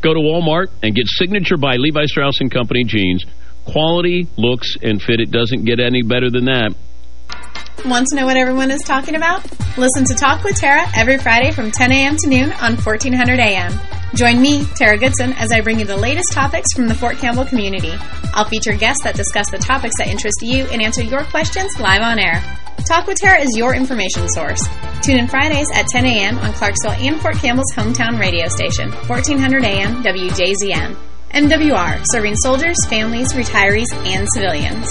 Go to Walmart and get Signature by Levi Strauss & Company jeans. Quality, looks, and fit. It doesn't get any better than that. Want to know what everyone is talking about? Listen to Talk with Tara every Friday from 10 a.m. to noon on 1400 a.m. Join me, Tara Goodson, as I bring you the latest topics from the Fort Campbell community. I'll feature guests that discuss the topics that interest you and answer your questions live on air. Talk with Tara is your information source. Tune in Fridays at 10 a.m. on Clarksville and Fort Campbell's hometown radio station, 1400 a.m. WJZM. MWR, serving soldiers, families, retirees, and civilians.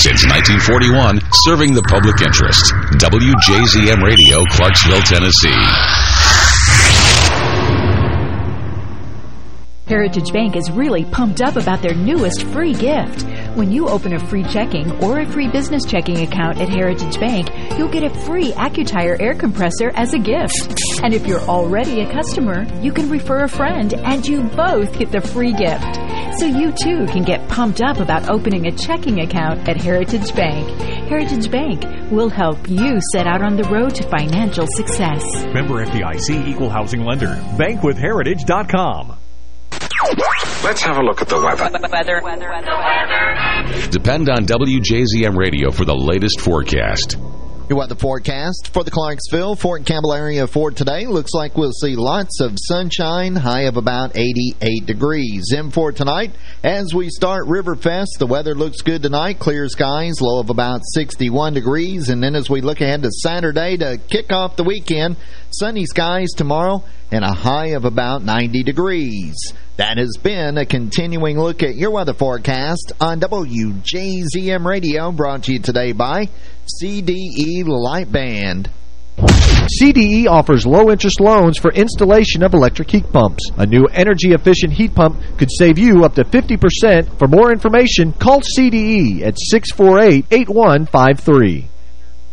Since 1941, serving the public interest. WJZM Radio, Clarksville, Tennessee. Heritage Bank is really pumped up about their newest free gift. When you open a free checking or a free business checking account at Heritage Bank, you'll get a free AccuTire air compressor as a gift. And if you're already a customer, you can refer a friend and you both get the free gift. So you too can get pumped up about opening a checking account at Heritage Bank. Heritage Bank will help you set out on the road to financial success. Member FDIC Equal Housing Lender. Bankwithheritage.com. Let's have a look at the weather. Weather. Weather. Weather. Depend on WJZM Radio for the latest forecast. Your weather forecast for the Clarksville, Fort Campbell area for today. Looks like we'll see lots of sunshine, high of about 88 degrees. In for tonight, as we start Riverfest, the weather looks good tonight. Clear skies, low of about 61 degrees. And then as we look ahead to Saturday to kick off the weekend, sunny skies tomorrow and a high of about 90 degrees. That has been a continuing look at your weather forecast on WJZM Radio, brought to you today by CDE Light Band. CDE offers low-interest loans for installation of electric heat pumps. A new energy-efficient heat pump could save you up to 50%. For more information, call CDE at 648-8153.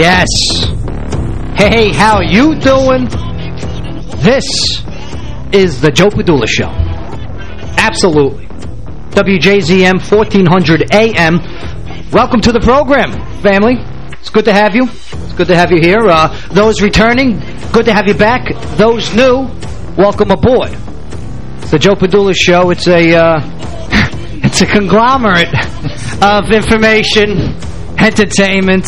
Yes. Hey, how you doing? This is the Joe Padula Show. Absolutely. WJZM 1400 AM. Welcome to the program, family. It's good to have you. It's good to have you here. Uh, those returning, good to have you back. Those new, welcome aboard. The Joe Padula Show, it's a, uh, it's a conglomerate of information, entertainment,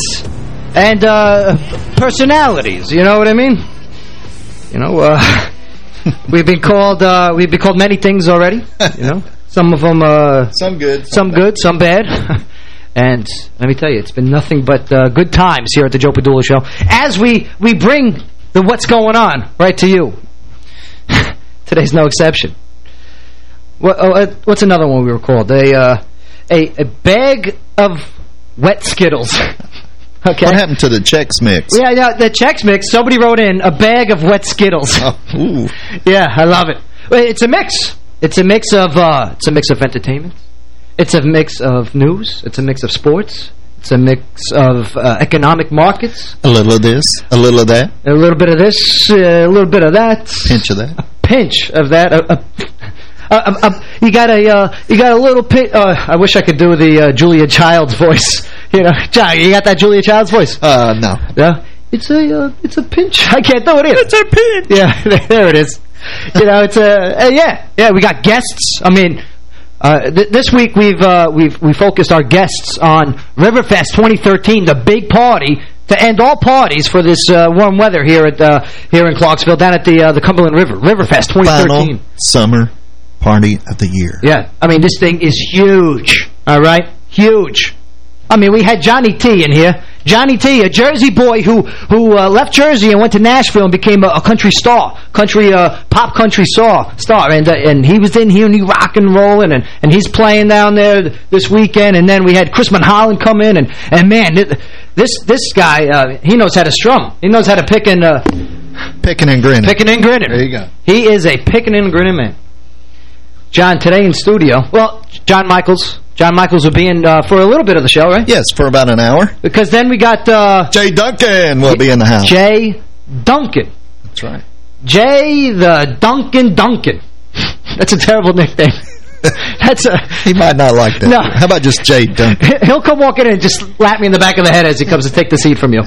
and uh, personalities. You know what I mean? You know, uh, we've been called uh, we've been called many things already. You know, some of them uh, some good, some, some good, some bad. and let me tell you, it's been nothing but uh, good times here at the Joe Padula Show as we we bring the what's going on right to you. Today's no exception. What, uh, what's another one we were called? A a a bag of wet Skittles. Okay. What happened to the Chex Mix? Yeah, yeah, the Chex Mix. Somebody wrote in a bag of wet Skittles. Oh, ooh. yeah, I love it. It's a mix. It's a mix of uh, it's a mix of entertainment. It's a mix of news. It's a mix of sports. It's a mix of uh, economic markets. A little of this, a little of that. A little bit of this, uh, a little bit of that. Pinch of that. A pinch of that. A, a, a, you got a uh, you got a little pinch. Uh, I wish I could do the uh, Julia Childs voice. You know, John, you got that Julia Childs voice? Uh, no. Yeah. It's a uh, it's a pinch. I can't do it either. It's a pinch. Yeah, there it is. you know, it's a uh, yeah, yeah. We got guests. I mean, uh, th this week we've uh, we've we focused our guests on Riverfest 2013, the big party to end all parties for this uh, warm weather here at uh, here in Clarksville, down at the uh, the Cumberland River, Riverfest 2013. Final summer party of the year. Yeah, I mean this thing is huge. All right, huge. I mean, we had Johnny T in here. Johnny T, a Jersey boy who who uh, left Jersey and went to Nashville and became a, a country star, country uh, pop country star star, and uh, and he was in here and he rock and rolling and and he's playing down there this weekend. And then we had Chris Holland come in and and man, this this guy uh, he knows how to strum. He knows how to pick and uh, picking and grinning, picking and grinning. There you go. He is a picking and grinning man. John, today in studio, well, John Michaels. John Michaels will be in uh, for a little bit of the show, right? Yes, for about an hour. Because then we got... Uh, Jay Duncan will be in the house. Jay Duncan. That's right. Jay the Duncan Duncan. That's a terrible nickname. That's a... He might not like that. No. How about just Jay Duncan? He'll come walking in and just slap me in the back of the head as he comes to take the seat from you.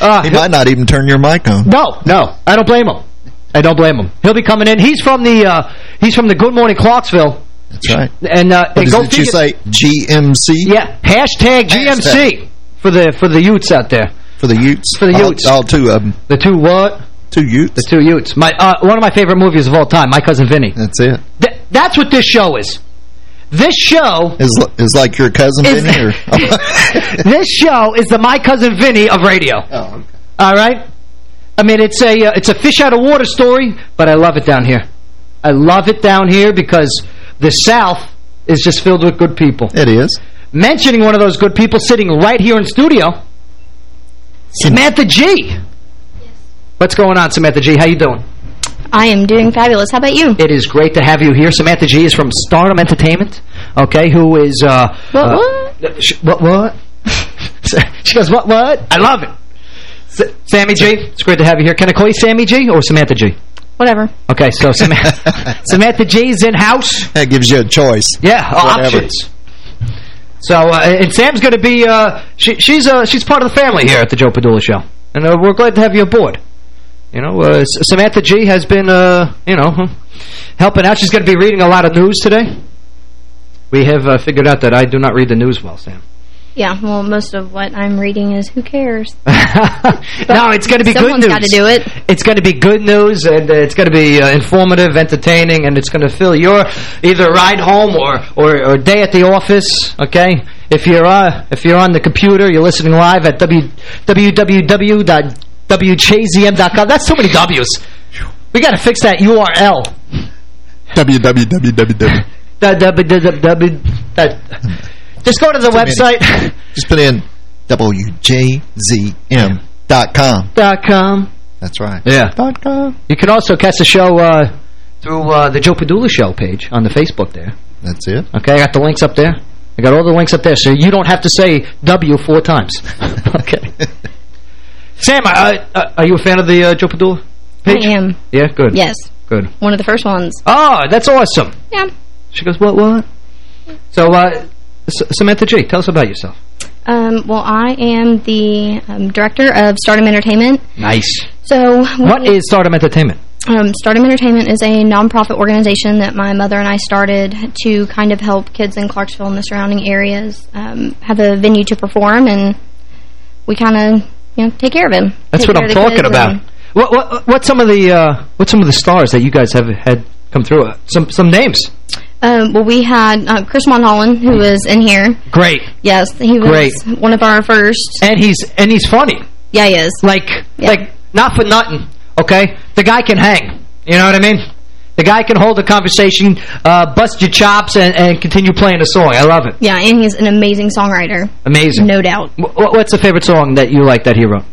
Uh, he might not even turn your mic on. No, no. I don't blame him. I don't blame him. He'll be coming in. He's from the uh, he's from the Good Morning Clarksville. That's right. And uh, what go did you say GMC? Yeah, hashtag GMC hashtag. for the for the Utes out there. For the Utes. For the all, Utes. All two of them. The two what? Two Utes. The two Utes. My uh, one of my favorite movies of all time. My cousin Vinny. That's it. Th that's what this show is. This show is is like your cousin is, Vinny. Or? this show is the My Cousin Vinny of radio. Oh, okay. All right. I mean, it's a uh, it's a fish out of water story, but I love it down here. I love it down here because the South is just filled with good people. It is. Mentioning one of those good people sitting right here in studio, Samantha G. What's going on, Samantha G? How you doing? I am doing fabulous. How about you? It is great to have you here. Samantha G is from Stardom Entertainment, okay, who is... Uh, what, uh, what? What, what? she goes, what, what? I love it. S Sammy G, it's great to have you here. Can I call you Sammy G or Samantha G? Whatever. Okay, so Samantha, Samantha G's in-house. That gives you a choice. Yeah, Whatever. options. So, uh, and Sam's going to be, uh, she, she's uh, she's part of the family here at the Joe Padula Show. And uh, we're glad to have you aboard. You know, uh, Samantha G has been, uh, you know, helping out. She's going to be reading a lot of news today. We have uh, figured out that I do not read the news well, Sam. Yeah, well, most of what I'm reading is who cares. no, it's going to be good news. Someone's got to do it. It's going to be good news, and uh, it's going to be uh, informative, entertaining, and it's going to fill your either ride home or, or, or day at the office, okay? If you're uh, if you're on the computer, you're listening live at w, www.wjzm.com. That's so many W's. We got to fix that URL. www. Just go to the website. Just put in WJZM.com. Dot com. That's right. Yeah. Dot com. You can also catch the show uh, through uh, the Joe Padula Show page on the Facebook there. That's it. Okay, I got the links up there. I got all the links up there, so you don't have to say W four times. okay. Sam, uh, uh, are you a fan of the uh, Joe Padula page? I am. Yeah, good. Yes. Good. One of the first ones. Oh, that's awesome. Yeah. She goes, what, what? So, uh, Samantha G, tell us about yourself. Um, well, I am the um, director of Stardom Entertainment. Nice. So, what is Stardom Entertainment? Um, Stardom Entertainment is a nonprofit organization that my mother and I started to kind of help kids in Clarksville and the surrounding areas um, have a venue to perform, and we kind of you know take care of them. That's what I'm talking about. What what what some of the uh, what some of the stars that you guys have had come through? Uh, some some names. Um, well, we had uh, Chris Monholland, who was in here. Great. Yes, he was Great. one of our first. And he's and he's funny. Yeah, he is. Like Yeah. like not for nothing. Okay, the guy can hang. You know what I mean? The guy can hold a conversation, uh, bust your chops, and, and continue playing a song. I love it. Yeah, and he's an amazing songwriter. Amazing. No doubt. Wh- What's the favorite song that you like that he wrote?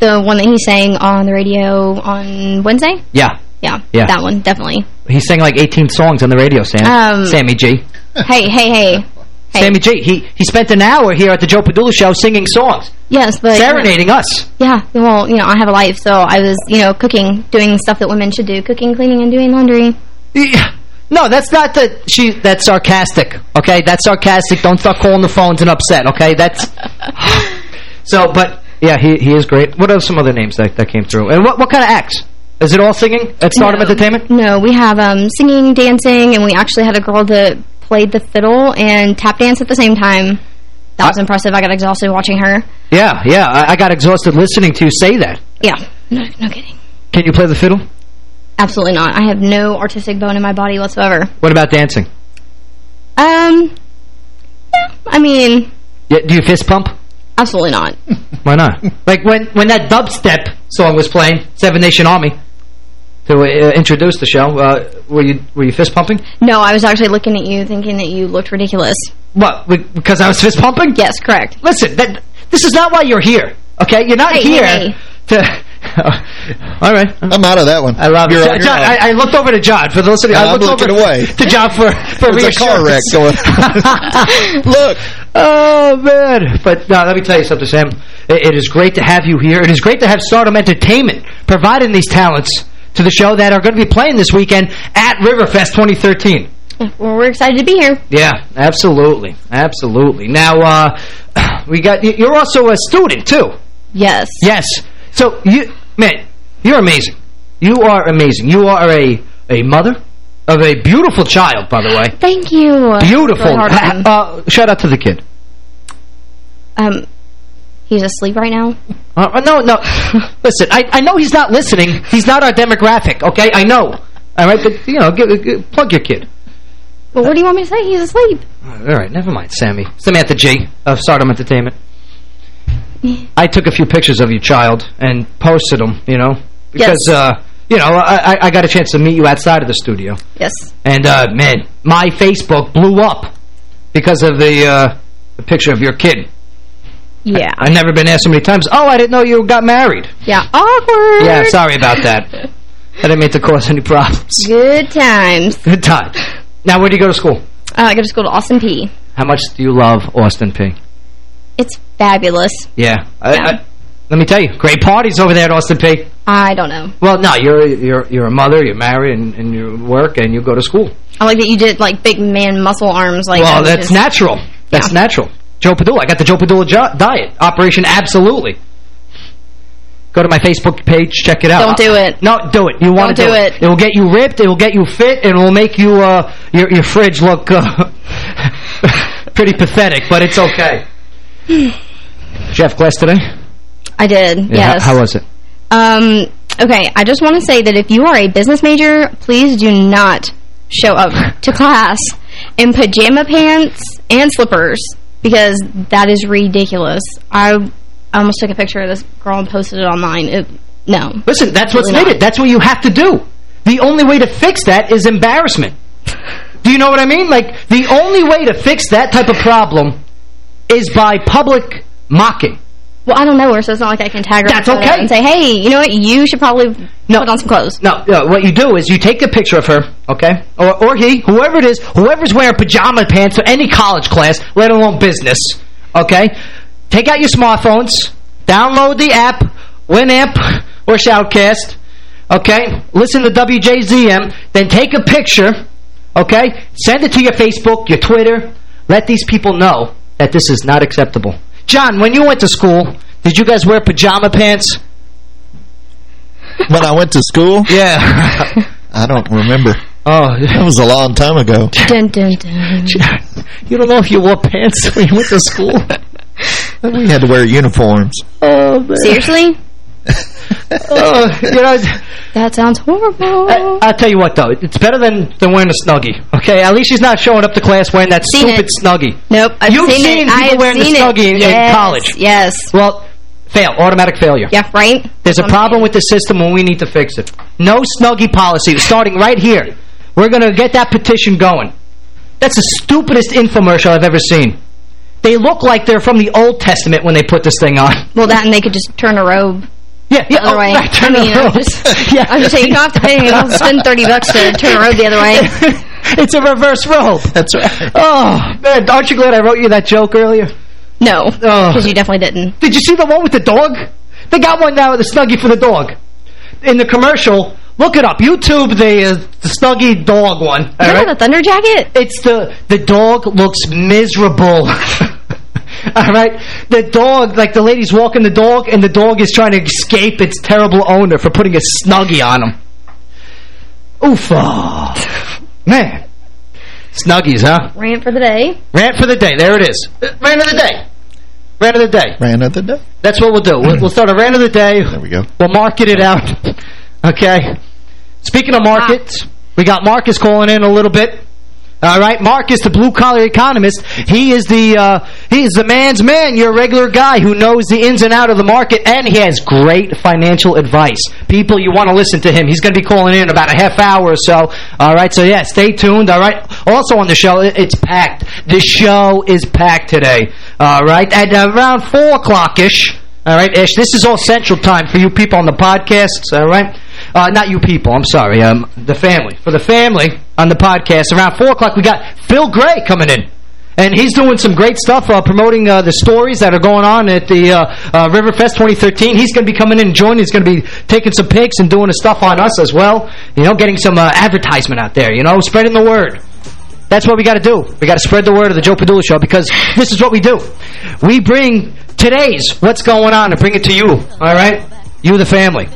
The one that he sang on the radio on Wednesday? Yeah. Yeah, Yeah. that one, definitely. He sang like 18 songs on the radio, Sam. Um, Sammy G. hey, hey, hey. Hey. Sammy G. He, he spent an hour here at the Joe Padula Show singing songs. Yes, but... Serenading us. Yeah, well, you know, I have a life, so I was, you know, cooking, doing stuff that women should do. Cooking, cleaning, and doing laundry. Yeah. No, that's not the she that's sarcastic. Okay? That's sarcastic. Don't start calling the phones and upset, okay? That's So, but yeah, he he is great. What are some other names that that came through? And what what kind of acts? Is it all singing at Stardom No. Entertainment? No, we have um, singing, dancing, and we actually had a girl that played the fiddle and tap dance at the same time. That was impressive. I got exhausted watching her. Yeah, yeah. I, I got exhausted listening to you say that. Yeah, no, no kidding. Can you play the fiddle? Absolutely not. I have no artistic bone in my body whatsoever. What about dancing? Um, yeah, I mean, Yeah, do you fist pump? absolutely not. Why not? like when when that dubstep song was playing, Seven Nation Army, to uh, introduce the show, uh, were you were you fist pumping? No, I was actually looking at you thinking that you looked ridiculous. What? Because I was fist pumping? Yes, correct. Listen, that this is not why you're here. Okay, you're not Hey, here hey, hey. to. All right, I'm out of that one. I love You're John. I, I looked over to John for the listening. And I I'm looked looking over away. to John for for There's a car wreck reassurance. going. Look. Oh, man. But no, let me tell you something, Sam. It, it is great to have you here. It is great to have Stardom Entertainment providing these talents to the show that are going to be playing this weekend at Riverfest 2013. Well, we're excited to be here. Yeah, absolutely. Absolutely. Now, uh, we got you- you're also a student, too. Yes. Yes. So, you, man, you're amazing. You are amazing. You are a, a mother of a beautiful child, by the way. Thank you. Beautiful. Really hard on him. Uh, shout out to the kid. Um, he's asleep right now. Uh, no, no. Listen, I, I know he's not listening. He's not our demographic, okay? I know. All right, but, you know, give, give, plug your kid. Well, what do you want me to say? He's asleep. All right, never mind, Sammy. Samantha G. of Stardom Entertainment. I took a few pictures of your child and posted them, you know, because, Yes. uh, you know, I, I- I got a chance to meet you outside of the studio. Yes. And, uh, man, my Facebook blew up because of the, uh, the picture of your kid. Yeah. I've never been asked so many times, oh, I didn't know you got married. Yeah. Awkward. Yeah, sorry about that. I didn't mean to cause any problems. Good times. Good times. Now, where do you go to school? Uh, I go to school to Austin Peay. How much do you love Austin Peay? It's fabulous. Yeah. I, Yeah. I, let me tell you, great parties over there at Austin Peay. I don't know. Well, no, you're you're you're a mother, you're married, and, and you work, and you go to school. I like that you did like big man muscle arms. Like well, that that's just- natural. That's Yeah. natural. Joe Padula. I got the Joe Padula diet. Operation Absolutely. Go to my Facebook page, check it out. Don't do it. No, do it. You want to Don't do, do it. it. It will get you ripped. It will get you fit. and It will make you uh, your your fridge look uh, pretty pathetic, but it's okay. Jeff class today? I did. Yeah, yes. How, how was it? Um, okay, I just want to say that if you are a business major, please do not show up to class in pajama pants and slippers because that is ridiculous. I almost took a picture of this girl and posted it online. It, no. Listen, that's what's needed. That's what you have to do. The only way to fix that is embarrassment. Do you know what I mean? Like, the only way to fix that type of problem is by public mocking. Well, I don't know her, so it's not like I can tag her That's okay. and say, hey, you know what, you should probably put on some clothes. No, no, what you do is you take a picture of her, okay? Or, or he, whoever it is, whoever's wearing pajama pants for any college class, let alone business, okay? Take out your smartphones, download the app, Winamp or Shoutcast, okay? Listen to WJZM, then take a picture, okay? Send it to your Facebook, your Twitter. Let these people know that this is not acceptable. John, when you went to school, did you guys wear pajama pants? When I went to school? Yeah. I don't remember. Oh, that was a long time ago. Dun, dun, dun. You don't know if you wore pants when you went to school? We had to wear uniforms. Oh, man. Seriously? oh, you know, That sounds horrible. I, I'll tell you what, though. It's better than, than wearing a Snuggie, okay? At least she's not showing up to class wearing that Seen stupid it. Snuggie. Nope, I've You've seen, seen people wearing the seen it. Snuggie in, in college. Yes. Well, fail. Automatic failure. Yeah, right? There's a problem with the system and we need to fix it. No Snuggie policy, starting right here. We're going to get that petition going. That's the stupidest infomercial I've ever seen. They look like they're from the Old Testament when they put this thing on. Well, that and they could just turn a robe. Yeah, yeah. The other oh, way. right, turn I mean, it I'm just, yeah. I'm just saying, you don't have to pay, you don't have to spend 30 bucks to turn a robe the other way. it's a reverse robe. That's right. Oh, man, aren't you glad I wrote you that joke earlier? No, Oh. because you definitely didn't. Did you see the one with the dog? They got one now with a Snuggie for the dog. In the commercial, look it up. YouTube the, uh, the Snuggie dog one. All Is right? the Thunder Jacket? It's the the dog looks miserable. All right? The dog, like the lady's walking the dog, and the dog is trying to escape its terrible owner for putting a Snuggie on him. Oofa. Man. Snuggies, huh? Rant for the day. Rant for the day. There it is. Uh, Rant of the day. Rant of the day. Rant of the day. That's what we'll do. We'll, we'll start a rant of the day. There we go. We'll market it out. okay. Speaking of markets, we got Marcus calling in a little bit. All right, Marcus, the blue-collar economist, he is the uh, he is the man's man. You're a regular guy who knows the ins and out of the market, and he has great financial advice. People, you want to listen to him. He's going to be calling in about a half hour or so. All right, so yeah, stay tuned. All right. Also on the show, it's packed. The show is packed today. All right, at around 4 o'clock-ish. All right, Ish, this is all central time for you people on the podcasts, all right? Uh, not you people, I'm sorry, um, the family. For the family on the podcast, around 4 o'clock, we got Phil Gray coming in. And he's doing some great stuff, uh, promoting uh, the stories that are going on at the uh, uh, Riverfest 2013. He's going to be coming in and joining. He's going to be taking some pics and doing the stuff on us as well. You know, getting some uh, advertisement out there, you know, spreading the word. That's what we got to do. We got to spread the word of the Joe Padula Show because this is what we do. We bring today's what's going on and bring it to you, all right? You, the family.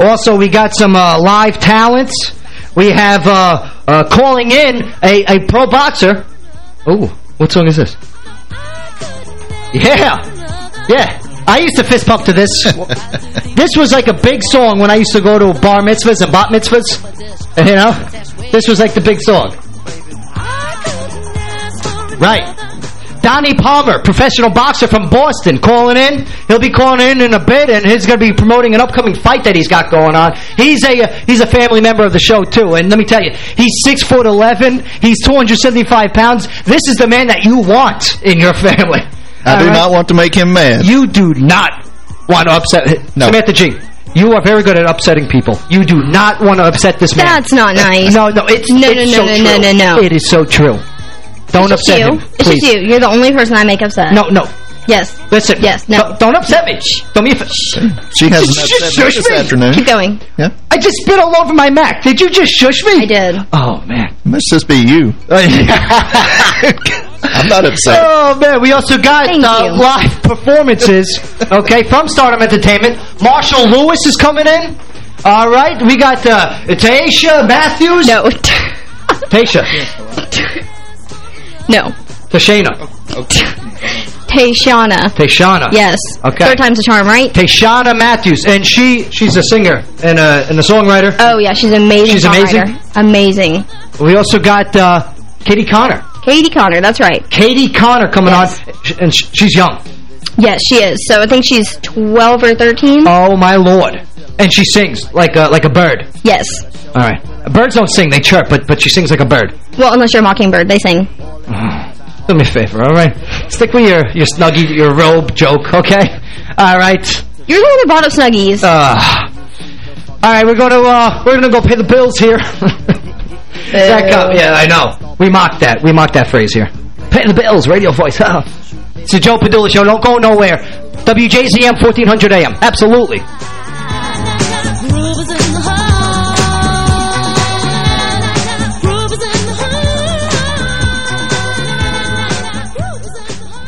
Also, we got some uh, live talents. We have uh, uh, calling in a, a pro boxer. Oh, what song is this? Yeah. Yeah. I used to fist pump to this. this was like a big song when I used to go to bar mitzvahs and bat mitzvahs. You know? This was like the big song. Right. Donnie Palmer, professional boxer from Boston, calling in. He'll be calling in in a bit, and he's going to be promoting an upcoming fight that he's got going on. He's a uh, he's a family member of the show too, and let me tell you, he's six foot eleven. He's 275 pounds. This is the man that you want in your family. I All do right? not want to make him mad. You do not want to upset No. Samantha G. You are very good at upsetting people. You do not want to upset this man. That's not nice. No, no, it's, No, it's no, so no, true. no, no, no, no. It is so true. Don't it's upset you. him, It's please. just you. You're the only person I make upset. No, no. Yes. Listen. Yes, no. Don't, don't upset me. Don't be. She hasn't Just upset shush this me. afternoon. Keep going. Yeah. I just spit all over my Mac. Did you just shush me? I did. Oh, man. Must just be you. I'm not upset. Oh, man. We also got uh, live performances, okay, from Stardom Entertainment. Marshall Lewis is coming in. All right. We got uh, Taisha Matthews. No. Taisha. no. Tashana. Tayshana. Tashana. Yes. Okay. Third time's a charm, right? Tashana Matthews. And she she's a singer and a, and a songwriter. Oh, yeah. She's amazing She's amazing? Amazing. We also got uh, Katie Connor. Katie Connor. That's right. Katie Connor coming Yes. on. And she's young. Yes, she is. So I think she's 12 or 13. Oh, my Lord. And she sings like a, like a bird. Yes. All right. Birds don't sing. They chirp, but, but she sings like a bird. Well, unless you're a mockingbird. They sing. Do me a favor, all right? Stick with your, your snuggie, your robe joke, okay? All right. You're the one that brought up Snuggies. Uh, all right, we're going to uh, we're going to go pay the bills here. that com- yeah, I know. We mocked that. We mocked that phrase here. Pay the bills, radio voice. Huh? It's the Joe Padula Show. Don't go nowhere. WJZM 1400 AM. Absolutely.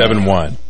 771.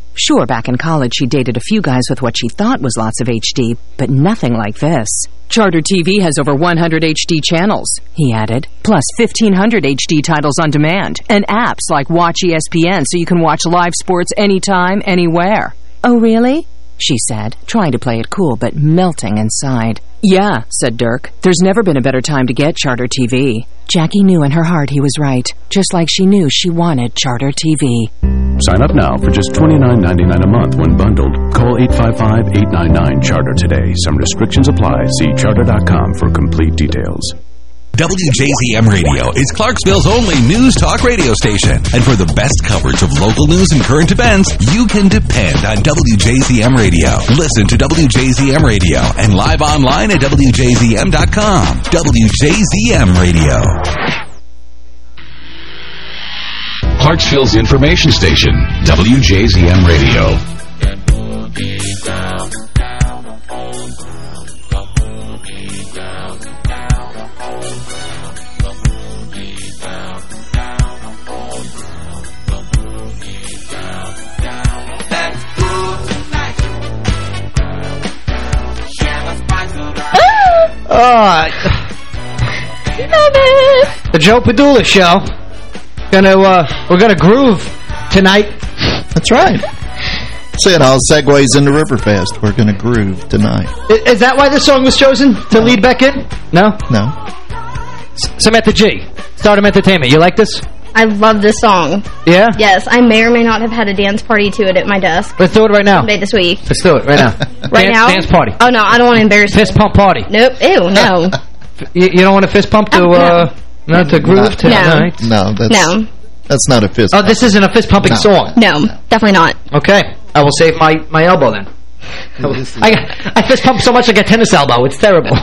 Sure, back in college she dated a few guys with what she thought was lots of HD, but nothing like this. Charter TV has over 100 HD channels, he added, plus 1,500 HD titles on demand, and apps like Watch ESPN so you can watch live sports anytime, anywhere. Oh, really? She said, trying to play it cool but melting inside. Yeah, said Dirk. There's never been a better time to get Charter TV. Jackie knew in her heart he was right, just like she knew she wanted Charter TV. Sign up now for just $29.99 a month when bundled. Call 855-899-CHARTER today. Some restrictions apply. See charter.com for complete details. WJZM Radio is Clarksville's only news talk radio station. And for the best coverage of local news and current events, you can depend on WJZM Radio. Listen to WJZM Radio and live online at WJZM.com. WJZM Radio. Clarksville's information station, WJZM Radio. Uh, the Joe Padula Show. Gonna, uh, we're gonna groove tonight. That's right. See it all segues into Riverfest. We're gonna groove tonight. Is, is that why this song was chosen to no. lead back in? No, no. Samantha G. Stardom Entertainment. You like this? I love this song. Yeah? Yes, I may or may not have had a dance party to it at my desk. Let's do it right now. Someday this week. Let's do it right now. right dance, now? Dance party. Oh, no, I don't want to embarrass Fist you. pump party. Nope. Ew, no. you, you, don't want a fist pump to, oh, uh, no. to groove not, tonight? No, that's... No. That's not a fist Oh, this isn't a fist pumping no. song? No, definitely not. Okay. I will save my, my elbow then. I, I fist pump so much I get tennis elbow. It's terrible.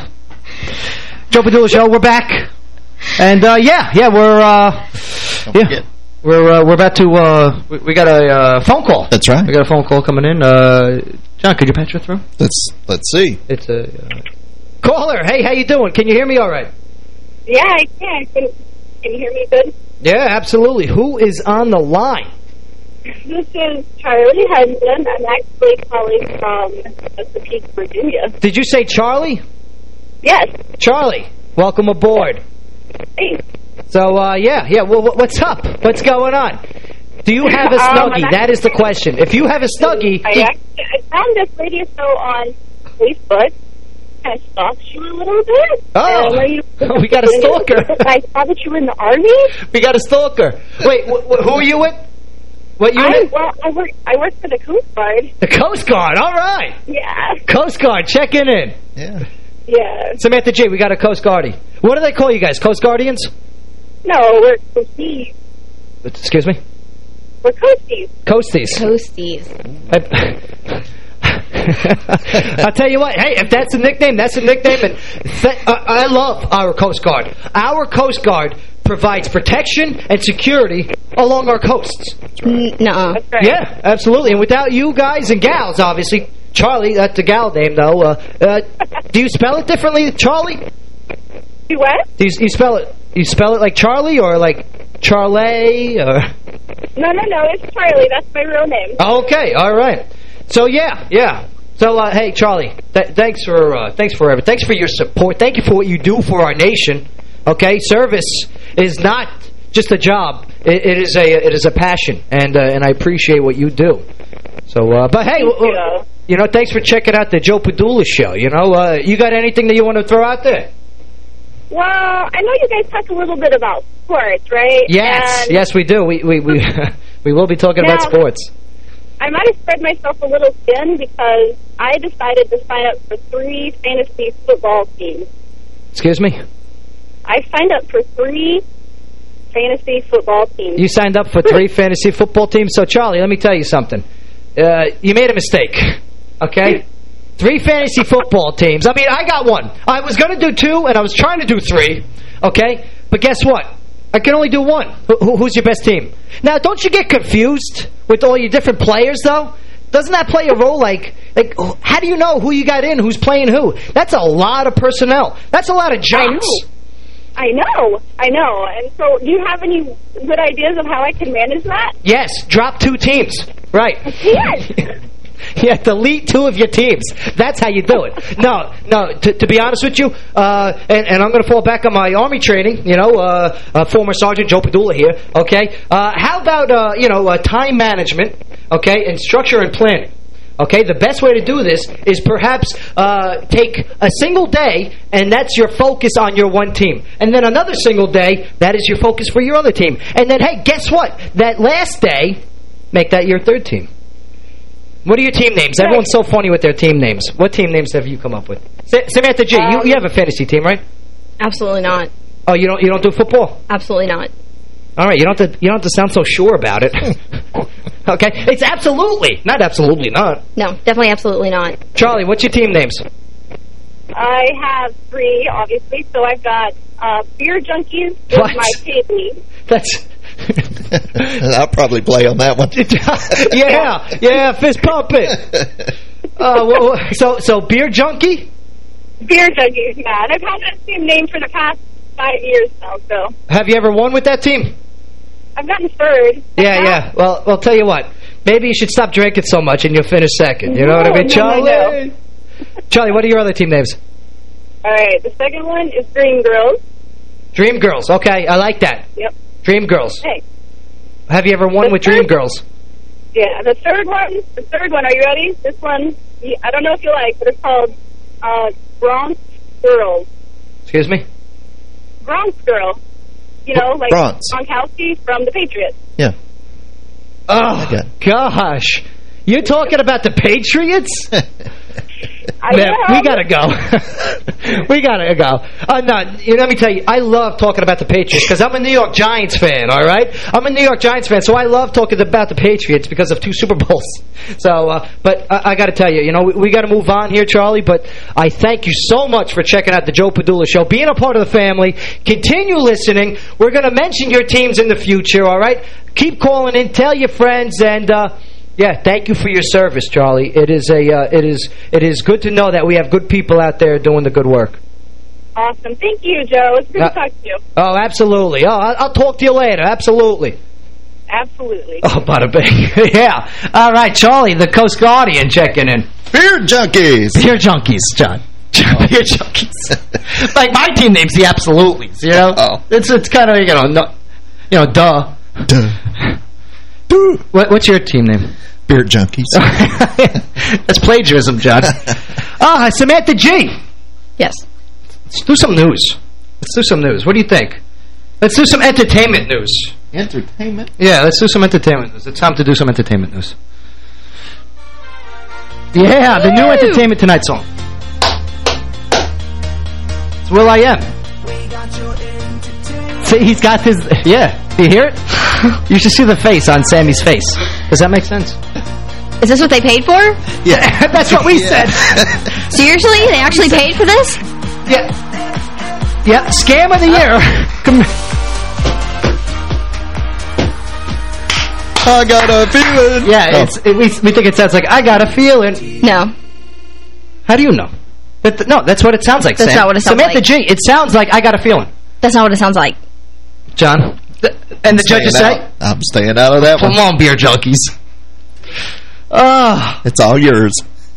Joe Padula Show, we're back. And, uh, yeah, yeah, we're, uh, yeah. Forget. We're uh, we're about to uh, we, we, got a uh, phone call. That's right. We got a phone call coming in. Uh, John, could you patch her through? Let's let's see. It's a uh, caller. Hey, how you doing? Can you hear me all right? Yeah, I can. Can, can you hear me good? Yeah, absolutely. Who is on the line? This is Charlie Henson. I'm actually calling from Chesapeake, Virginia. Did you say Charlie? Yes. Charlie. Welcome aboard. Thanks. So, uh, yeah, yeah, well, what's up? What's going on? Do you have a Um, Snuggie? I'm that is the question. If you have a Snuggie... I, actually, I found this radio show on Facebook. Kind of stalked you a little bit. Oh, And when you- we got a stalker. I saw that you were in the Army. We got a stalker. Wait, wh wh who are you with? What I, well, I work, I work for the Coast Guard. The Coast Guard. All right. Yeah. Coast Guard, checking in. Yeah. Yeah. Samantha J., we got a Coast Guardie. What do they call you guys? Coast Guardians? No, we're coasties. Excuse me? We're coasties. Coasties. Coasties. I'll tell you what, hey, if that's a nickname, that's a nickname. And th I, I love our Coast Guard. Our Coast Guard provides protection and security along our coasts. Nuh-uh. Yeah, absolutely. And without you guys and gals, obviously, Charlie, that's a gal name, though. Uh, uh, do you spell it differently, Charlie? Do what? Do you, you spell it? You spell it like Charlie or like Charlie? Or No, no, no. It's Charlie. That's my real name. okay, all right. So yeah, yeah. So uh, hey, Charlie, th thanks for uh, thanks for everything. Thanks for your support. Thank you for what you do for our nation. Okay, service is not just a job. It, it is a it is a passion, and uh, and I appreciate what you do. So, uh, but hey, you. you know, thanks for checking out the Joe Padula show. You know, uh, you got anything that you want to throw out there? Well, I know you guys talk a little bit about sports, right? Yes, And yes, we do. We we we we will be talking about sports. I might have spread myself a little thin because I decided to sign up for three fantasy football teams. Excuse me. I signed up for three fantasy football teams. You signed up for three fantasy football teams. So, Charlie, let me tell you something. Uh, you made a mistake, okay? Three fantasy football teams. I mean, I got one. I was going to do two, and I was trying to do three, okay? But guess what? I can only do one. Who, who's your best team? Now, don't you get confused with all your different players, though? Doesn't that play a role? Like, like, how do you know who you got in, who's playing who? That's a lot of personnel. That's a lot of jobs. I know, I know. And so, do you have any good ideas of how I can manage that? Yes, drop two teams. Right. Yes. Yeah, delete two of your teams. That's how you do it. No, no, to, be honest with you, uh, and, and I'm going to fall back on my Army training, you know, uh, uh, former Sergeant Joe Padula here, okay? Uh, how about, uh, you know, uh, time management, okay, and structure and planning? Okay, the best way to do this is perhaps uh, take a single day, and that's your focus on your one team. And then another single day, that is your focus for your other team. And then, hey, guess what? That last day, make that your third team. What are your team names? Everyone's so funny with their team names. What team names have you come up with? Samantha G, you, you have a fantasy team, right? Absolutely not. Oh, you don't you don't do football? Absolutely not. All right, you don't have to you don't have to sound so sure about it. okay, it's absolutely not absolutely not. No, definitely absolutely not. Charlie, what's your team names? I have three, obviously. So I've got uh, Beer Junkies is What? my team. That's I'll probably play on that one. yeah, yeah, fist pump it. Uh, wha- wha- so so beer junkie? Beer Junkies, yeah. And I've had that same name for the past five years now, so Have you ever won with that team? I've gotten third. Yeah, yeah. Well, well, tell you what. Maybe you should stop drinking so much and you'll finish second. You know what I mean, no, Charlie? no, no. Charlie, what are your other team names? All right, the second one is Dream Girls. Dream Girls. Okay, I like that. Yep. Dream Girls. Hey, Have you ever won with Dream Girls? yeah. The third one, the third one. Are you ready? This one, I don't know if you like, but it's called uh, Gronk's Girls. Excuse me? Gronk's Girl. You know, like Bronx. Gronkowski from the Patriots. Yeah. Oh, gosh. You're talking about the Patriots? We gotta go. we gotta go. Uh, no, you know, let me tell you, I love talking about the Patriots because I'm a New York Giants fan, all right? I'm a New York Giants fan, so I love talking about the Patriots because of two Super Bowls. So, uh, but I, I gotta tell you, you know, we, we gotta move on here, Charlie, but I thank you so much for checking out the Joe Padula Show, being a part of the family. Continue listening. We're gonna mention your teams in the future, all right? Keep calling in, tell your friends, and, uh, yeah, thank you for your service, Charlie. It is a uh, it is it is good to know that we have good people out there doing the good work. Awesome. Thank you, Joe. It's good Uh, to talk to you. Oh, absolutely. Oh, I'll, I'll talk to you later. Absolutely. Absolutely. Oh, bada bing. yeah. All right, Charlie, the Coast Guardian checking in. Beer junkies. Beer junkies, John. beer junkies. like my team name's the Absolutely's. You know, oh. it's it's kind of you know, no, you know, duh. Duh. What, what's your team name? Beer junkies. That's plagiarism, John. Ah, Samantha G. Yes. Let's do some news. Let's do some news. What do you think? Let's do some entertainment news. Entertainment? Yeah, let's do some entertainment news. It's time to do some entertainment news. Yeah, the new Entertainment Tonight song. It's will.i.am. See, he's got his... Yeah, do you hear it? you should see the face on Sammy's face. Does that make sense? Is this what they paid for? Yeah, that's what we said. Seriously? They actually paid for this? Yeah. Yeah, scam of the year. Uh. Come I got a feeling. Yeah, Oh. it's, it, we, we think it sounds like, I got a feeling. No. How do you know? That, no, that's what it sounds like, That's Sam. not what it sounds Samantha like. G, it sounds like I got a feeling. That's not what it sounds like. John? Th- and the judges Staying say? I'm staying out of that Come one. on, beer junkies. Oh, It's all yours.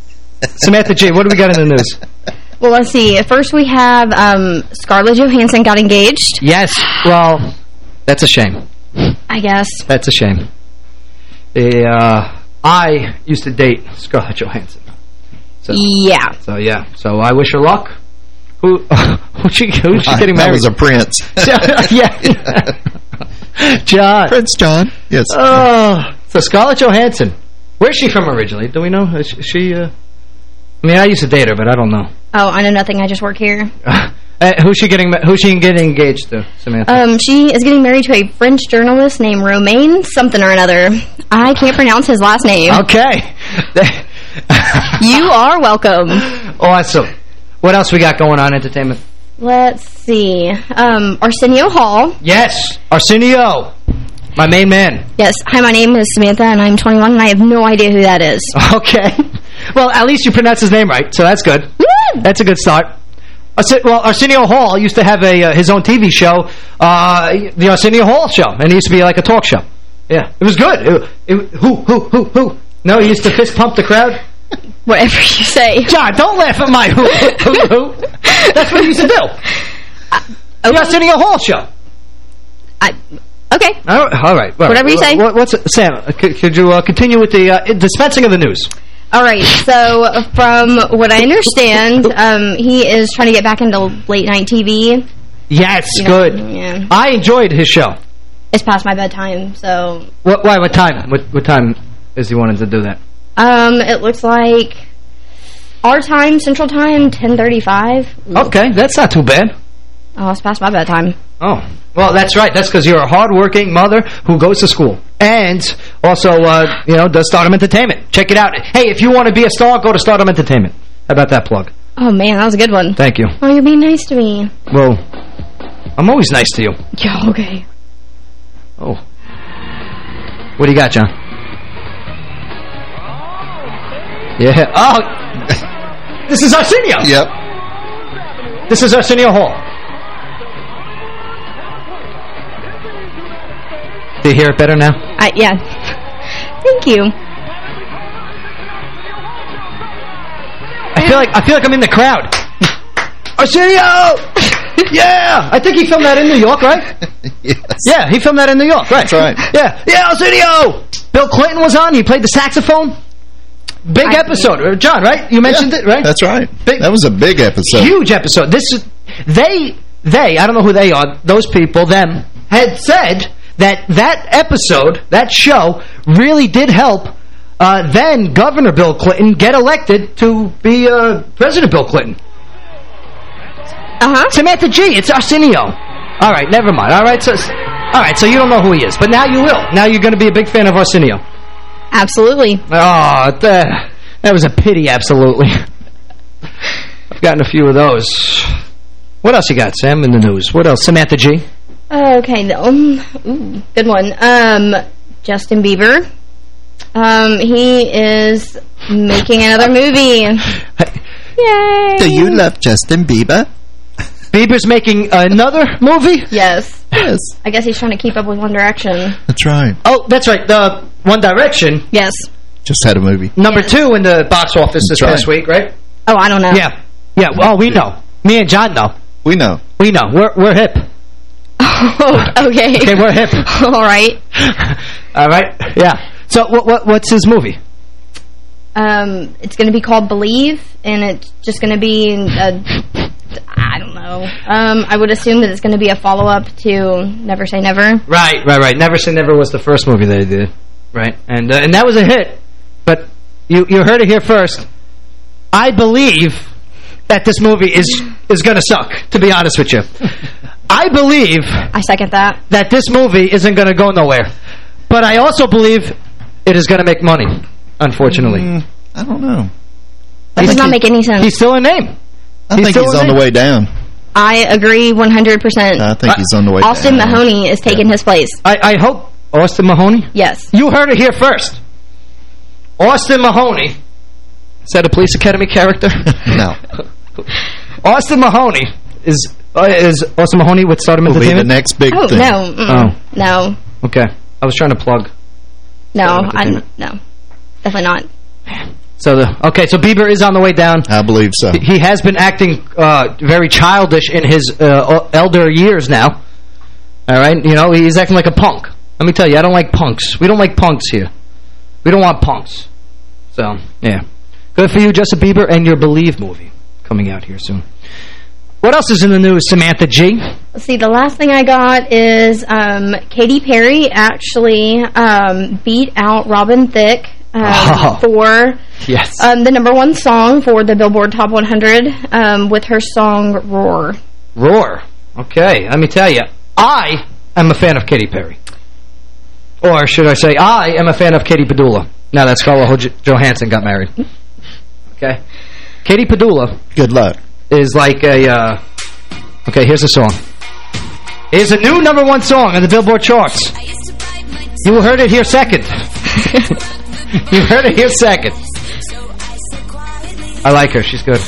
Samantha G, what do we got in the news? Well, let's see. First, we have um, Scarlett Johansson got engaged, Yes, well, that's a shame. I guess. That's a shame. The, uh, I used to date Scarlett Johansson. So, Yeah. So, yeah. So, I wish her luck. Who, who's she, who's she getting that married was a prince. yeah. John. Prince John. Yes. Oh, so Scarlett Johansson. Where's she from originally? Do we know? Is she, uh... I mean, I used to date her, but I don't know. Oh, I know nothing. I just work here. Uh, who's she getting? Who's she getting engaged to, Samantha? Um, she is getting married to a French journalist named Romain something or another. I can't pronounce his last name. okay. You are welcome. awesome. What else we got going on entertainment? Let's see. Um, Arsenio Hall. Yes, Arsenio, my main man. Yes. Hi, my name is Samantha, and I'm 21, and I have no idea who that is. Okay. Well, at least you pronounce his name right, so that's good. That's a good start. Well, Arsenio Hall used to have a uh, his own TV show, uh, the Arsenio Hall Show, and it used to be like a talk show. Yeah, it was good. It, it, who, who, who, who? No, he used to fist pump the crowd. Whatever you say. John, don't laugh at my who. That's what he used to do. The Arsenio Hall Show. I, okay. All right. All right. Whatever you say. What, what's Sam? uh, Could, could you uh, continue with the uh, dispensing of the news? All right. So, from what I understand, um, he is trying to get back into late night TV. Yes, You know, good. yeah. I enjoyed his show. It's past my bedtime, so What? Why? What time? What, what time is he wanting to do that? Um, it looks like our time, Central Time, 10:35. Okay, that's not too bad. Oh, it's past my bedtime. Oh, well, that's right. That's because you're a hardworking mother who goes to school and also, uh, you know, does Stardom Entertainment. Check it out. Hey, if you want to be a star, go to Stardom Entertainment. How about that plug? Oh man, that was a good one. Thank you. Oh, you're being nice to me. Well, I'm always nice to you. Yeah, okay. Oh. What do you got, John? Yeah. Oh. this is Arsenio. Yep. This is Arsenio Hall. Do you hear it better now? Uh, I, yeah. Thank you. I feel like I feel like I'm in the crowd. Arsenio! yeah! I think he filmed that in New York, right? yes. Yeah, he filmed that in New York, right? That's right. Yeah, yeah, Arsenio! Bill Clinton was on. He played the saxophone. Big I- episode. John, right? You mentioned Yeah, it, right? That's right. Big- that was a big episode. Huge episode. This is they they I don't know who they are. Those people them had said that that episode that show really did help. Uh, then Governor Bill Clinton get elected to be uh, President Bill Clinton. Uh-huh. Samantha G. It's Arsenio. All right, never mind. All right, so all right, so you don't know who he is, but now you will. Now you're going to be a big fan of Arsenio. Absolutely. Oh, that, that was a pity, absolutely. I've gotten a few of those. What else you got, Sam, in the news? What else? Samantha G. Okay, the, um, ooh, good one. Um, Justin Bieber. Um, he is making another movie. Yay! Do you love Justin Bieber? Bieber's making another movie? Yes. Yes. I guess he's trying to keep up with One Direction. That's right. Oh, that's right. The One Direction, Yes. Just had a movie. number Yes. two in the box office this That's past week, right? Oh, I don't know. Yeah. Yeah, well, we know. Me and John know. We know. We know. We're we're hip. okay. Okay, we're hip. All right. All right. Yeah. So what what what's his movie? Um, it's going to be called Believe, and it's just going to be a, I don't know. Um, I would assume that it's going to be a follow-up to Never Say Never. Right, right, right. Never Say Never was the first movie that they did, right? And uh, and that was a hit. But you you heard it here first. I believe that this movie is is going to suck. To be honest with you, I believe. I second that. That this movie isn't going to go nowhere. But I also believe it is going to make money. Unfortunately, Mm, I don't know. That does not make any sense. He's still a name. I think still he's on the way down. I agree 100%. I think he's on the way Austin down. Mahoney is taking his place. I, I hope Austin Mahoney. Yes. You heard it here first. Austin Mahoney. Is that a police academy character? no. Austin Mahoney is uh, is Austin Mahoney with Stardom Will be the next big Oh, thing. no. Mm, Oh. No. Okay. I was trying to plug. No. I, Entertainment. no. Definitely not. So the okay, so Bieber is on the way down. I believe so. He has been acting uh, very childish in his uh, elder years now. All right, you know he's acting like a punk. Let me tell you, I don't like punks. We don't like punks here. We don't want punks. So yeah, good for you, Justin Bieber, and your Believe movie coming out here soon. What else is in the news, Samantha G? Let's see, the last thing I got is um, Katy Perry actually um, beat out Robin Thicke um, Oh. for Yes. um, the number one song for the Billboard Top 100 um, with her song Roar. Roar. Okay, let me tell you, I am a fan of Katy Perry. Or should I say, I am a fan of Katie Padula. Now that Scarlett Ho- Johansson got married. Okay? Katie Padula. Good luck. Is like a, uh, okay, here's the song. Here's a new number one song on the Billboard charts. You heard it here second. you heard it here second. I like her. She's good.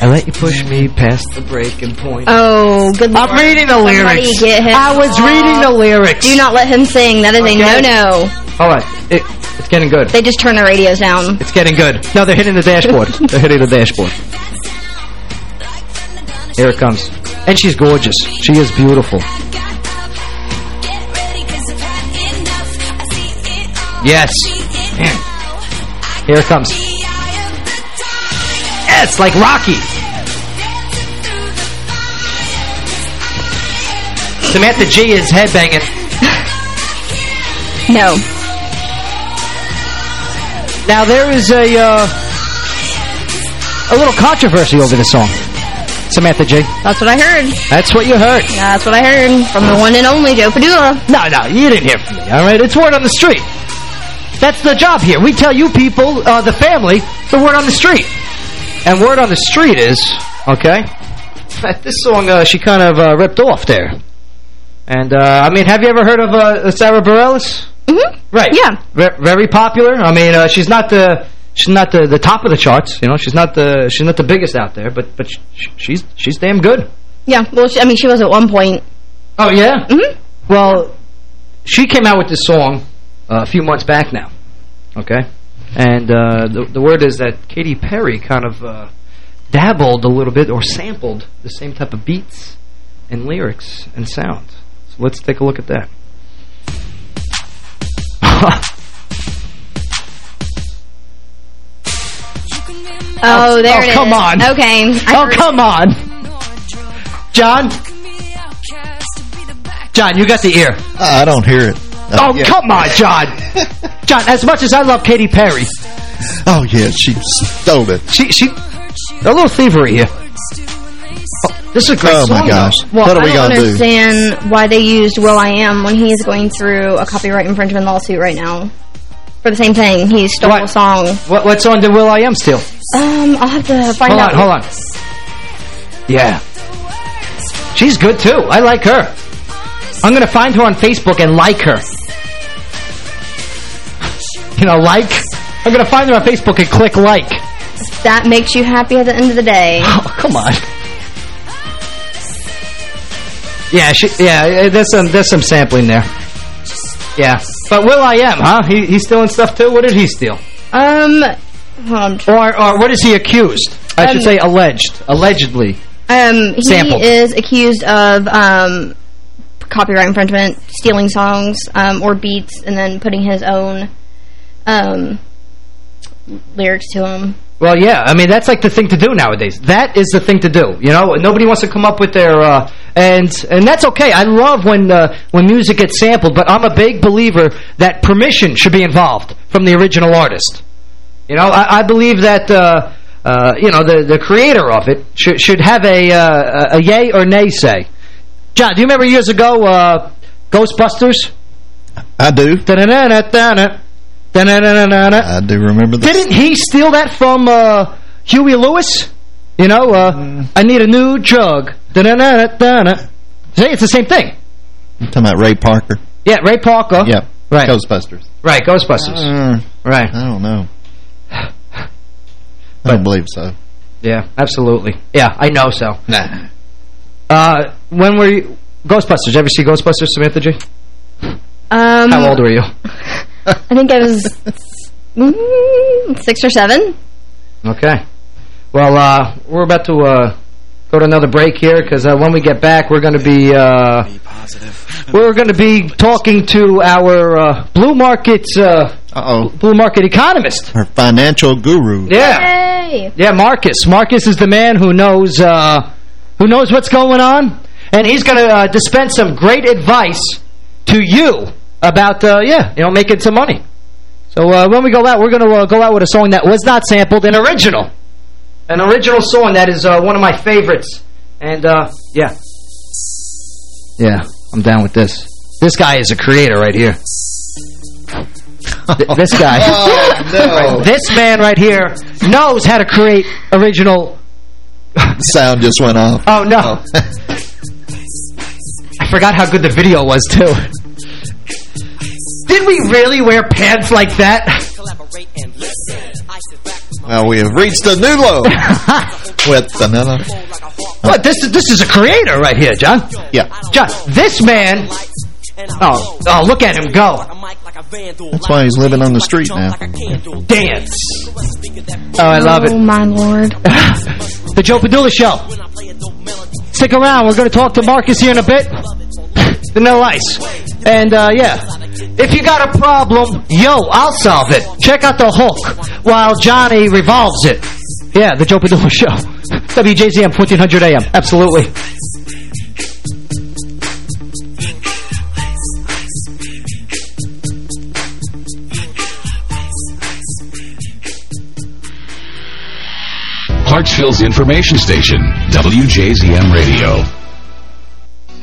I let you push me past the breaking point. Oh, good I'm Lord. reading the lyrics. Get him I was off. reading the lyrics. Do not let him sing. That is Okay. a no-no. All right, it, it's getting good. They just turn the radios down. It's getting good. No, they're hitting the dashboard. they're hitting the dashboard. Here it comes. And she's gorgeous. She is beautiful. Yes. Man. Here it comes. Yes, like Rocky. Samantha G is headbanging. No. Now there is a uh, a little controversy over the song. Samantha G. That's what I heard. That's what you heard. That's what I heard from the one and only Joe Padula. No, no, you didn't hear from me, all right? It's word on the street. That's the job here. We tell you people, uh, the family, the word on the street. And word on the street is, okay, this song uh, she kind of uh, ripped off there. And, uh, I mean, have you ever heard of uh, Sara Bareilles? Mm-hmm. Right. Yeah. Ve very popular. I mean, uh, she's not the she's not the the top of the charts. You know, she's not the she's not the biggest out there, but but sh she's she's damn good. Yeah, well, she, I mean, she was at one point. Oh yeah. Mm -hmm. Well, she came out with this song uh, a few months back now. Okay, and uh, the the word is that Katy Perry kind of uh, dabbled a little bit or sampled the same type of beats and lyrics and sounds. So let's take a look at that. Oh, there oh, it is. come on. Okay. I oh, heard- come on. John? John, you got the ear. I don't hear it. Oh, yeah. come on, John. John, as much as I love Katy Perry. Oh, yeah, she stole it. She, she, a little thievery here. Oh, this is a great Oh, song, my gosh. though. Well, what are we I don't going to do? understand why they used will.i.am when he's going through a copyright infringement lawsuit right now. For the same thing. He stole What? a song. What, what song did will.i.am steal? Um, I'll have to find Hold out. on, hold on. Yeah. She's good, too. I like her. I'm going to find her on Facebook and like her. You know, like? I'm going to find them on Facebook and click like. That makes you happy at the end of the day. Oh, come on. Yeah, she, yeah, there's some there's some sampling there. Yeah, But will.i.am, huh? He, he's stealing stuff too? What did he steal? Um, Or, or what is he accused? I should Um, say alleged. Allegedly. Um, he Sampled. is accused of um, copyright infringement, stealing songs um, or beats, and then putting his own um, lyrics to them. Well, yeah. I mean, that's like the thing to do nowadays. That is the thing to do. You know, nobody wants to come up with their uh, and and that's okay. I love when uh, when music gets sampled, but I'm a big believer that permission should be involved from the original artist. You know, I, I believe that uh, uh, you know the the creator of it should should have a uh, a yay or nay say. John, do you remember years ago uh, Ghostbusters? I do. Da-na-na-na-na. Da-na-na-na-na. I do remember this. Didn't he steal that from uh, Huey Lewis? You know, uh, I need a new drug. See, it's the same thing. You talking about Ray Parker? Yeah, Ray Parker. Yep. Right. Ghostbusters. Right, Ghostbusters. Uh, right. I don't know. I don't believe so. Yeah, absolutely. Yeah, I know so. Nah. Uh, when were you... Ghostbusters. Ever see Ghostbusters, Samantha G? Um, How old were you? I think I was mm, six or seven. Okay. Well, uh, we're about to uh, go to another break here because uh, when we get back, we're going to be uh, we're going to be talking to our uh, blue market uh, Uh-oh. blue market economist. Our financial guru. Yeah, Yay! yeah, Marcus. Marcus is the man who knows uh, who knows what's going on, and he's going to uh, dispense some great advice to you about uh, yeah, you know, making some money. So uh, when we go out, we're going to uh, go out with a song that was not sampled, an original. An original song that is uh, one of my favorites. And, uh, yeah. Yeah, I'm down with this. This guy is a creator right here. Th this guy. Oh, no. This man right here knows how to create original... Sound just went off. Oh, no. I forgot how good the video was, too. Did we really wear pants like that? Well, we have reached a new low with the nana. What? This is this is a creator right here, John. Yeah. John, this man. Oh, oh, look at him go. That's why he's living on the street now. Dance. Oh, I love it. Oh, my lord. The Joe Padula Show. Stick around. We're going to talk to Marcus here in a bit. No Ice. And, uh, yeah. If you got a problem, yo, I'll solve it. Check out the Hulk while Johnny revolves it. Yeah, the Joe Padula Show. WJZM 1400 AM. Absolutely. Clarksville's information station, WJZM Radio.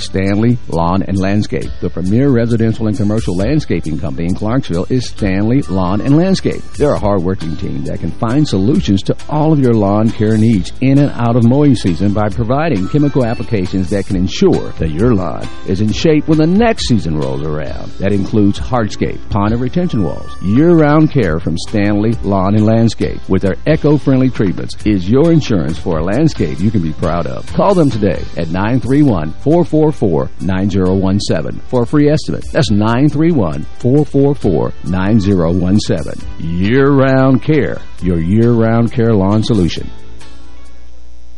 Stanley Lawn and Landscape. The premier residential and commercial landscaping company in Clarksville is Stanley Lawn and Landscape. They're a hardworking team that can find solutions to all of your lawn care needs in and out of mowing season by providing chemical applications that can ensure that your lawn is in shape when the next season rolls around. That includes hardscape, pond and retention walls. Year-round care from Stanley Lawn and Landscape with their eco-friendly treatments is your insurance for a landscape you can be proud of. Call them today at 931 444 944-9017 for a free estimate. That's 931-444-9017. Year-round care. Your year-round care lawn solution.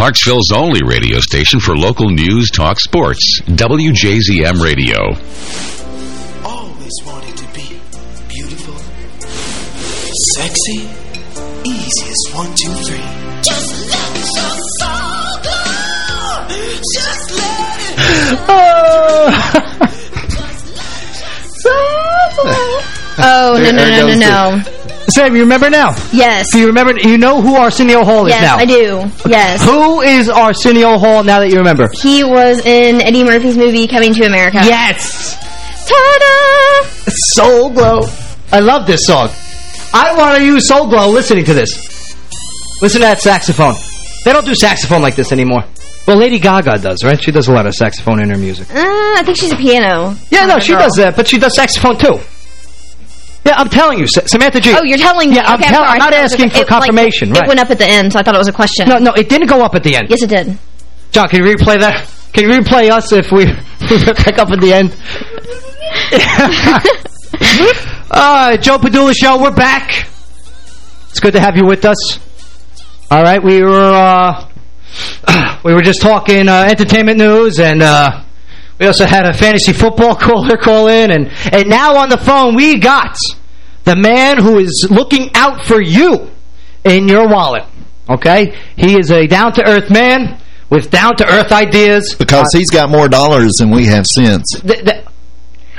Clarksville's only radio station for local news, talk, sports. WJZM Radio. Always wanted to be beautiful, sexy, easiest one, two, three. Just let your soul go. Just let it. Oh, no, no, no, no, no. Sam, you remember now? Yes. Do you remember? You know who Arsenio Hall is yes, now? I do. Yes. Who is Arsenio Hall now that you remember? He was in Eddie Murphy's movie Coming to America. Yes. Ta-da! Soul Glo. I love this song. I want to use Soul Glo listening to this. Listen to that saxophone. They don't do saxophone like this anymore. Well, Lady Gaga does, right? She does a lot of saxophone in her music. Uh, I think she's a piano. Yeah, no, she girl. does that, but she does saxophone too. Yeah, I'm telling you, Samantha G. Oh, you're telling me. Yeah, I'm, okay, tell- I'm not I thought it was asking a- for it, like, confirmation. It right. went up at the end, so I thought it was a question. No, no, it didn't go up at the end. Yes, it did. John, can you replay that? Can you replay us if we, we pick up at the end? uh, Joe Padula Show, we're back. It's good to have you with us. All right, we were uh, we were just talking uh, entertainment news, and uh, we also had a fantasy football caller call in, and and now on the phone we got the man who is looking out for you in your wallet. Okay, he is a down to earth man with down to earth ideas. Because he's got more dollars than we have cents. Th th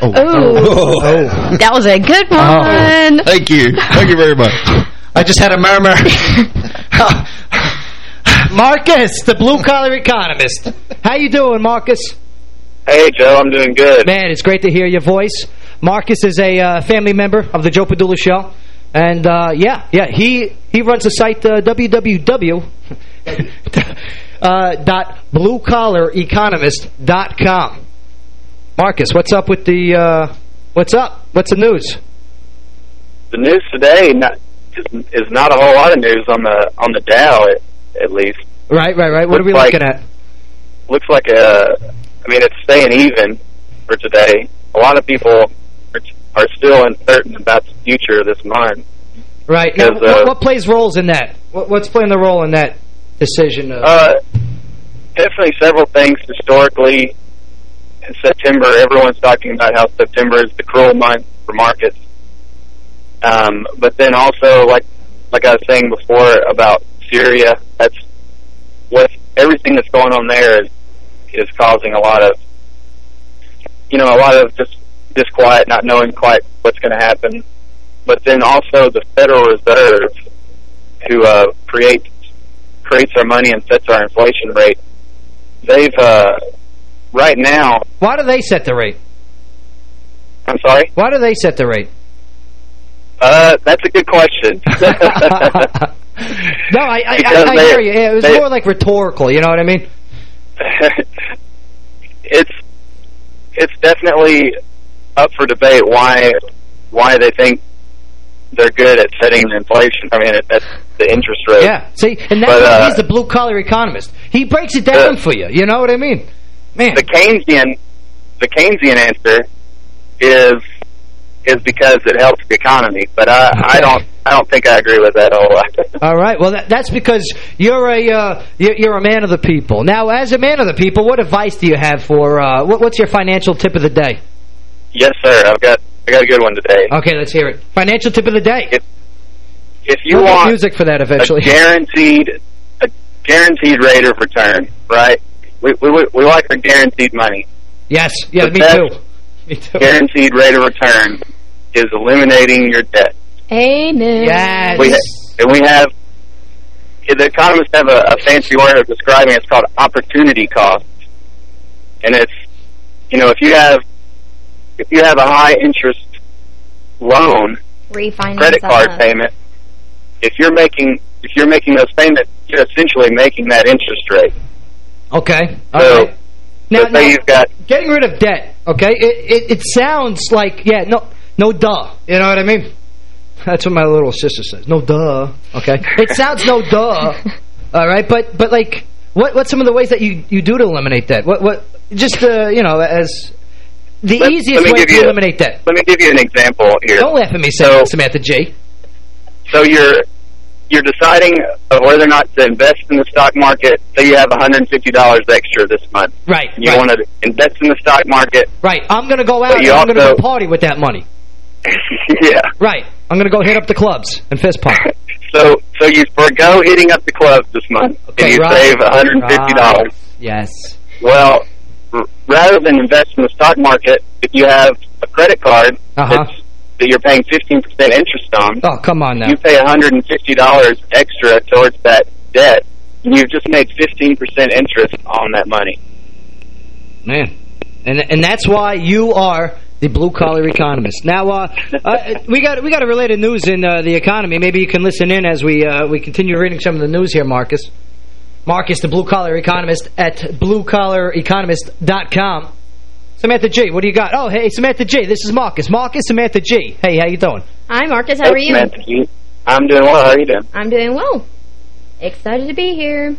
oh. Ooh. Oh. That was a good oh. one. Oh. Thank you. Thank you very much. I just had a murmur. Marcus, the blue-collar economist. How you doing, Marcus? Hey, Joe, I'm doing good. Man, it's great to hear your voice. Marcus is a uh, family member of the Joe Padula Show. And, uh, yeah, yeah, he he runs the site uh, www. uh, dot bluecollareconomist.com. Marcus, what's up with the, uh, what's up? What's the news? The news today not, is, not a whole lot of news on the on the Dow, at, at least. Right, right, right. What are we like- looking at? Looks like a, I mean, it's staying even for today. A lot of people are, are still uncertain about the future of this month. Right. Now, Because, uh, what, what plays roles in that? What, what's playing the role in that decision? Of, Uh, definitely several things historically. In September, everyone's talking about how September is the cruel month for markets. Um, but then also, like like I was saying before about Syria, that's what everything that's going on there is is causing a lot of you know a lot of just disquiet, not knowing quite what's going to happen. But then also the Federal Reserve, who uh, creates creates our money and sets our inflation rate. They've uh, right now Why do they set the rate? I'm sorry? Why do they set the rate? Uh, that's a good question. No, I, I, I, I hear you. It was they- more like rhetorical, you know what I mean? it's it's definitely up for debate why why they think they're good at setting the inflation. I mean, that's the interest rate. Yeah, see, and that's But, why uh, he's the blue-collar economist. He breaks it down for you, you know what I mean? Man. The Keynesian the Keynesian answer is is because it helps the economy, but I I don't I don't think I agree with that a whole lot. All right. Well, that, that's because you're a uh, you're, you're a man of the people. Now, as a man of the people, what advice do you have for uh, what, what's your financial tip of the day? yes, sir. I've got I got a good one today. Okay, let's hear it. Financial tip of the day. If if you We'll want music for that eventually. a guaranteed a guaranteed rate of return, right? We we we like our guaranteed money. Yes. Yeah. The Me best too. Me too. Guaranteed rate of return is eliminating your debt. Amen. Yes. We ha- and we have the economists have a, a fancy word of describing it. It's called opportunity cost, and it's you know if you have if you have a high interest loan Refinance credit card that. payment, if you're making if you're making those payments, you're essentially making that interest rate. Okay. All So, right. Now, so say now, you've got getting rid of debt. Okay. It, it it sounds like yeah. No. No duh. You know what I mean? That's what my little sister says. No duh. Okay. It sounds no duh. All right. But but like what what's some of the ways that you you do to eliminate that? What what just uh, you know as the Let- easiest let way to you- eliminate that. Let me give you an example here. Don't laugh at me, So- Samantha G. So you're you're deciding whether or not to invest in the stock market. Say you have $150 extra this month. Right. You right. want to invest in the stock market. Right. I'm going to go out and I'm going to go party with that money. yeah. Right. I'm going to go hit up the clubs and fist pump. So so you forego hitting up the clubs this month, Okay, and you right. save $150. Right. Yes. Well, r- rather than invest in the stock market, if you have a credit card Uh-huh. that's, that you're paying 15% interest on, Oh, come on now. you pay $150 extra towards that debt, and you've just made 15% interest on that money. Man. And and that's why you are the blue-collar economist. Now, uh, uh, we got we got a related news in uh, the economy. Maybe you can listen in as we uh, we continue reading some of the news here, Marcus. Marcus, the blue-collar economist at bluecollareconomist.com. Samantha G, what do you got? Oh, hey, Samantha G, this is Marcus. Marcus, Samantha G. Hey, how you doing? Hi, Marcus. How are you? Samantha, you- I'm doing well. How are you doing? I'm doing well. Excited to be here.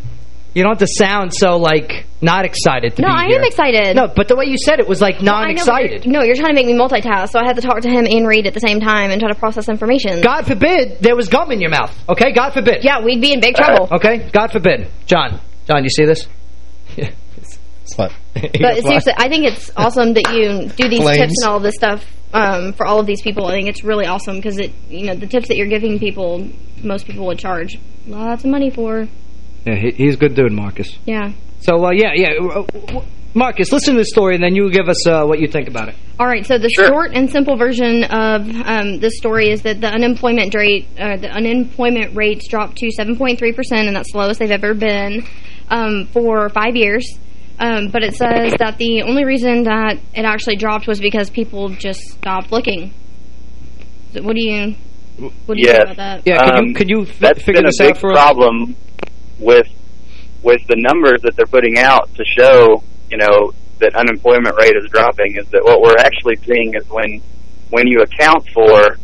You don't have to sound so, like, not excited to No, be I here. am excited. No, but the way you said it was, like, I know, but non-excited. you're- No, you're trying to make me multitask, so I have to talk to him and read at the same time and try to process information. God forbid there was gum in your mouth. Okay? God forbid. Yeah, we'd be in big trouble. Okay? God forbid. John. John, you see this? What? But seriously, I think it's awesome that you do these Flames. tips and all of this stuff um, for all of these people. I think it's really awesome because it, you know, the tips that you're giving people, most people would charge lots of money for. Yeah, he, he's a good dude, Marcus. Yeah. So, uh, yeah, yeah. Marcus, listen to the story, and then you give us uh, what you think about it. All right, so the short and simple version of um, this story is that the unemployment rate, uh, the unemployment rates dropped to 7.3 percent, and that's the lowest they've ever been um, for five years. Um, but it says that the only reason that it actually dropped was because people just stopped looking. So what do you what do you yes. think about that? Yeah, could you- Um, could you f- that's figure been this a out big for us? problem with with the numbers that they're putting out to show, you know, that unemployment rate is dropping. Is that what we're actually seeing is when when you account for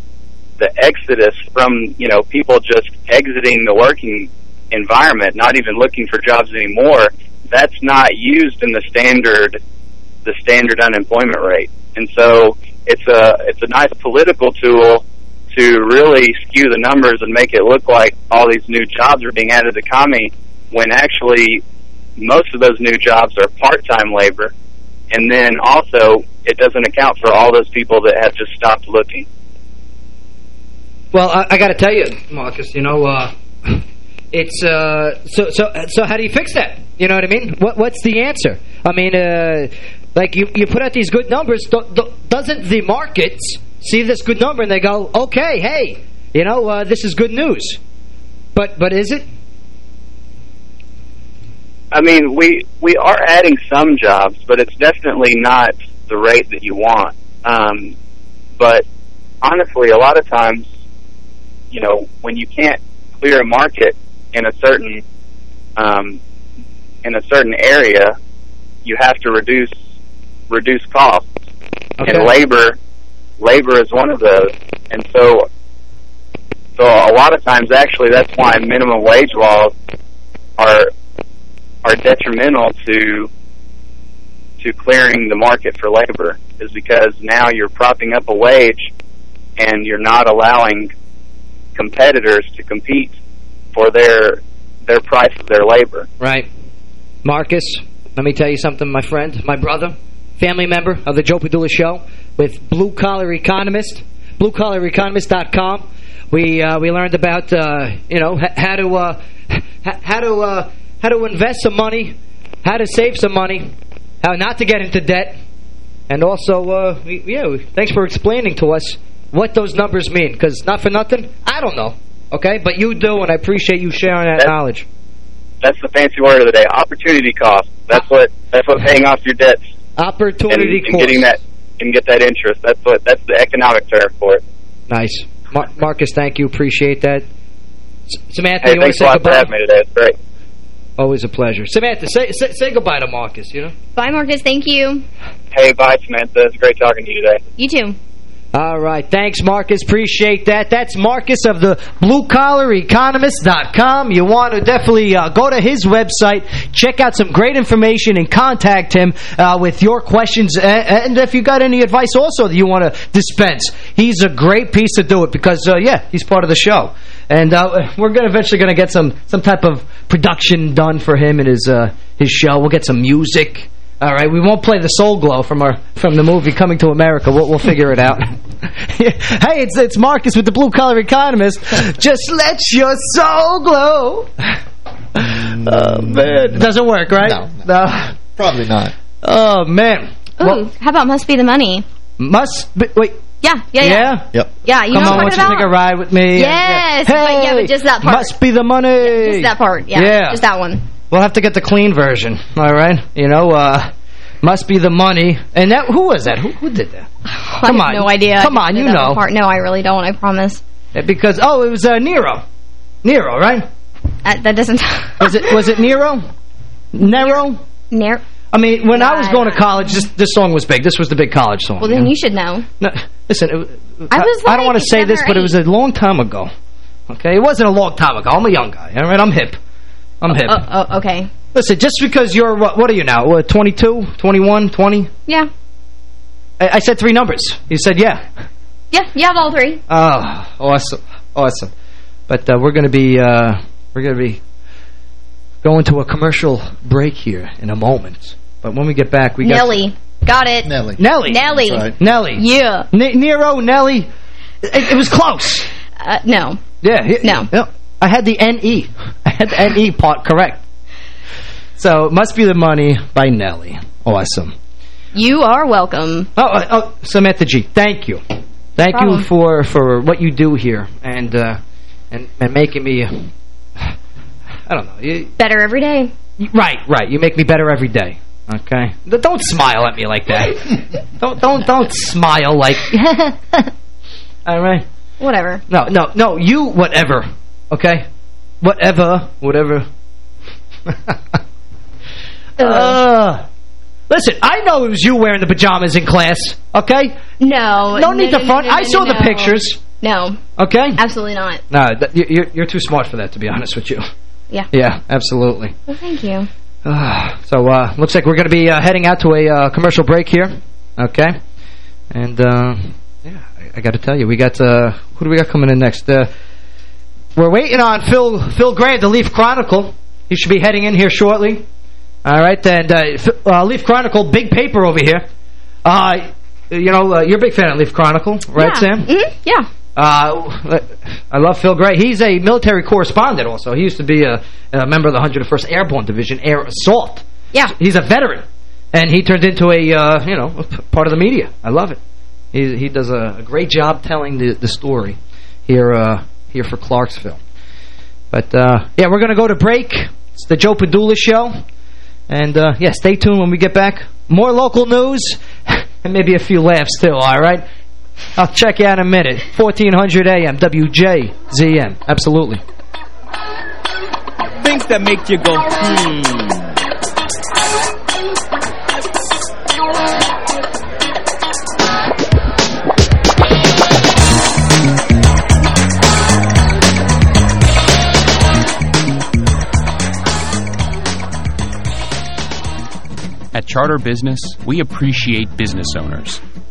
the exodus from, you know, people just exiting the working environment, not even looking for jobs anymore. That's not used in the standard the standard unemployment rate, and so it's a it's a nice political tool to really skew the numbers and make it look like all these new jobs are being added to the economy when actually most of those new jobs are part-time labor. And then also, it doesn't account for all those people that have just stopped looking. Well, I, I got to tell you, Marcus, you know, uh, it's, uh, so, so, so how do you fix that? You know what I mean? What, what's the answer? I mean, uh, like you, you put out these good numbers, do, do, doesn't the markets see this good number and they go, okay, hey, you know, uh, this is good news. But, but is it? I mean, we we are adding some jobs, but it's definitely not the rate that you want. Um, but honestly, a lot of times, you know, when you can't clear a market in a certain um, in a certain area, you have to reduce reduce costs, Okay. and labor labor is one of those. And so, so a lot of times, actually, that's why minimum wage laws are are detrimental to to clearing the market for labor is because now you're propping up a wage and you're not allowing competitors to compete for their their price of their labor. Right. Marcus, let me tell you something, my friend, my brother, family member of the Joe Padula Show with Blue Collar Economist, bluecollareconomist.com. We uh, we learned about uh, you know how to uh, how to uh, how to invest some money, how to save some money, how not to get into debt, and also uh, yeah, thanks for explaining to us what those numbers mean. Because not for nothing, I don't know. Okay, but you do, and I appreciate you sharing that knowledge. That's the fancy word of the day. Opportunity cost. That's ah. what that's what paying off your debts Opportunity and, and cost. getting that and get that interest. That's what that's the economic term for it. Nice. Mar Marcus, thank you. Appreciate that. S Samantha, Hey, you want thanks to a say lot for having me today. It's great. Always a pleasure. Samantha, say, say say goodbye to Marcus, you know? Bye, Marcus. Thank you. Hey, bye, Samantha. It's great talking to you today. You too. All right. Thanks, Marcus. Appreciate that. That's Marcus of the BlueCollarEconomist.com. You want to definitely uh, go to his website, check out some great information, and contact him uh, with your questions. And, and if you got any advice also that you want to dispense, he's a great piece to do it because, uh, yeah, he's part of the show. And uh, we're gonna eventually going to get some some type of production done for him and his uh, his show. We'll get some music. All right, we won't play the Soul Glo from our from the movie Coming to America. We'll, we'll figure it out. hey, it's it's Marcus with the Blue Collar Economist. Just let your soul glow. Mm. Oh man, it doesn't work, right? No, no. Probably not. Oh man, Ooh, how about Must Be the Money? must be, wait. Yeah, yeah, yeah. Yeah. Yep. Yeah, you Come know on, what won't I'm you talking take a ride with me? Yes, Hey, but yeah, but just that part. Must be the money. Just that part, yeah. Yeah. Just that one. We'll have to get the clean version, all right? You know, uh, must be the money. And that who was that? Who, who did that? Come I on. no idea. Come on, you know. Part. No, I really don't. I promise. Because, oh, it was uh, Nero. Nero, right? Uh, that doesn't... Was it was it Nero? Nero? Nero? I mean, when I was going to college, this this song was big. This was the big college song. Well, then you should know. No, listen, it, I was like I don't want to say this, or but it was a long time ago. Okay? It wasn't a long time ago. I'm a young guy, all right? I'm hip. I'm hip. Oh, oh, okay. Listen, just because you're, what, what are you now, what, 22, 21, 20? Yeah. I, I said three numbers. You said yeah. Yeah, you have all three. Oh, awesome. Awesome. But uh, we're going to be, uh, we're going to be going to a commercial break here in a moment. But when we get back, we got... Nelly. Got it. Nelly. Nelly. Nelly. Nelly. Yeah. N Nero, Nelly. It, it was close. Uh, no. Yeah. he- No. I had the N-E. I had the N-E part correct. So, it Must Be the Money by Nelly. Awesome. You are welcome. Oh, uh, oh Samantha G, thank you. Thank problem. you for, for what you do here and uh, and, and making me, I don't know. You, Better every day. right, right. You make me better every day. Okay? Don't smile at me like that. don't, don't, don't smile like, all right? Whatever. No, no, no, you whatever, okay? Whatever, whatever. uh, listen, I know it was you wearing the pajamas in class, okay? No. No need no, to front. no, no, I saw the pictures, No. okay? Absolutely not. No, you're, you're too smart for that, to be honest with you. Yeah. Yeah, absolutely. Well, thank you. Ah, so, uh, looks like we're going to be uh, heading out to a uh, commercial break here, okay? And, uh, yeah, I, I got to tell you, we got, uh, who do we got coming in next? We're waiting on Phil Phil Grant, the Leaf Chronicle. He should be heading in here shortly. All right, and uh, uh, Leaf Chronicle, big paper over here. Uh, you know, uh, you're a big fan of Leaf Chronicle, right, yeah. Sam? Mm-hmm. Yeah. Uh, I love Phil Grey. He's a military correspondent also. He used to be a, a member of the 101st Airborne Division, Air Assault. Yeah. He's a veteran. And he turned into a, uh, you know, part of the media. I love it. He, he does a, a great job telling the, the story here uh, here for Clarksville. But, uh, yeah, we're going to go to break. It's the Joe Padula Show. And, uh, yeah, stay tuned when we get back. More local news and maybe a few laughs, too, all right? I'll check you out in a minute. 1400 AM, WJZM. Absolutely. Things that make you go, hmm. Charter Business, we appreciate business owners.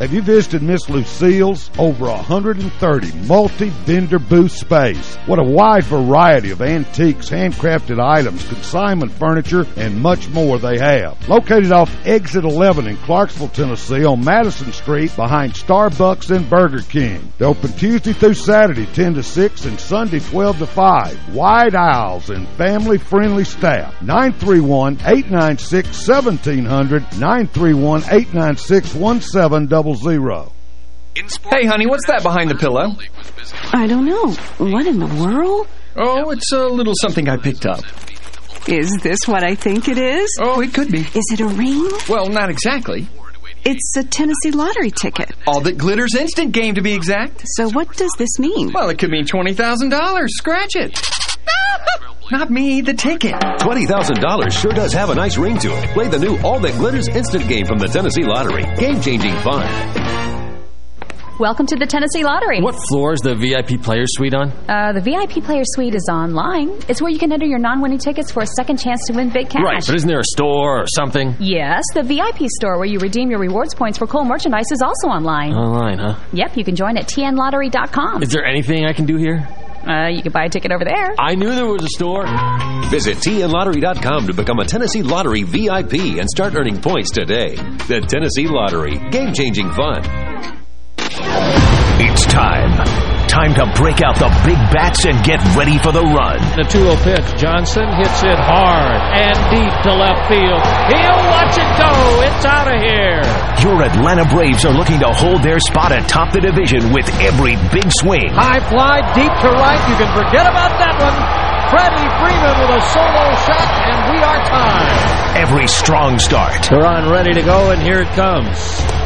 Have you visited Miss Lucille's? Over 130 multi-vendor booth space. What a wide variety of antiques, handcrafted items, consignment furniture, and much more they have. Located off Exit 11 in Clarksville, Tennessee on Madison Street behind Starbucks and Burger King. They're open Tuesday through Saturday 10 to 6 and Sunday 12 to 5. Wide aisles and family-friendly staff. 931-896-1700, 931-896-1700. Hey, honey, what's that behind the pillow? I don't know. What in the world? Oh, it's a little something I picked up. Is this what I think it is? Oh, it could be. Is it a ring? Well, not exactly. It's a Tennessee lottery ticket. All that glitters instant game, to be exact. So what does this mean? Well, it could mean $20,000. Scratch it. Not me, the ticket. $20,000 sure does have a nice ring to it. Play the new All That Glitters instant game from the Tennessee Lottery. Game-changing fun. Welcome to the Tennessee Lottery. What floor is the VIP Player Suite on? Uh, the VIP Player Suite is online. It's where you can enter your non-winning tickets for a second chance to win big cash. Right, but isn't there a store or something? Yes, the VIP store where you redeem your rewards points for cool merchandise is also online. Online, huh? Yep, you can join at tnlottery.com. Is there anything I can do here? Uh, you can buy a ticket over there. I knew there was a store. Visit tnlottery.com to become a Tennessee Lottery VIP and start earning points today. The Tennessee Lottery. Game-changing fun. It's time. Time to break out the big bats and get ready for the run. The 2-0 pitch. Johnson hits it hard and deep to left field. He'll watch it go. It's out of here. Your Atlanta Braves are looking to hold their spot atop the division with every big swing. High fly deep to right. You can forget about that one. Freddie Freeman with a solo shot, and we are tied. Every strong start. Teheran ready to go, and here it comes.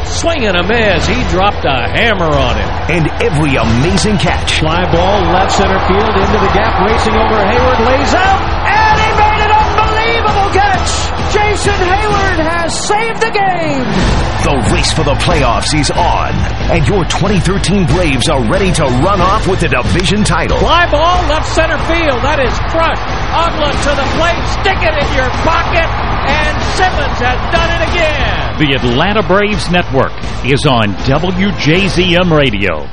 Swing and a miss. He dropped a hammer on him. And every amazing catch. Fly ball left center field into the gap, racing over Heyward, lays out, and he made an unbelievable catch. Jason Heyward has saved the game. The race for the playoffs is on, and your 2013 Braves are ready to run off with the division title. Fly ball left center field. That is crushed. Uggla to the plate. Stick it in your pocket. And Simmons has done it again. The Atlanta Braves Network is on WJZM Radio.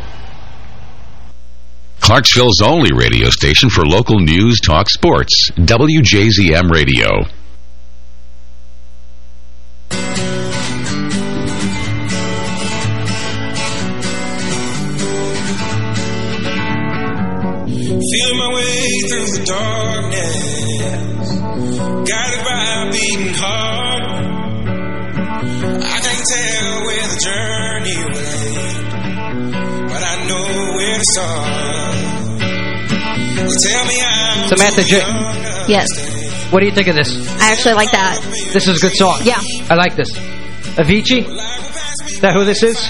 Clarksville's only radio station for local news, talk, sports. WJZM Radio. Feel my way through the darkness, guided by a beating heart. I can't tell where the journey will end, but I know where to start. Well, tell me how. Samantha J. Yes. What do you think of this? I actually like that. This is a good song. Yeah. I like this. Avicii? Is that who this is?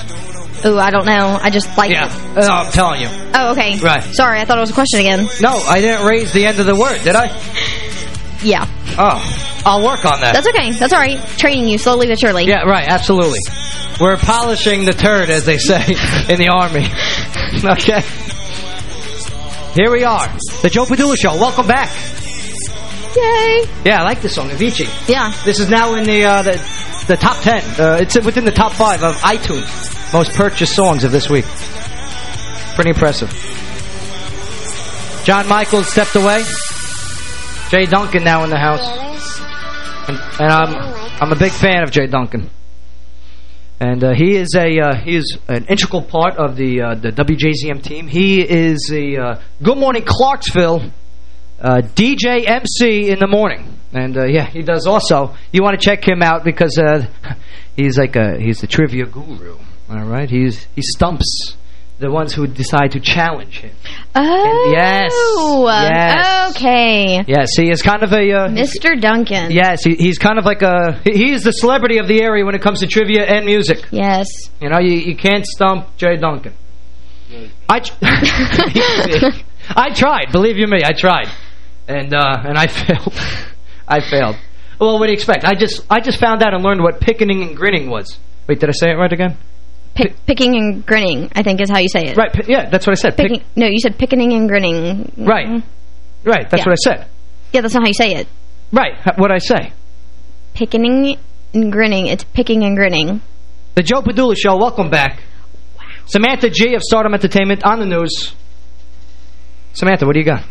Ooh, I don't know. I just like Yeah. it. I'm telling you. Oh, okay. Right. Sorry, I thought it was a question again. No, I didn't raise the end of the word, did I? Yeah. Oh, I'll work on that. That's okay. That's all right. Training you slowly but surely. Yeah, right, absolutely. We're polishing the turd, as they say in the Army. okay. Here we are. The Joe Padula Show. Welcome back. Yay. Yeah, I like this song, Avicii. Yeah. This is now in the uh, the, the top 10. Uh, it's within the top 5 of iTunes. Most purchased songs of this week. Pretty impressive. John Michaels stepped away. Jay Duncan now in the house. And, and I'm I'm a big fan of Jay Duncan. And uh, he is a uh, he is an integral part of the uh, the WJZM team. He is a uh, Good Morning Clarksville uh, DJ MC in the morning. And uh, yeah, he does also. You want to check him out because he's like a he's the trivia guru. All right, he's he stumps the ones who decide to challenge him. Oh. And yes, yes. Okay. Yes, he is kind of a... Uh, Mr. Duncan. Yes, he, he's kind of like a... He, he is the celebrity of the area when it comes to trivia and music. Yes. You know, you, you can't stump Jay Duncan. I, I tried, believe you me, I tried. And uh, and I failed. I failed. Well, what do you expect? I just I just found out and learned what picketing and grinning was. Wait, did I say it right again? Pick, picking and grinning, I think is how you say it. Right, yeah, that's what I said. Picking, no, you said pickening and grinning. Right. Right, that's Yeah. what I said. Yeah, that's not how you say it. Right, what I say? Picking and grinning, it's picking and grinning. The Joe Padula Show, welcome back. Samantha G of Stardom Entertainment on the news. Samantha, what do you got?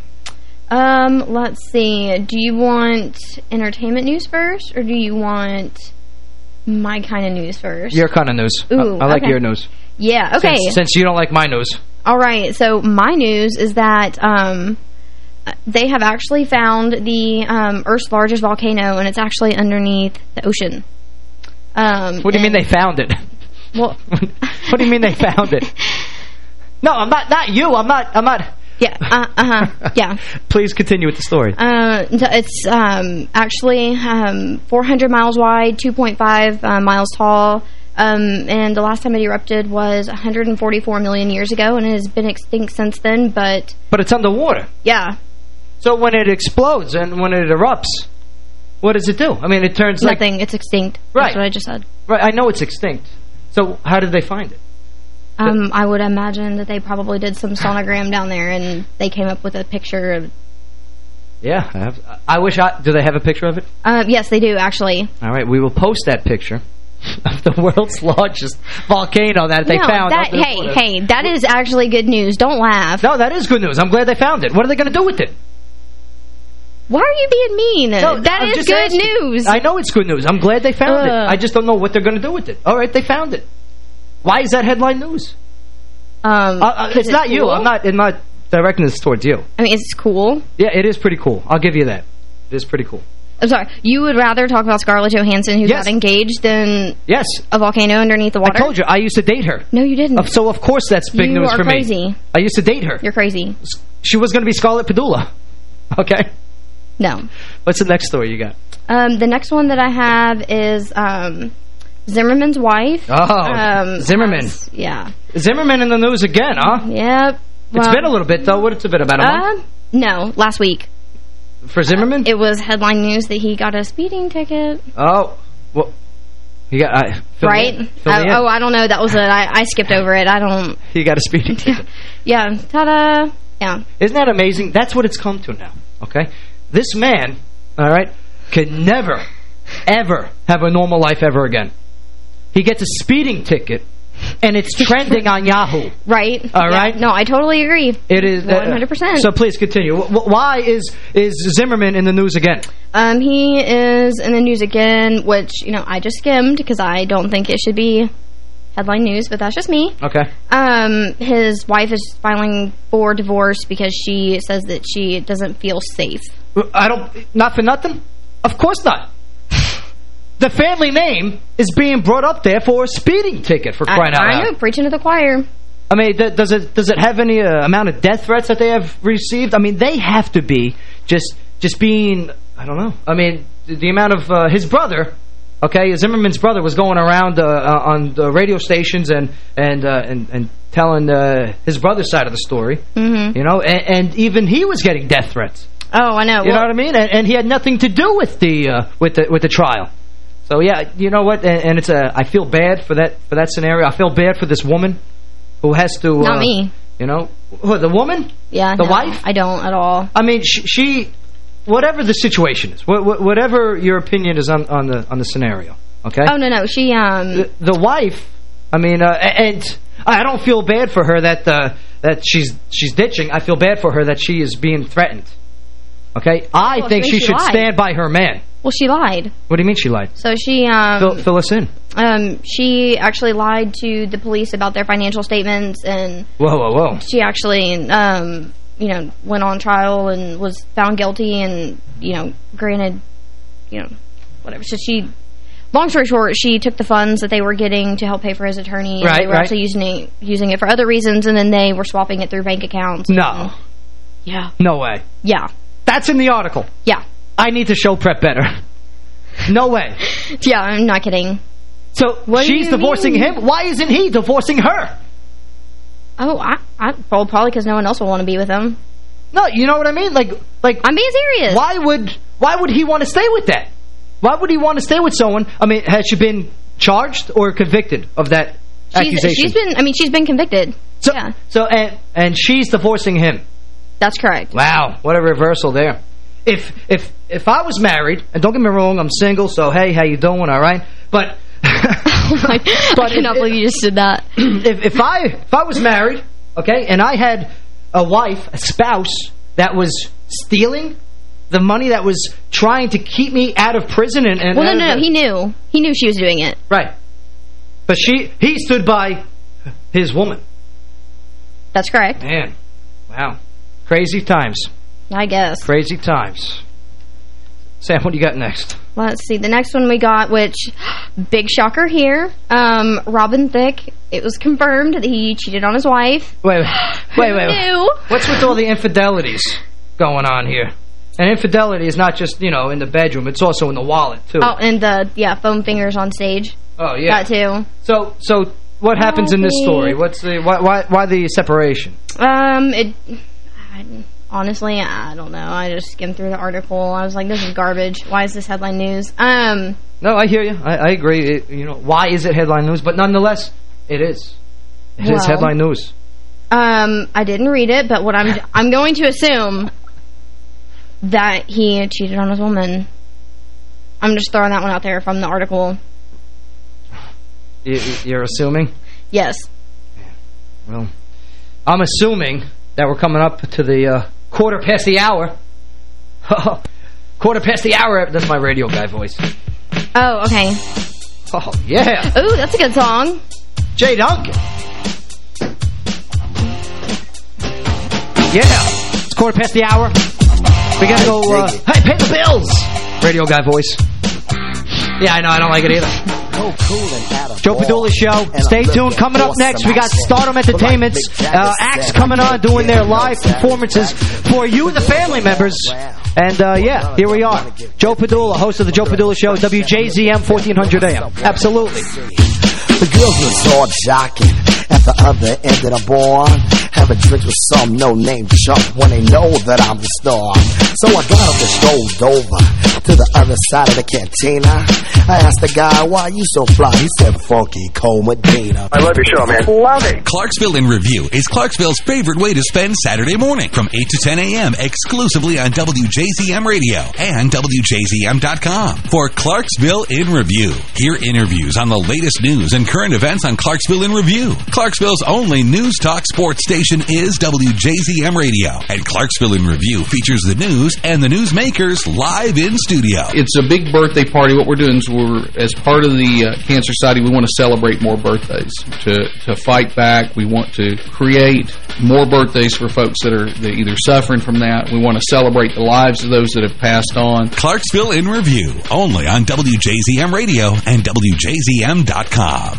Um, let's see. Do you want entertainment news first, or do you want my kind of news first? Your kind of news. I- Ooh, I, like okay. your news. Yeah, okay. Since, since you don't like my news. All right, so my news is that um, they have actually found the um, Earth's largest volcano, and it's actually underneath the ocean. Um, What do you mean they found it? Well, what do you mean they found it? No, I'm not. Not you. I'm not. I'm not. Yeah. Uh, uh-huh. Yeah. Please continue with the story. Uh, it's um, actually um, 400 miles wide, 2.5 uh, miles tall, um, and the last time it erupted was 144 million years ago, and it has been extinct since then, but But it's underwater. yeah, So when it explodes and when it erupts, what does it do? I mean, it turns like nothing. It's extinct. Right. That's what I just said. right. I know it's extinct. So how did they find it? Um, I would imagine that they probably did some sonogram down there, and they came up with a picture of... Yeah, I, have, I wish I. Do they have a picture of it? Uh, yes, they do, actually. All right, we will post that picture of the world's largest volcano that they no, found. That, hey, hey, that is actually good news. Don't laugh. No, that is good news. I'm glad they found it. What are they going to do with it? Why are you being mean? No, that I'm is good asking. news. I know it's good news. I'm glad they found it. I just don't know what they're going to do with it. All right, they found it. Why is that headline news? Um, Uh, uh, 'cause it's not you. I'm not. I'm not directing this towards you. I mean, it's cool. Yeah, it is pretty cool. I'll give you that. It is pretty cool. I'm sorry. You would rather talk about Scarlett Johansson who Yes. got engaged than Yes. a volcano underneath the water? I told you. I used to date her. No, you didn't. Uh, So, of course, that's big You news are for crazy. me. I used to date her. You're crazy. She was going to be Scarlett Padula. Okay? No. What's the next story you got? Um, the next one that I have is um, Zimmerman's wife. Oh, um, Zimmerman. has- yeah. Zimmerman in the news again, huh? Yep. It's been a little bit, though. What's it been, about a month? Uh, no, last week. For Zimmerman? It was headline news that he got a speeding ticket. oh, well, you got... I, right? I, oh, I don't know. That was it. I, I skipped over it. I don't... He got a speeding ticket. Yeah. Ta-da. Yeah. Isn't that amazing? That's what it's come to now, okay? This man, all right, can never, ever have a normal life ever again. He gets a speeding ticket, and it's trending on Yahoo. Right. All Yeah. right? No, I totally agree. It is... uh, 100%. So please continue. Wh- wh- Why is, is Zimmerman in the news again? Um, he is in the news again, which, you know, I just skimmed because I don't think it should be headline news, but that's just me. Okay. Um, his wife is filing for divorce because she says that she doesn't feel safe. I don't... Not for nothing? Of course not. The family name is being brought up there for a speeding ticket, for crying I, out I loud. know, preaching to the choir. I mean, th does it does it have any uh, amount of death threats that they have received? I mean, they have to be just just being, I don't know. I mean, the, the amount of uh, his brother, okay, Zimmerman's brother was going around uh, uh, on the radio stations and and uh, and, and telling uh, his brother's side of the story, Mm-hmm. you know, and, and even he was getting death threats. Oh, I know. You know what I mean? And, and he had nothing to do with the uh, with the with the trial. So yeah, you know what? And, and it's a. I feel bad for that for that scenario. I feel bad for this woman who has to. Not uh, me. You know, who, the woman. Yeah, the no, wife. I don't at all. I mean, she, she whatever the situation is, wh wh whatever your opinion is on on the on the scenario. Okay. Oh, no, no. She, um... The, the wife. I mean, uh, and I don't feel bad for her that uh, that she's she's ditching. I feel bad for her that she is being threatened. Okay. I Well, think she she should lied. stand by her man. Well, she lied. What do you mean she lied? So she, um... Fill, fill us in. Um, she actually lied to the police about their financial statements, and Whoa, whoa, whoa. she actually, um, you know, went on trial and was found guilty and, you know, granted, you know, whatever. So she, long story short, she took the funds that they were getting to help pay for his attorney, and Right, they were right. actually using it, using it for other reasons, and then they were swapping it through bank accounts. No. Yeah. No way. Yeah. That's in the article. Yeah. I need to show prep better. No way. Yeah, I'm not kidding. So What she's divorcing mean? him? Why isn't he divorcing her? Oh, I, I well, probably because no one else will want to be with him. No, you know what I mean? Like, like I'm being serious. Why would why would he want to stay with that? Why would he want to stay with someone? I mean, has she been charged or convicted of that She's, accusation? she's been, I mean, she's been convicted. so, yeah, so and and she's divorcing him. that's correct. Wow, what a reversal there. If if if I was married, and don't get me wrong, I'm single, so hey, how you doing? All right, but my, I cannot believe you just did that. if if I if I was married, okay, and I had a wife, a spouse that was stealing the money that was trying to keep me out of prison and, and Well, no, no, no, he knew. He knew she was doing it. right, but she he stood by his woman. That's correct. Man, wow, crazy times, I guess. crazy times. Sam, what do you got next? Let's see. The next one we got, which, big shocker here, um, Robin Thicke, it was confirmed that he cheated on his wife. Wait, wait, wait. Wait. What's with all the infidelities going on here? And infidelity is not just, you know, in the bedroom. It's also in the wallet, too. Oh, and the, yeah, foam fingers on stage. Oh, yeah. That too. So, so what happens in this story? What's the why why, why the separation? Um, it, I, honestly, I don't know. I just skimmed through the article. I was like, this is garbage. Why is this headline news? Um, No, I hear you. I, I agree. It, you know, why is it headline news? But nonetheless, it is. It is Well- headline news. um, I didn't read it, but what I'm, I'm going to assume that he cheated on his woman. I'm just throwing that one out there from the article. You, you're assuming? Yes. Well, I'm assuming that we're coming up to the uh, quarter past the hour. quarter past the hour. That's my radio guy voice. Oh, okay. Oh, yeah. Ooh, that's a good song. Jay Duncan. Yeah. It's quarter past the hour. We gotta go, uh, hey, pay the bills! Radio guy voice. Yeah, I know, I don't like it either. Joe Padula Show. Stay tuned. Coming up next, we got Stardom Entertainment's uh, acts coming on doing their live performances for you, and the family members. And, uh, yeah, here we are. Joe Padula, host of the Joe Padula Show, WJZM 1400 AM. Absolutely. The girls was all jocking at the other end of the bar. Having drinks with some no-name chump when they know that I'm the star. So I got up and strolled over to the other side of the cantina. I asked the guy, why you so fly? He said, funky Cold Medina. I love your show, man. Love it. Clarksville in Review is Clarksville's favorite way to spend Saturday morning from 8 to 10 a.m. exclusively on WJZM Radio and WJZM.com for Clarksville in Review. Hear interviews on the latest news and current events on Clarksville in Review. Clarksville's only news talk sports station is WJZM Radio, and Clarksville in Review features the news and the newsmakers live in studio. It's a big birthday party. What we're doing is we're, as part of the uh, Cancer Society, we want to celebrate more birthdays. To, to fight back, we want to create more birthdays for folks that are that either suffering from that. We want to celebrate the lives of those that have passed on. Clarksville in Review, only on WJZM Radio and WJZM.com.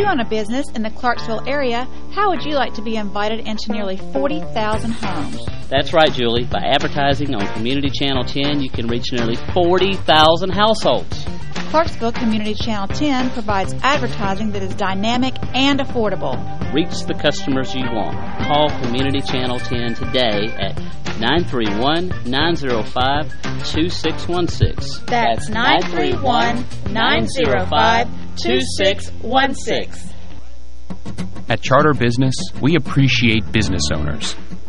If you own a business in the Clarksville area, how would you like to be invited into nearly 40,000 homes? That's right, Julie. By advertising on Community Channel 10, you can reach nearly 40,000 households. Clarksville Community Channel 10 provides advertising that is dynamic and affordable. Reach the customers you want. Call Community Channel 10 today at 931-905-2616. That's 931-905-2616. At Charter Business, we appreciate business owners.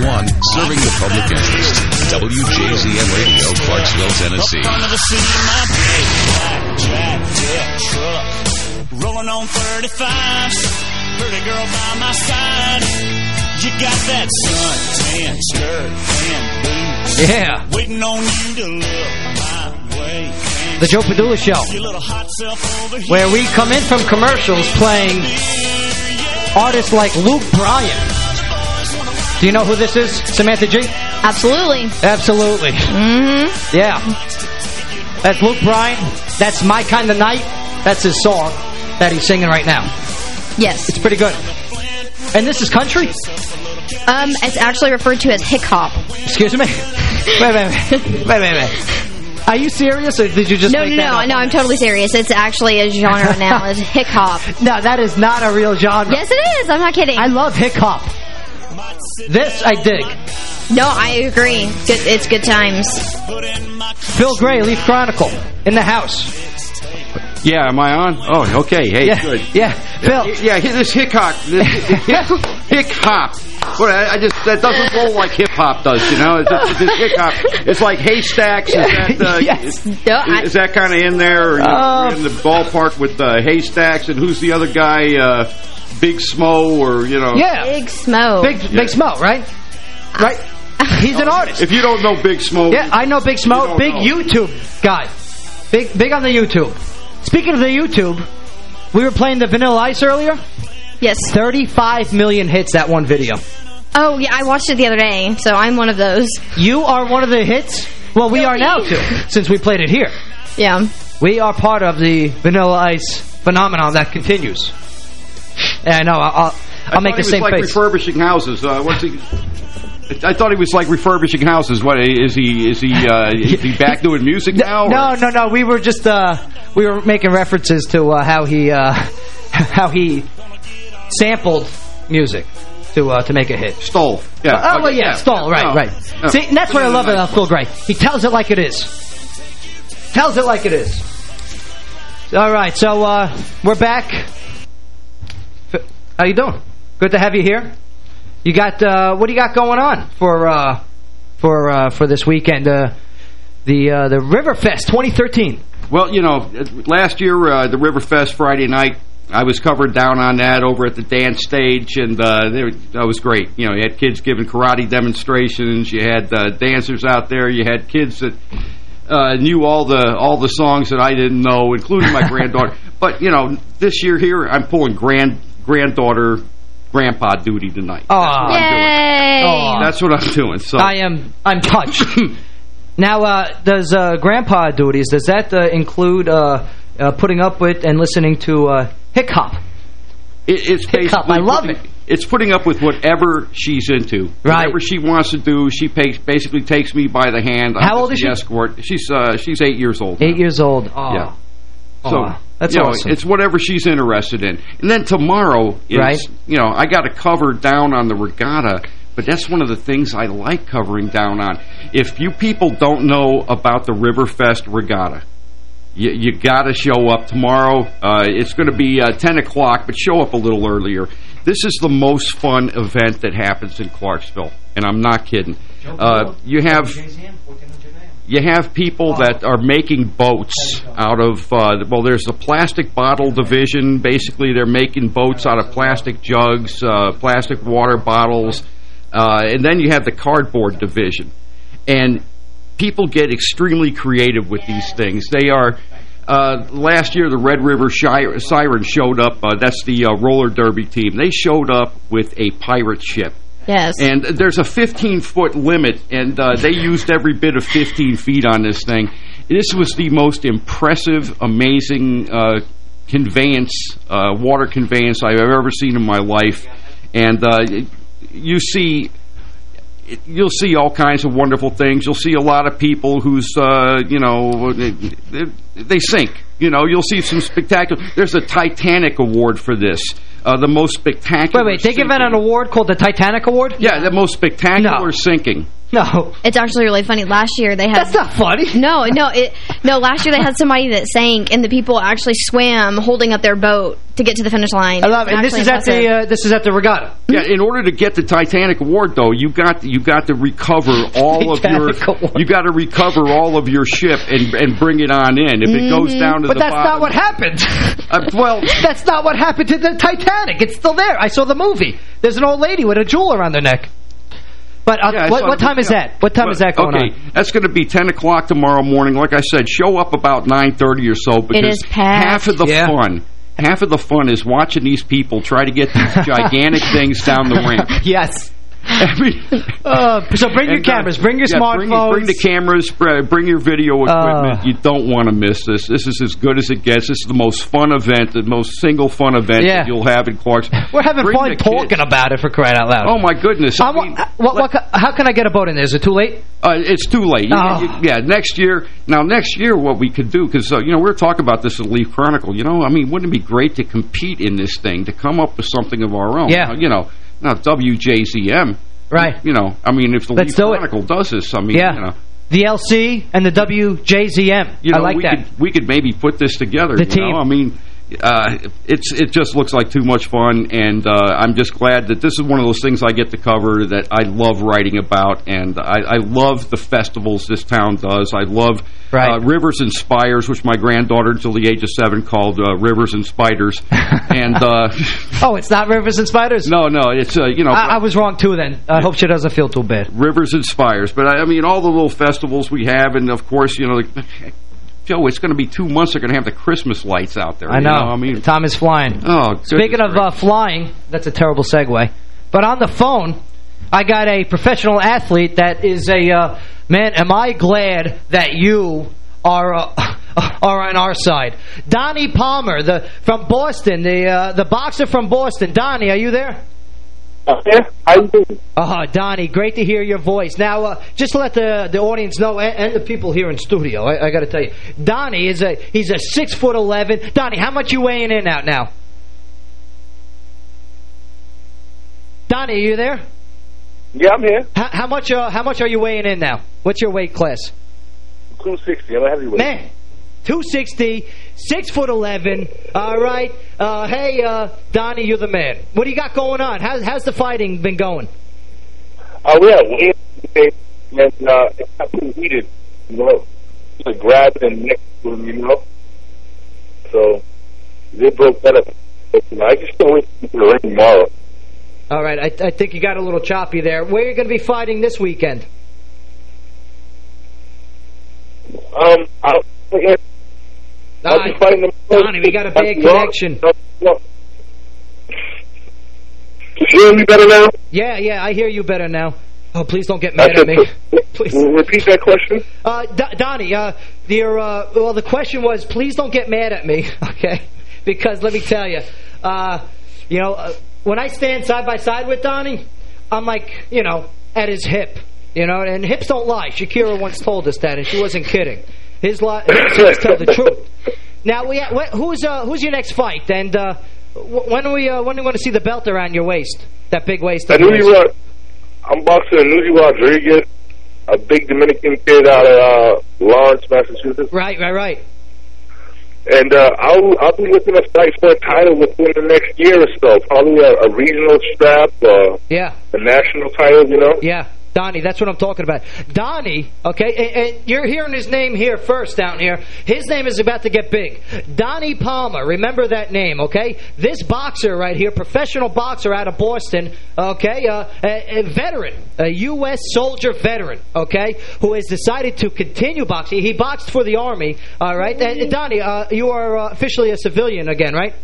Since 1941, serving the public interest. WJZM Radio, Clarksville, Tennessee. Rolling on 35s, pretty girl by my side. You got that sun tan skirt and boots. Yeah. Waiting on you to look my way. The Joe Padula Show, Your little hot self over here. where we come in from commercials playing artists like Luke Bryan. Do you know who this is, Samantha G? Absolutely. Absolutely. Mm-hmm. Yeah. That's Luke Bryan. That's My Kind of Night. That's his song that he's singing right now. Yes. It's pretty good. And this is country? Um, it's actually referred to as hick hop. Excuse me? wait, wait, wait. Wait, wait, wait. Are you serious, or did you just no, no, no, no, I'm totally serious. It's actually a genre now. It's hick hop. No, that is not a real genre. Yes, it is. I'm not kidding. I love hick hop. This I dig. No, I agree. Good, it's good times. Phil Grey, Leaf Chronicle, in the house. Yeah, am I on? Oh, okay. Hey, Yeah, good. yeah, Phil. Yeah, yeah, this hick hop. This hick, hick hop. Well, I, I just that doesn't roll like hip hop does, you know. It's, it's, it's hick hop. It's like haystacks. Is that uh, Yes. is, No, I- is that kind of in there? Or, you know, Uh, in the ballpark with uh, haystacks, and who's the other guy? Uh, Big Smo, or you know? Yeah. Big smoke. Big, Big Smo, right? Right? He's an artist. If you don't know Big Smo, Yeah, I know Big Smo. don't Big know. YouTube guy. Big, big on the YouTube. Speaking of the YouTube, we were playing the Vanilla Ice earlier. Yes. 35 million hits, that one video. Oh, yeah, I watched it the other day, so I'm one of those. You are one of the hits? Well, we are now, too, since we played it here. Yeah. We are part of the Vanilla Ice phenomenon that continues. And no, I'll, I'll, I I'll make the thought he same was like face. refurbishing houses. Uh, what's he? I thought he was like refurbishing houses. What is he? Is he? Uh, is he back doing music now? or- No, no, no. We were just uh, we were making references to uh, how he uh, how he sampled music to uh, to make a hit. Stole. Yeah. Oh, well, Okay, yeah, stole. Right, No. right. No. See, and that's what I love about Phil Grey. He tells it like it is. Tells it like it is. All right, so uh, we're back. How you doing? Good to have you here. You got uh, what do you got going on for uh, for uh, for this weekend? Uh, the uh, the Riverfest 2013. Well, you know, last year uh, the Riverfest Friday night, I was covered down on that over at the dance stage, and uh, were, that was great. You know, you had kids giving karate demonstrations, you had uh, dancers out there, you had kids that uh, knew all the all the songs that I didn't know, including my granddaughter. But you know, this year here, I'm pulling grand granddaughter grandpa duty tonight. Oh, Yay! That's what I'm doing. So I am I'm touched. now, uh, does uh, Grandpa duties does that uh, include uh, uh, putting up with and listening to uh, hip hop? It, it's Hip hop, I love putting- it. It's putting up with whatever she's into. Right. Whatever she wants to do, she pays, basically takes me by the hand. I'm How old is the she? Escort. She's uh, she's eight years old. Eight years old. Oh. Yeah. Oh, So that's you know, awesome. It's whatever she's interested in. And then tomorrow is, Right. you know, I got to cover down on the regatta, but that's one of the things I like covering down on. If you people don't know about the Riverfest regatta, you, you got to show up tomorrow. Uh, it's going to be uh, 10 o'clock, but show up a little earlier. This is the most fun event that happens in Clarksville, and I'm not kidding. Uh, you have you have people that are making boats out of, uh, well, there's the plastic bottle division. Basically, they're making boats out of plastic jugs, uh, plastic water bottles, uh, and then you have the cardboard division. And people get extremely creative with these things. They are... Uh, last year, the Red River Shire, Siren showed up. Uh, that's the uh, roller derby team. They showed up with a pirate ship. Yes. And there's a 15-foot limit, and uh, they used every bit of 15 feet on this thing. This was the most impressive, amazing uh, conveyance, uh, water conveyance I've ever seen in my life. And uh, you see you'll see all kinds of wonderful things. You'll see a lot of people who's, uh, you know, they, they sink. You know, you'll see some spectacular. There's a Titanic award for this. Uh, the most spectacular. Wait, wait. They give out an award called the Titanic Award? Yeah, the most spectacular No. sinking. No. It's actually really funny. Last year they had... That's not funny. No, no. It, no, last year they had somebody that sank, and the people actually swam holding up their boat to get to the finish line. I love it. And this is at the uh, this is at the regatta. Yeah, in order to get the Titanic award, though, you got you got to recover all of your you got to recover all of your ship and and bring it on in. If it goes down to the But the that's bottom, not what happened. Uh, well, that's not what happened to the Titanic. It's still there. I saw the movie. There's an old lady with a jewel around her neck. But uh, Yeah, what, what time is that? What time is that going okay, on? that's going to be 10 o'clock tomorrow morning. Like I said, show up about 9.30 or so because is packed. half of the fun... Half of the fun is watching these people try to get these gigantic things down the ramp. Yes. Mean, Uh, so bring your uh, cameras. Bring your yeah, smartphones. Bring, bring the cameras. Bring your video equipment. Uh. you don't want to miss this. This is as good as it gets. This is the most fun event, the most single fun event Yeah. that you'll have in Clarksville. We're having Bring fun the kids. talking about it for crying out loud. Oh, my goodness. I want- what, what, how can I get a boat in there? Is it too late? Uh, it's too late. Oh. you- yeah, next year. Now, next year, what we could do, because, uh, you know, we were talking about this in the Leaf Chronicle. You know, I mean, wouldn't it be great to compete in this thing, to come up with something of our own? Yeah. Uh, you know, now WJZM. Right. You know, I mean, if the Let's Leaf do it. Chronicle does this, I mean, Yeah. you know. The LC and the WJZM. You know, I like we that. Could, we could maybe put this together. The you team. Know? I mean, uh, it's it just looks like too much fun, and uh, I'm just glad that this is one of those things I get to cover that I love writing about, and I, I love the festivals this town does. I love Right. uh, Rivers and Spires, which my granddaughter until the age of seven called uh, Rivers and Spiders, and uh, Oh, it's not Rivers and Spiders? no, no, it's uh, you know. I, I was wrong, too, then. I hope she doesn't feel too bad. Rivers and Spires. But, I I mean, all the little festivals we have, and, of course, you know, like, Joe, it's going to be two months they're going to have the Christmas lights out there. I you know. I mean, Time is flying. Oh, Speaking of uh, flying, that's a terrible segue. But on the phone, I got a professional athlete that is a, uh, man, am I glad that you are uh, are on our side. Donnie Palmer, the from Boston, the uh, the boxer from Boston. Donnie, are you there? Yeah, how you doing? Uh, Donnie, great to hear your voice. Now, uh, just to let the the audience know, and, and the people here in studio, I, I got to tell you, Donnie is a he's a six foot eleven. Donnie, how much you weighing in out now? Donnie, are you there? Yeah, I'm here. How, how much? Uh, how much are you weighing in now? What's your weight class? 260. I'm a heavyweight. Man, 260, 6 foot 11. All right. Uh, hey, uh, Donnie, you're the man. What do you got going on? How's, how's the fighting been going? Oh, yeah. We and uh, it's not too heated, you know. Just grab and next to him, you know. So they broke that up. But, you know, I just can't wait to to the ring tomorrow. All right, I, I think you got a little choppy there. Where are you going to be fighting this weekend? Um, I'll, Fighting. Donnie, we got a bad connection. You hear me better now? Yeah, yeah, I hear you better now. Oh, please don't get mad at me. Please. Repeat that question. Uh, D Donnie, uh, your, uh, well, the question was, please don't get mad at me, okay? Because let me tell you, uh, you know, uh, when I stand side by side with Donnie, I'm like, you know, at his hip, you know, and hips don't lie. Shakira once told us that, and she wasn't kidding. His li hips always tell the truth. Now, we wh who's uh, who's your next fight? And uh, when are we uh, when are we going to see the belt around your waist? That big waist. And yours? Newsy Rod, I'm boxing Newsy Rodriguez, a big Dominican kid out of uh, Lawrence, Massachusetts. Right, right, right. And uh, I'll I'll be looking to fight for a title within the next year or so. Probably a, a regional strap, uh, Yeah. a national title. You know. Yeah, Donnie, that's what I'm talking about. Donnie, okay, and, and you're hearing his name here first down here. His name is about to get big. Donnie Palmer, remember that name, okay? This boxer right here, professional boxer out of Boston, okay, uh, a, a veteran, a U.S. soldier veteran, okay, who has decided to continue boxing. He boxed for the Army, all right? And, Donnie, uh, you are uh, officially a civilian again, right?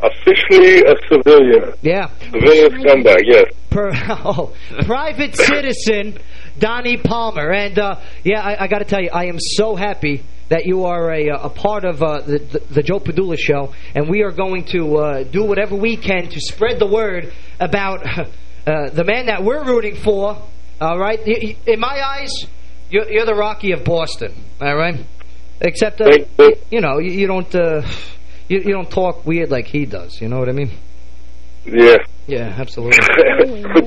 Officially a civilian. Yeah. Civilian scumbag. Yes. Per, oh, private citizen Donnie Palmer. And, uh, yeah, I, I got to tell you, I am so happy that you are a, a part of uh, the, the, the Joe Padula Show, and we are going to uh, do whatever we can to spread the word about uh, the man that we're rooting for, all right? In my eyes, you're, you're the Rocky of Boston, all right? Except, uh, you know, you, you don't... You, you don't talk weird like he does, you know what I mean? Yeah. Yeah, absolutely.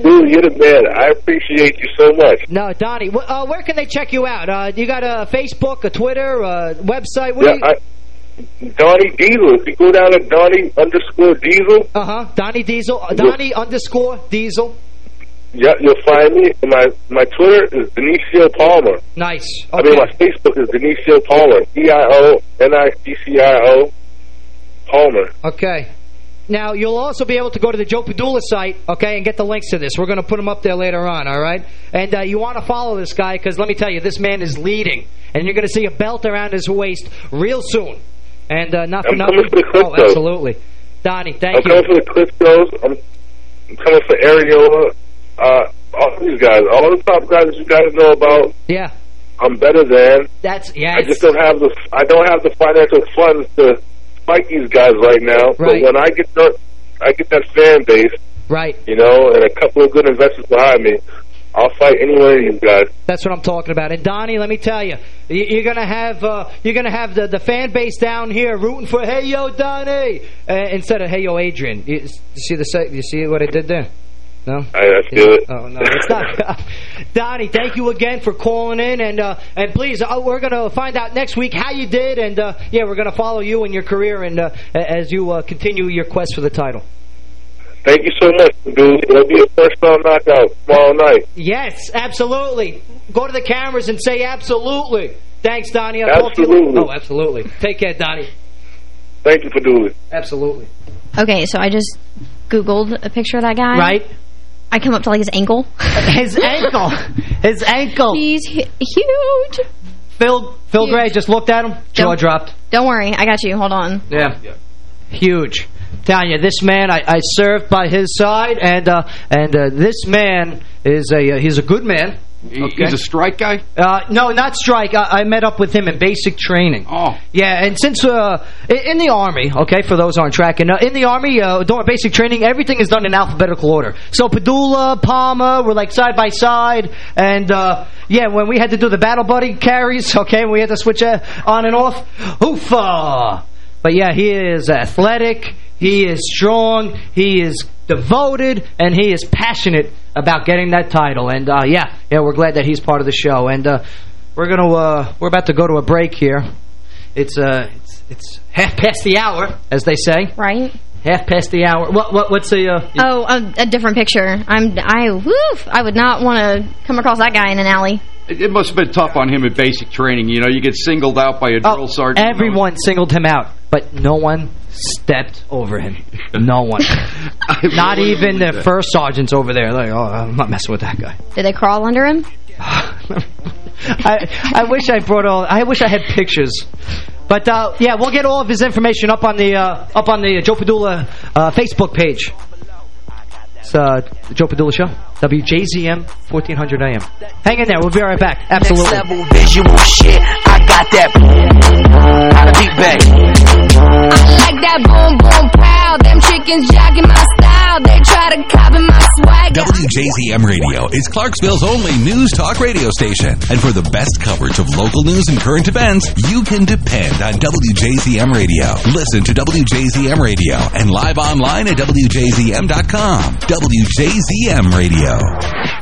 Dude, you're the man. I appreciate you so much. No, Donnie, uh, where can they check you out? Uh, you got a Facebook, a Twitter, a website? What Yeah, you... I, Donnie Diesel. If you go down to Donnie underscore Diesel, Uh-huh, Donnie Diesel, uh, Donnie underscore Diesel. yeah, you'll find me. My my Twitter is Denicio Palmer. Nice. I mean, my Facebook is Denicio Palmer. D-I-O-N-I-C-C-I-O Okay. Now, you'll also be able to go to the Joe Padula site, okay, and get the links to this. We're going to put them up there later on, all right? And uh, you want to follow this guy because, let me tell you, this man is leading. And you're going to see a belt around his waist real soon. And uh, not for I'm nothing. oh, absolutely. Donnie, thank I'm you. coming for the Klitschkos. I'm, I'm coming for Arreola. Uh, all these guys, all the top guys that you guys know about. Yeah. I'm better than. That's yeah. I just don't have the I don't have the financial funds to fight these guys right now. Right. But when I get that I get that fan base, Right. you know, and a couple of good investors behind me, I'll fight any one of these guys. That's what I'm talking about. And Donnie, let me tell you, you're gonna have uh, you're gonna have the the fan base down here rooting for Hey Yo Donnie uh, instead of Hey Yo Adrian. You, see the you see what I did there? No, I, I feel it. Oh no, it's not. Donnie, thank you again for calling in, and uh, and please, uh, we're gonna find out next week how you did, and uh, yeah, we're gonna follow you in your career and uh, as you uh, continue your quest for the title. Thank you so much, dude. It'll be a first round knockout tomorrow night. Yes, absolutely. Go to the cameras and say absolutely. Thanks, Donnie. I'll talk to you- Absolutely. Oh, absolutely. Take care, Donnie. Thank you for doing it. Absolutely. Okay, so I just Googled a picture of that guy. Right. I come up to like his ankle. His ankle. His ankle. He's hu huge. Phil Phil Grey just looked at him. Jaw Don't- dropped. Don't worry, I got you. Hold on. Yeah. Huge. Telling you, this man, I, I served by his side, and uh, and uh, this man is a uh, he's a good man. He's a strike guy? Uh, no, not strike. I, I met up with him in basic training. Oh. Yeah, and since uh, in, the Army, okay, for those aren't tracking, uh, in the Army, uh, during basic training, everything is done in alphabetical order. So Padula, Palmer, we're like side by side, and uh, yeah, when we had to do the battle buddy carries, okay, we had to switch uh, on and off, oofa! But yeah, he is athletic, he is strong, he is devoted, and he is passionate about getting that title. And uh, yeah, yeah, we're glad that he's part of the show. And uh, we're gonna uh, we're about to go to a break here. It's uh it's it's half past the hour, as they say. Right. Half past the hour. What what what's the uh? Oh, a, a different picture. I'm I woof. I would not want to come across that guy in an alley. It, it must have been tough on him in basic training. You know, you get singled out by a drill sergeant. Everyone singled him out, but no one stepped over him. No one. Not even the first sergeants over there. Like, oh, I'm not messing with that guy. Did they crawl under him? I I wish I brought all. I wish I had pictures. But uh, yeah, we'll get all of his information up on the uh, up on the Joe Padula uh, Facebook page. It's uh, the Joe Padula Show, WJZM 1400 AM. Hang in there. We'll be right back. Absolutely. Next level visual shit. I got that. Out of beat back. like that boom boom pow. Them chickens jogging my They try to copy my swag. WJZM Radio is Clarksville's only news talk radio station. And for the best coverage of local news and current events, you can depend on WJZM Radio. Listen to WJZM Radio and live online at WJZM.com. WJZM Radio.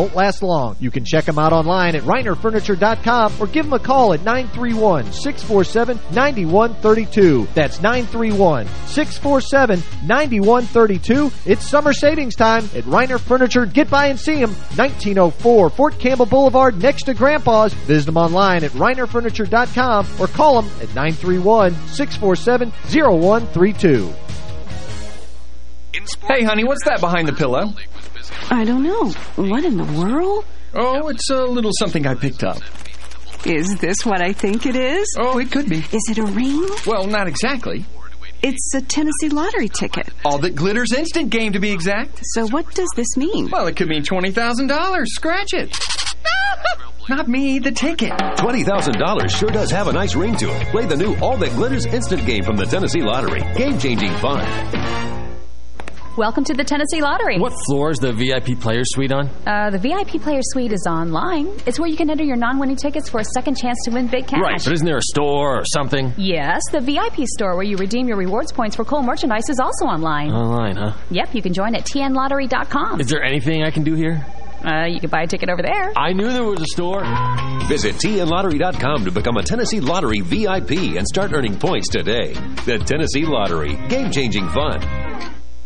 last long. You can check them out online at reinerfurniture.com or give them a call at 931-647-9132. That's 931-647-9132. It's summer savings time at Reiner Furniture. Get by and see them. 1904 Fort Campbell Boulevard next to Grandpa's. Visit them online at reinerfurniture.com or call them at 931-647-0132. Hey, honey, what's that behind the pillow? I don't know. What in the world? Oh, it's a little something I picked up. Is this what I think it is? Oh, it could be. Is it a ring? Well, not exactly. It's a Tennessee lottery ticket. All that glitters instant game, to be exact. So what does this mean? Well, it could mean $20,000. Scratch it. Not me, the ticket. $20,000 sure does have a nice ring to it. Play the new All That Glitters instant game from the Tennessee Lottery. Game-changing fun. Welcome to the Tennessee Lottery. What floor is the VIP Player Suite on? Uh, the VIP Player Suite is online. It's where you can enter your non-winning tickets for a second chance to win big cash. Right, but isn't there a store or something? Yes, the VIP store where you redeem your rewards points for cool merchandise is also online. Online, huh? Yep, you can join at tnlottery.com. Is there anything I can do here? Uh, you can buy a ticket over there. I knew there was a store. Visit tnlottery.com to become a Tennessee Lottery VIP and start earning points today. The Tennessee Lottery. Game-changing fun.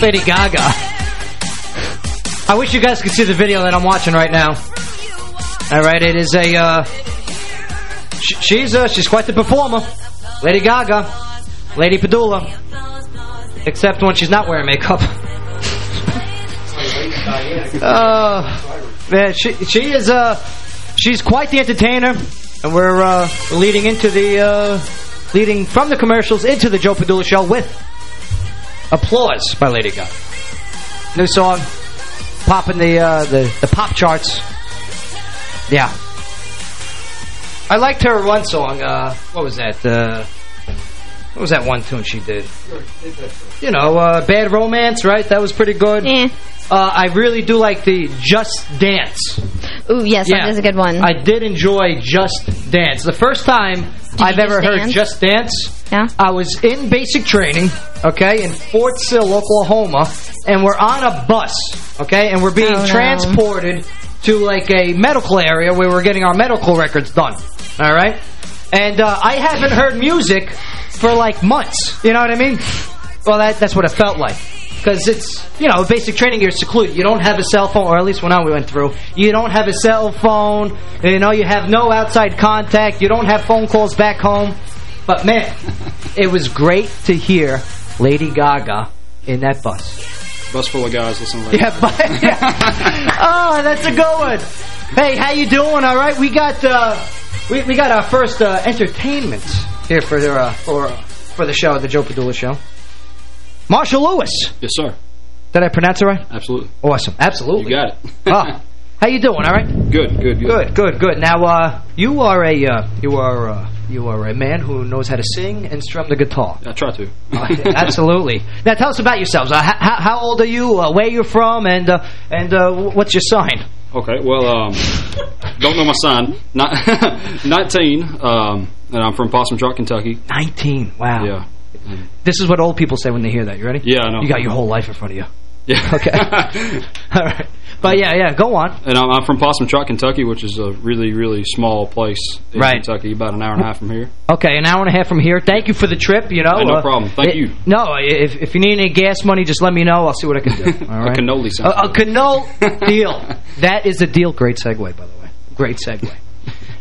Lady Gaga. I wish you guys could see the video that I'm watching right now. All right, it is a. Uh, sh she's uh, she's quite the performer, Lady Gaga, Lady Padula. Except when she's not wearing makeup. uh, man, she she is uh she's quite the entertainer, and we're uh, leading into the uh, leading from the commercials into the Joe Padula show with applause by Lady Gaga. New song, popping the uh, the the pop charts. Yeah, I liked her one song. Uh, what was that? Uh, what was that one tune she did? You know, uh, Bad Romance, right? That was pretty good. Yeah. Uh, I really do like the Just Dance. Ooh, yes, that is a good one. I did enjoy Just Dance. The first time I've ever heard dance? Just Dance, Yeah. I was in basic training, okay, in Fort Sill, Oklahoma, and we're on a bus, okay, and we're being Oh, no. transported to like a medical area where we're getting our medical records done, all right? And uh, I haven't heard music for like months, you know what I mean? Well, that, that's what it felt like. Because it's, you know, basic training, you're secluded. You don't have a cell phone, or at least when I went through. You don't have a cell phone. You know, you have no outside contact. You don't have phone calls back home. But, man, it was great to hear Lady Gaga in that bus. Bus full of guys listening to Yeah, but, oh, that's a good one. Hey, how you doing? All right, we got uh, we we got our first uh, entertainment here for the uh, for for the show, the Joe Padula show. Marshall Lewis. Yes, sir. Did I pronounce it right? Absolutely. Awesome. Absolutely. You got it. oh, how you doing? All right. Good, good, good. Good, good, good. Now, uh, you are a uh, you are uh, you are a man who knows how to sing and strum the guitar. I try to. Absolutely. Now, tell us about yourselves. Uh, how, how old are you? Uh, where you're from? And uh, and uh, what's your sign? Okay, well, um, don't know my son. Not 19, um, and I'm from Possum Trot, Kentucky. 19, wow. Yeah. This is what old people say when they hear that. You ready? Yeah, I know. You got your whole life in front of you. Yeah. Okay. All right. But yeah, yeah, go on. And I'm, I'm from Possum Trot, Kentucky, which is a really, really small place in Right. Kentucky, about an hour and a half from here. Okay, an hour and a half from here. Thank you for the trip, you know. Hey, no uh, problem. Thank it- you. No, if, if you need any gas money, just let me know. I'll see what I can do. All A right? cannoli A, sounds a cannoli deal. That is a deal. Great segue, by the way. Great segue.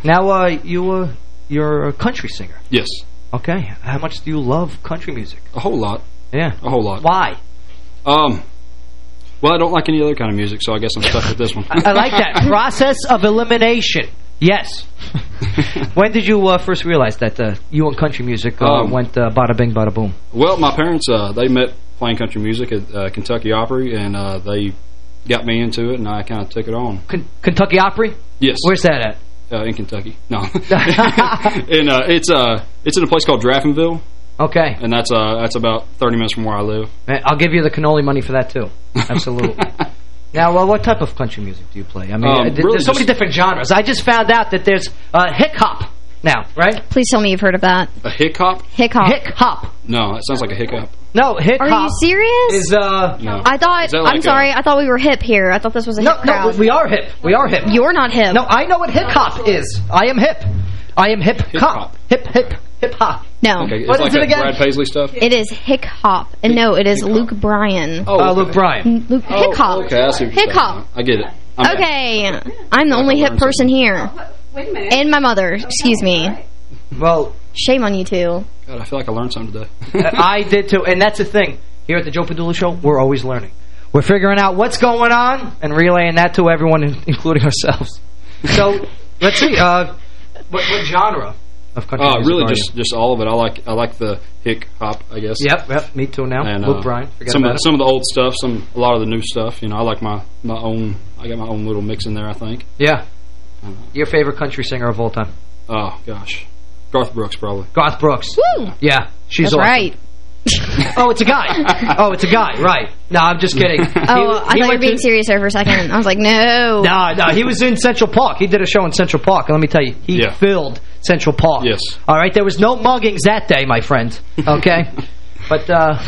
now, uh, you, uh, you're a country singer. Yes. Okay. How much do you love country music? A whole lot. Yeah. A whole lot. Why? Um, well, I don't like any other kind of music, so I guess I'm stuck with this one. I like that. Process of elimination. Yes. when did you uh, first realize that uh, you and country music uh, Um, went uh, bada bing, bada boom? Well, my parents, uh, they met playing country music at uh, Kentucky Opry, and uh, they got me into it, and I kind of took it on. K Kentucky Opry? Yes. Where's that at? Uh, in Kentucky. No. and uh, it's uh, it's in a place called Draffenville. Okay. And that's uh, that's about 30 minutes from where I live. Man, I'll give you the cannoli money for that, too. Absolutely. now, uh, what type of country music do you play? I mean, Um, uh, really there's so many different genres. I just found out that there's uh, hip-hop now, right? Please tell me you've heard of that. A hick hop? Hick hop. Hick hop. No, it sounds like a hiccup. No, hip hop. Are you serious? Is uh No. I thought. Like I'm a- sorry. I thought we were hip here. I thought this was a No, hip no, we are hip. We are hip. You're not hip. No, I know what hip hop is. I am hip. I am hip hop. Hip hip hip hop. No. Okay, it's What like is it again? Brad Paisley stuff? It is hick hop. And no, it is Luke Bryan. Oh, Uh, Luke Bryan. Luke Oh, hick hop. Okay, I see what you're Hick hop. I get it. I'm back. Okay. I'm the only hip person here. Wait a minute. And my mother. Excuse me. Well, Shame on you two. God, I feel like I learned something today. I did too, and that's the thing. Here at the Joe Padula Show, we're always learning. We're figuring out what's going on and relaying that to everyone, including ourselves. So, let's see. Uh, what, what genre of country Uh, really, just you? just all of it. I like I like the hick hop, I guess. Yep, yep. Me too now. And, Luke uh, Bryan. Forget some about of it. some of the old stuff, some a lot of the new stuff. You know, I like my my own. I got my own little mix in there. I think. Yeah. Your favorite country singer of all time? Oh gosh, Garth Brooks probably. Garth Brooks. Woo! Yeah, she's That's awesome. right. oh, it's a guy. Oh, it's a guy. Right. No, I'm just kidding. Oh, I thought you were being serious there for a second. I was like, no. No, no, he was in Central Park. He did a show in Central Park. And let me tell you, he Yeah. filled Central Park. Yes. All right, there was no muggings that day, my friend. Okay? but, uh,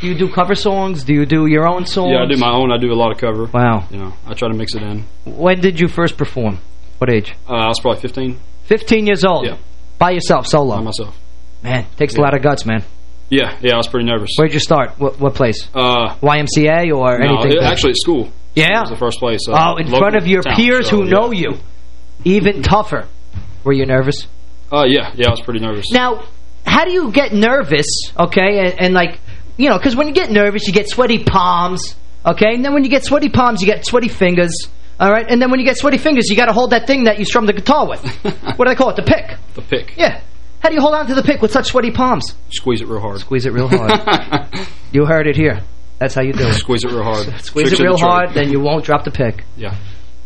do you do cover songs? Do you do your own songs? Yeah, I do my own. I do a lot of cover. Wow. You know, I try to mix it in. When did you first perform? What age? Uh, I was probably 15 15 years old. Yeah. By yourself, solo. by myself. Man, takes a lot of guts, man. Yeah, yeah, I was pretty nervous. Where'd you start? What, what place? Uh, YMCA or no, anything? it- actually, at school. Yeah? It was the first place. uh, oh, in front of your town, peers so, who yeah. know you. Even tougher. Were you nervous? Uh, yeah, yeah, I was pretty nervous. Now, how do you get nervous, okay, and, and like, you know, because when you get nervous, you get sweaty palms, okay, and then when you get sweaty palms, you get sweaty fingers, all right, and then when you get sweaty fingers, you got to hold that thing that you strum the guitar with. what do they call it? The pick. The pick. Yeah. How do you hold on to the pick with such sweaty palms? Squeeze it real hard. Squeeze it real hard. you heard it here. That's how you do it. Squeeze it real hard. Squeeze Tricks it real the hard, then you won't drop the pick. Yeah.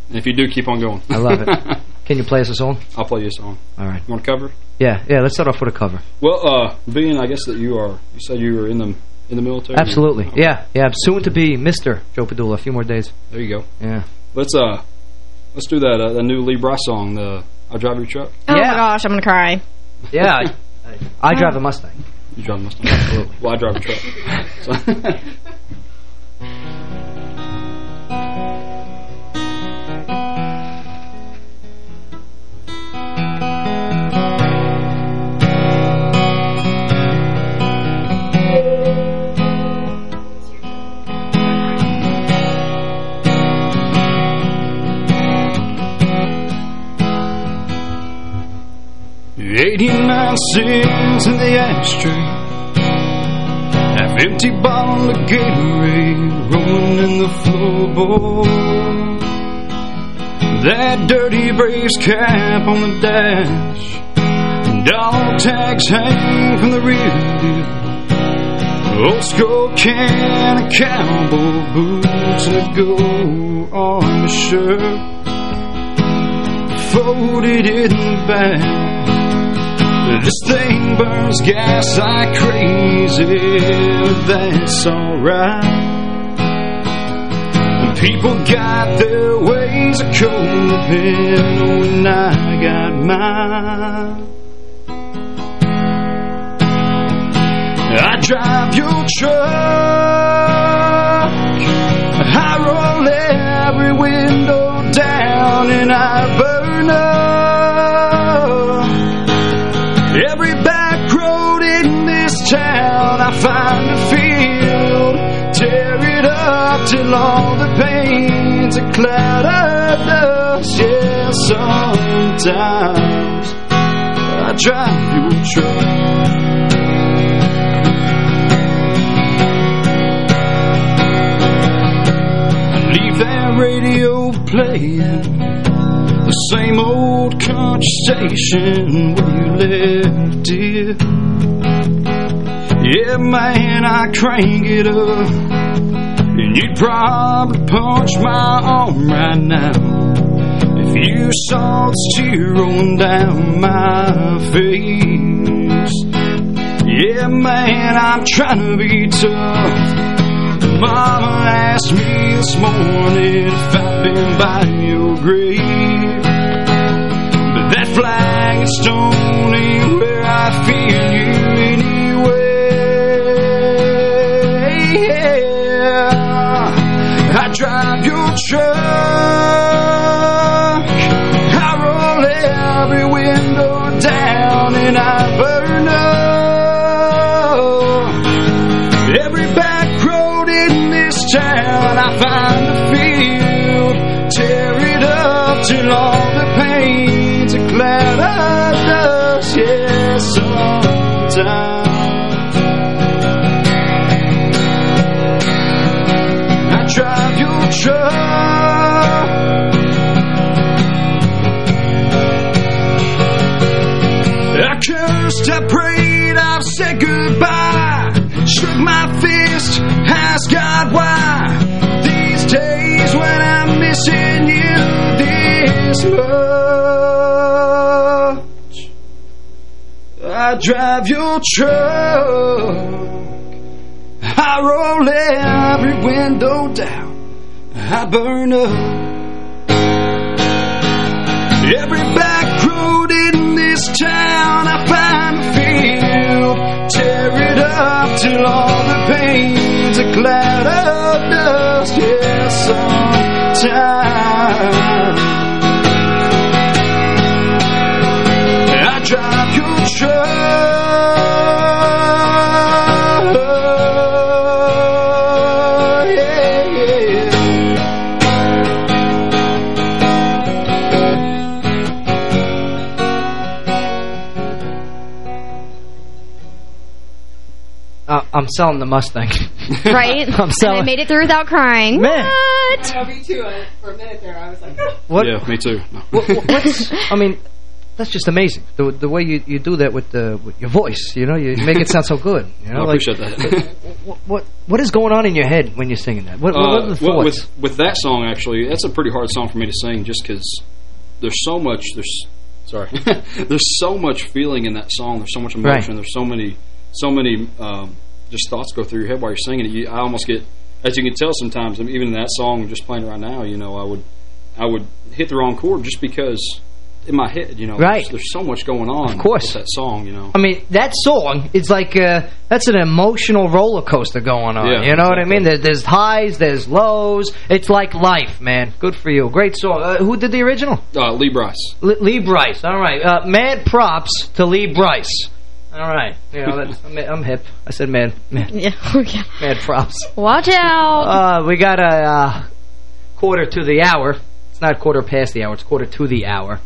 And if you do, keep on going. I love it. Can you play us a song? I'll play you a song. All right. You want to cover? Yeah, yeah. Let's start off with a cover. Well, uh, being I guess that you are, you said you were in the in the military. Absolutely. Yeah, yeah. I'm soon to be Mr. Joe Padula. A few more days. There you go. Yeah. Let's uh, let's do that uh, that new Lee Brice song. The I drive your truck. Oh, my gosh, I'm going to cry. Yeah. I, I drive a Mustang. You drive a Mustang. Absolutely. Well, I drive a truck. So- Eighty-nine cents in the ashtray. Half empty bottle of Gatorade rolling in the floorboard. That dirty Braves cap on the dash. Dog tags hang from the rear view. Old Skoal can of cowboy boots and a gold army shirt. Folded in the back. Mm-hmm. This thing burns gas like crazy, that's alright. People got their ways of coping, and I got mine. I drive your truck, I roll every window down, and I burn up. I find a field, tear it up till all the paint's a cloud of dust. Yeah, sometimes I I drive your truck. Leave that radio playing the same old country station where you left it. Yeah, man, I crank it up, and you'd probably punch my arm right now if you saw the tear rolling down my face. Yeah, man, I'm trying to be tough. Mama asked me this morning if I've been by your grave. But that flag and stone ain't where I feel your truck. I roll every window down and I burn up every back road in this town. I find the field, I drive your truck. I roll every window down. I burn up. Every back road in this town, I find a field, tear it up till all the pain's a cloud of dust. Yeah, sometimes Uh, I'm selling the Mustang. Right? I'm and. I made it through without crying. Man. What? Yeah, me too. I, for a minute there, I was like, What? Yeah, me too. what, what- what's, I mean, that's just amazing. The the way you, you do that with the with your voice, you know, you make it sound so good. You know, I like, appreciate that. what, what what is going on in your head when you're singing that? What, what Uh, are the well, thoughts? with with that song, actually, that's a pretty hard song for me to sing, just because there's so much. There's sorry, there's so much feeling in that song. There's so much emotion. Right. There's so many, so many um, just thoughts go through your head while you're singing it. You, I almost get, as you can tell, sometimes I mean, even in that song, just playing it right now, you know, I would, I would hit the wrong chord just because in my head, you know, Right. there's, there's so much going on. Of course. with that song, you know. I mean, that song is like uh, that's an emotional roller coaster going on. Yeah, you know what I mean? There, there's highs, there's lows. It's like life, man. Good for you. Great song. Uh, who did the original? Uh, Lee Brice. L Lee Brice. All right. Uh, mad props to Lee Brice. All right. You know, that's, I'm, I'm hip. I said mad. Mad, Yeah, okay. mad props. Watch out. Uh, we got a uh, quarter to the hour. It's not quarter past the hour. It's quarter to the hour.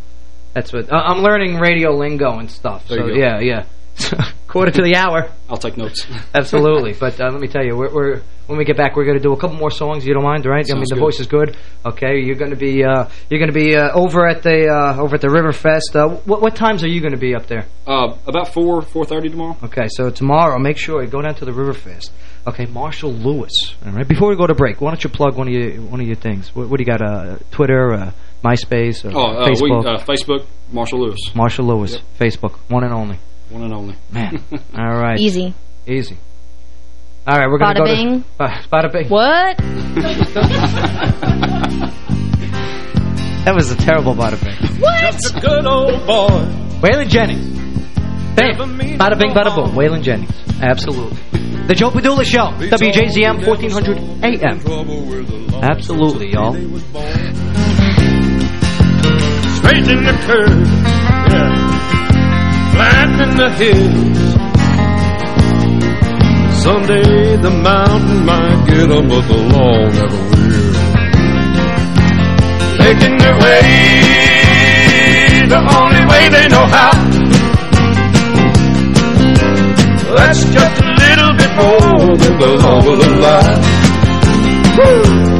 That's what... Uh, I'm learning radio lingo and stuff. There so, yeah, yeah. quarter to the hour. I'll take notes. Absolutely. But uh, let me tell you, we're, we're when we get back, we're going to do a couple more songs. You don't mind, right? I mean, the good. voice is good. Okay, you're going to be uh, you're going to be uh, over at the uh, over at the Riverfest. Uh, what what times are you going to be up there? Uh, about 4, 4.30 tomorrow. Okay, so tomorrow, make sure you go down to the Riverfest. Okay, Marshall Lewis. All right. Before we go to break, why don't you plug one of your one of your things? What, what do you got? Uh, Twitter, uh, MySpace, or Oh, uh, we, Facebook? uh, Facebook, Marshall Lewis. Marshall Lewis, Yep. Facebook, one and only. One and only. Man. All right. Easy. Easy. All right, we're going to Bada go bing. to... Bada bing. What? That was a terrible bada bing. What? a good old boy. Waylon Jennings. Bam. Bada bing, bada boom. Waylon Jennings. Absolutely. The Joe Padula Show. WJZM 1400 AM. Absolutely, y'all. In the curve. Yeah. Flat in the hills. Someday the mountain might get up, but the law never will. Making their way the only way they know how. That's just a little bit more than the of the life. Woo!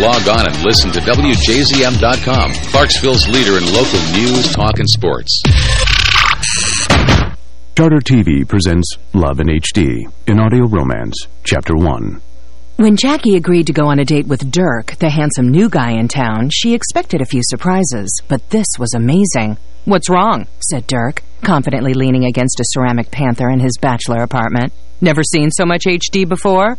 Log on and listen to WJZM.com, Clarksville's leader in local news, talk, and sports. Charter TV presents Love in HD in Audio Romance, Chapter 1. When Jackie agreed to go on a date with Dirk, the handsome new guy in town, she expected a few surprises, but this was amazing. What's wrong? said Dirk, confidently leaning against a ceramic panther in his bachelor apartment. Never seen so much HD before?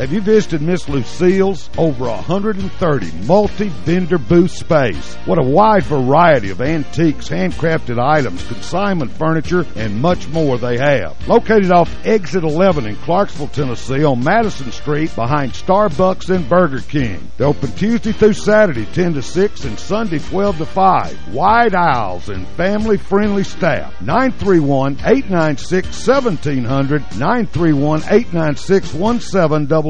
Have you visited Miss Lucille's? Over 130 multi-vendor booth space. What a wide variety of antiques, handcrafted items, consignment furniture, and much more they have. Located off Exit 11 in Clarksville, Tennessee on Madison Street behind Starbucks and Burger King. They're open Tuesday through Saturday 10 to 6 and Sunday 12 to 5. Wide aisles and family-friendly staff. 931-896-1700, 931-896-1700.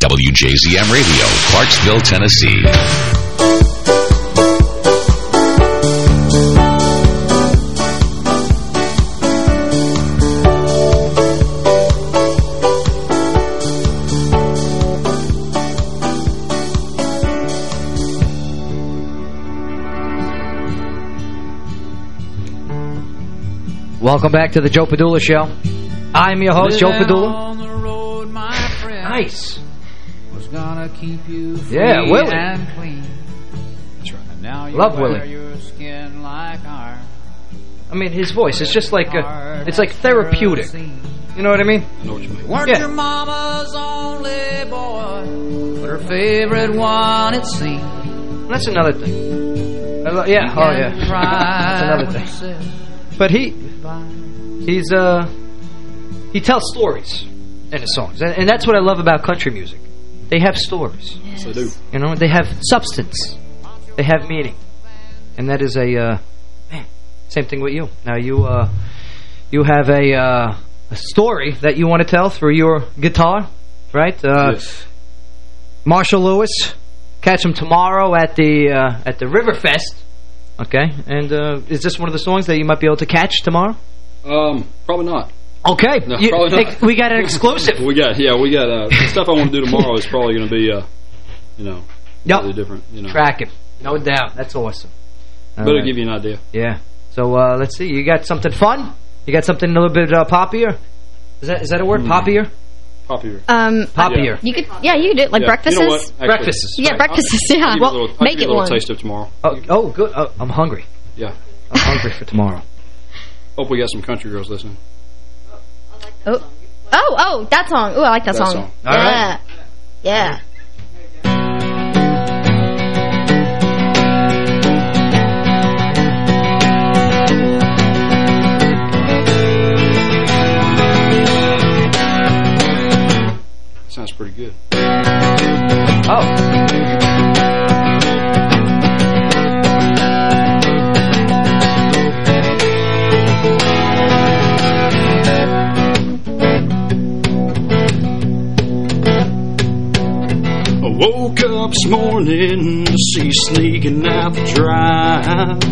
WJZM Radio, Clarksville, Tennessee. Welcome back to the Joe Padula Show. I'm your host, Joe Padula. on the road, my Nice. Was gonna keep you free Yeah, Willie. and clean. That's right. And now you Love wear Willie. your skin like iron. I mean, his voice is just like a, it's like therapeutic. You know what I mean? Weren't Yeah. your mama's only boy, but her favorite one it seemed. That's another thing. I lo- yeah, oh yeah. That's another thing. But he, he's uh, he tells stories in his songs, and, and that's what I love about country music. They have stories. Yes, they do. You know, they have substance. They have meaning, and that is a uh, man. Same thing with you. Now you uh, you have a uh, a story that you want to tell through your guitar, right? Uh, Yes. Marshall Lewis. Catch him tomorrow at the uh, at the Riverfest. Okay, and uh, is this one of the songs that you might be able to catch tomorrow? Um, probably not. Okay, No, You- probably not. we got an exclusive. we got, yeah, we got, uh, stuff I want to do tomorrow is probably going to be, uh, you know, Yep. really different, you know. Track it, no doubt. That's awesome. All But right. it'll give you an idea. Yeah. So uh, let's see. You got something fun? You got something a little bit uh, poppier? Is that is that a word? Hmm. Poppier? Poppier. Um, Poppier. You could, yeah, you could do it like Yeah, breakfasts. You know? Actually, Breakfasts. Yeah, breakfasts. I'll Yeah. give you a Well, little- I'll make give you it a one. taste of tomorrow. Oh, oh good. Oh, I'm hungry. Yeah. I'm hungry for tomorrow. Hope we got some country girls listening. Oh, oh, oh, that song. Oh, I like that, That song. song. All yeah. right. Yeah. Sounds pretty good. Oh. This morning to see you sneaking out the drive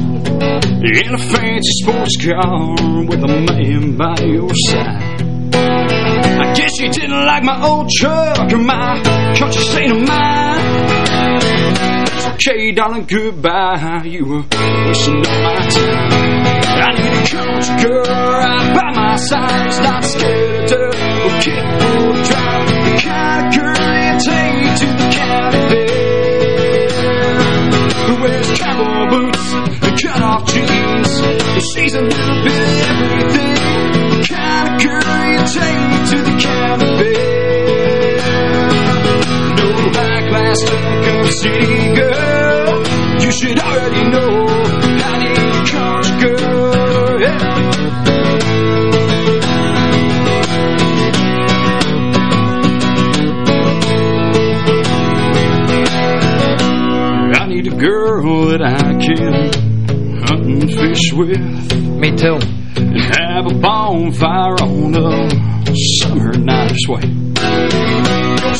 in a fancy sports car with a man by your side. I guess you didn't like my old truck or my country state of mind. It's okay, darling, goodbye. You were wasting all my time. I need a country girl right by my side who's not scared of to or kick or drive. The kind of girl you take to the county boots and cut off jeans. She's a little bit of everything. The kind of girl you take to the fair. No high class up city girl. You should already know girl that I can hunt and fish with. Me too. And have a bonfire on a summer night's way.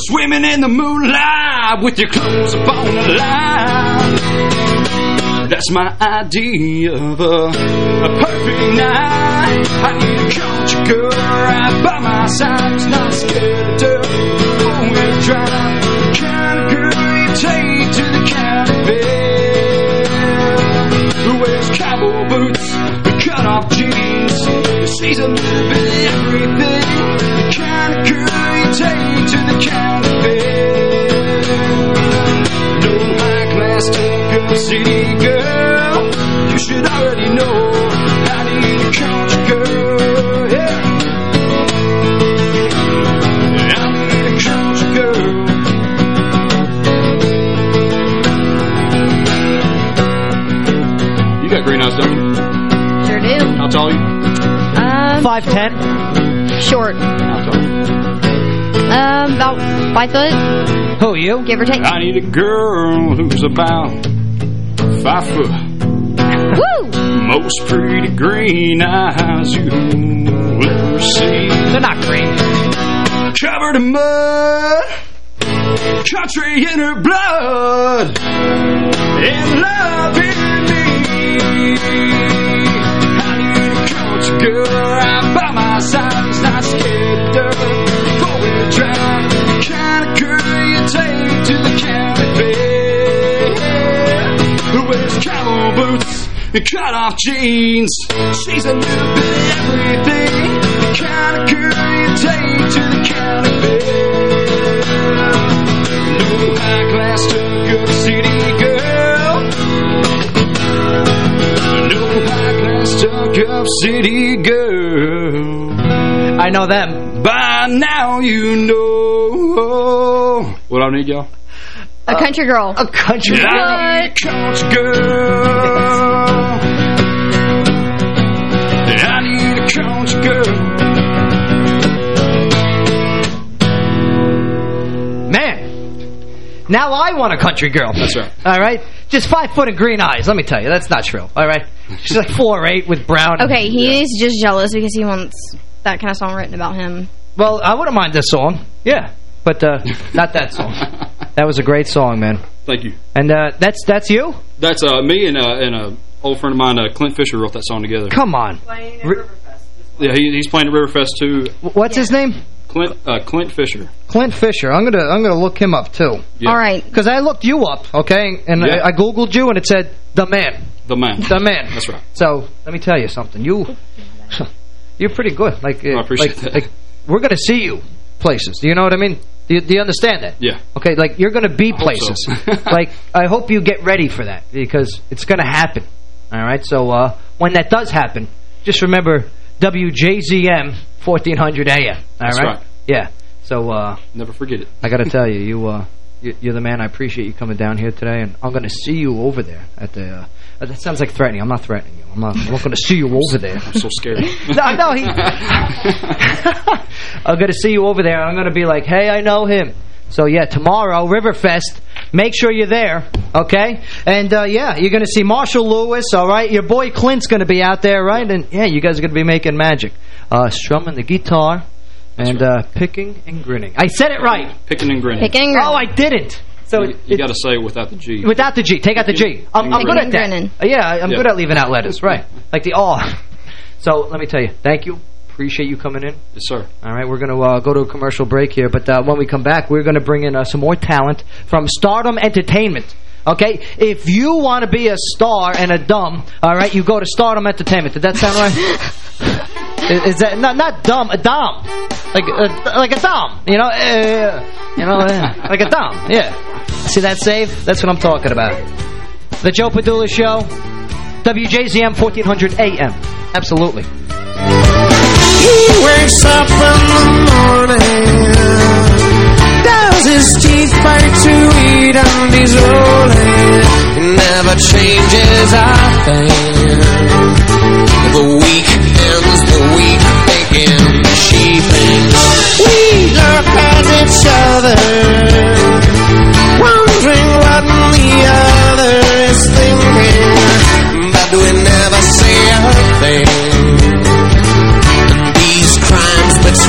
Swimming in the moonlight with your clothes up on the line. That's my idea of a, a perfect night. I need a country girl right by my side who's not scared to four-wheel drive. The She's a little bit of everything. The kind of girl you take to the county fair. No high class stuck up city girl. You should already know I need a country girl. Yeah. I need a country girl. You got green eyes, don't you? Sure do. How tall are you? Um, 5'10". Short. Um, about five foot, Who, you? give or take. I need a girl who's about five foot. Woo! Most pretty green eyes you'll ever see. They're not green. Covered in mud, country in her blood, and love in me. Girl right by my side who's not scared of. Four-wheel drive, the kind of girl you take to the county fair. Who wears cowboy boots and cut off jeans. She's a little bit of everything. The kind of girl you take to the county fair. No high class up city girl. No high stuck up city girl. I know them. By now you know What I need, y'all? A uh, country girl. A country I girl. need a country girl. I need a country girl. Man. Now I want a country girl. That's right. All right? Just five foot and green eyes. Let me tell you, that's not true. All right? She's like four or eight with brown. Okay, he is just jealous because he wants that kind of song written about him. Well, I wouldn't mind this song. Yeah. But uh, not that song. That was a great song, man. Thank you. And uh, that's that's you? That's uh, me and, uh, and a old friend of mine, uh, Clint Fisher, wrote that song together. Come on. Yeah, he, he's playing at Riverfest too. What's his name? Clint uh, Clint Fisher. Clint Fisher. I'm gonna I'm gonna look him up too. Yeah. All right. Because I looked you up, okay, and Yeah. I, I googled you and it said the man. The man. The man. That's right. So let me tell you something. You you're pretty good. Like uh, I appreciate like, that. like we're gonna see you places. Do you know what I mean? Do you, do you understand that? Yeah. Okay, like you're going to be hope places. so. like I hope you get ready for that because it's going to happen. All right. So uh, when that does happen, just remember WJZM 1400 AM. All That's right. right. Yeah. So uh, Never forget it. I got to tell you, you uh, you- you're the man. I appreciate you coming down here today, and I'm going to see you over there at the. Uh, that sounds like threatening. I'm not threatening you. I'm not. I'm not going to see you over there. I'm so scared. no, no, he. I'm going to see you over there. I'm going to be like, hey, I know him. So, yeah, tomorrow, Riverfest, make sure you're there, okay? And, uh, yeah, you're going to see Marshall Lewis, all right? Your boy Clint's going to be out there, right? And, yeah, you guys are going to be making magic. Uh, strumming the guitar and uh, picking and grinning. I said it right. Picking and grinning. Picking and grinning. Oh, I didn't. So you, you got to say it without the G. Without the G. Take out the G. I'm, I'm good at that. Yeah, I- I'm Yeah. good at leaving out letters. Right. Like the R. So let me tell you, thank you. Appreciate you coming in. Yes, sir. All right, we're going to uh, go to a commercial break here, but uh, when we come back, we're going to bring in uh, some more talent from Stardom Entertainment. Okay, if you want to be a star and a dumb, all right, you go to Stardom Entertainment. Did that sound right? is, is that not not dumb, a dumb. like a, like a dom, you know, uh, you know, uh, like a dom, yeah. See that save? That's what I'm talking about. The Joe Padula Show, WJZM 1400 AM. Absolutely. He wakes up in the morning, does his teeth bite to eat, and he's rolling. He never changes a thing. The week ends the week thinking she thinks. We look at each other, wondering what the other is thinking, but we never say a thing.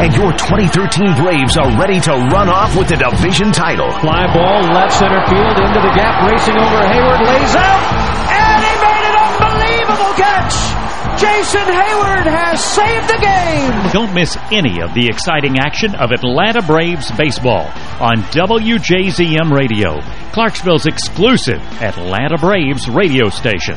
and your 2013 Braves are ready to run off with the division title. Fly ball left center field into the gap, racing over Heyward, lays out, and he made an unbelievable catch. Jason Heyward has saved the game. Don't miss any of the exciting action of Atlanta Braves baseball on WJZM Radio, Clarksville's exclusive Atlanta Braves radio station.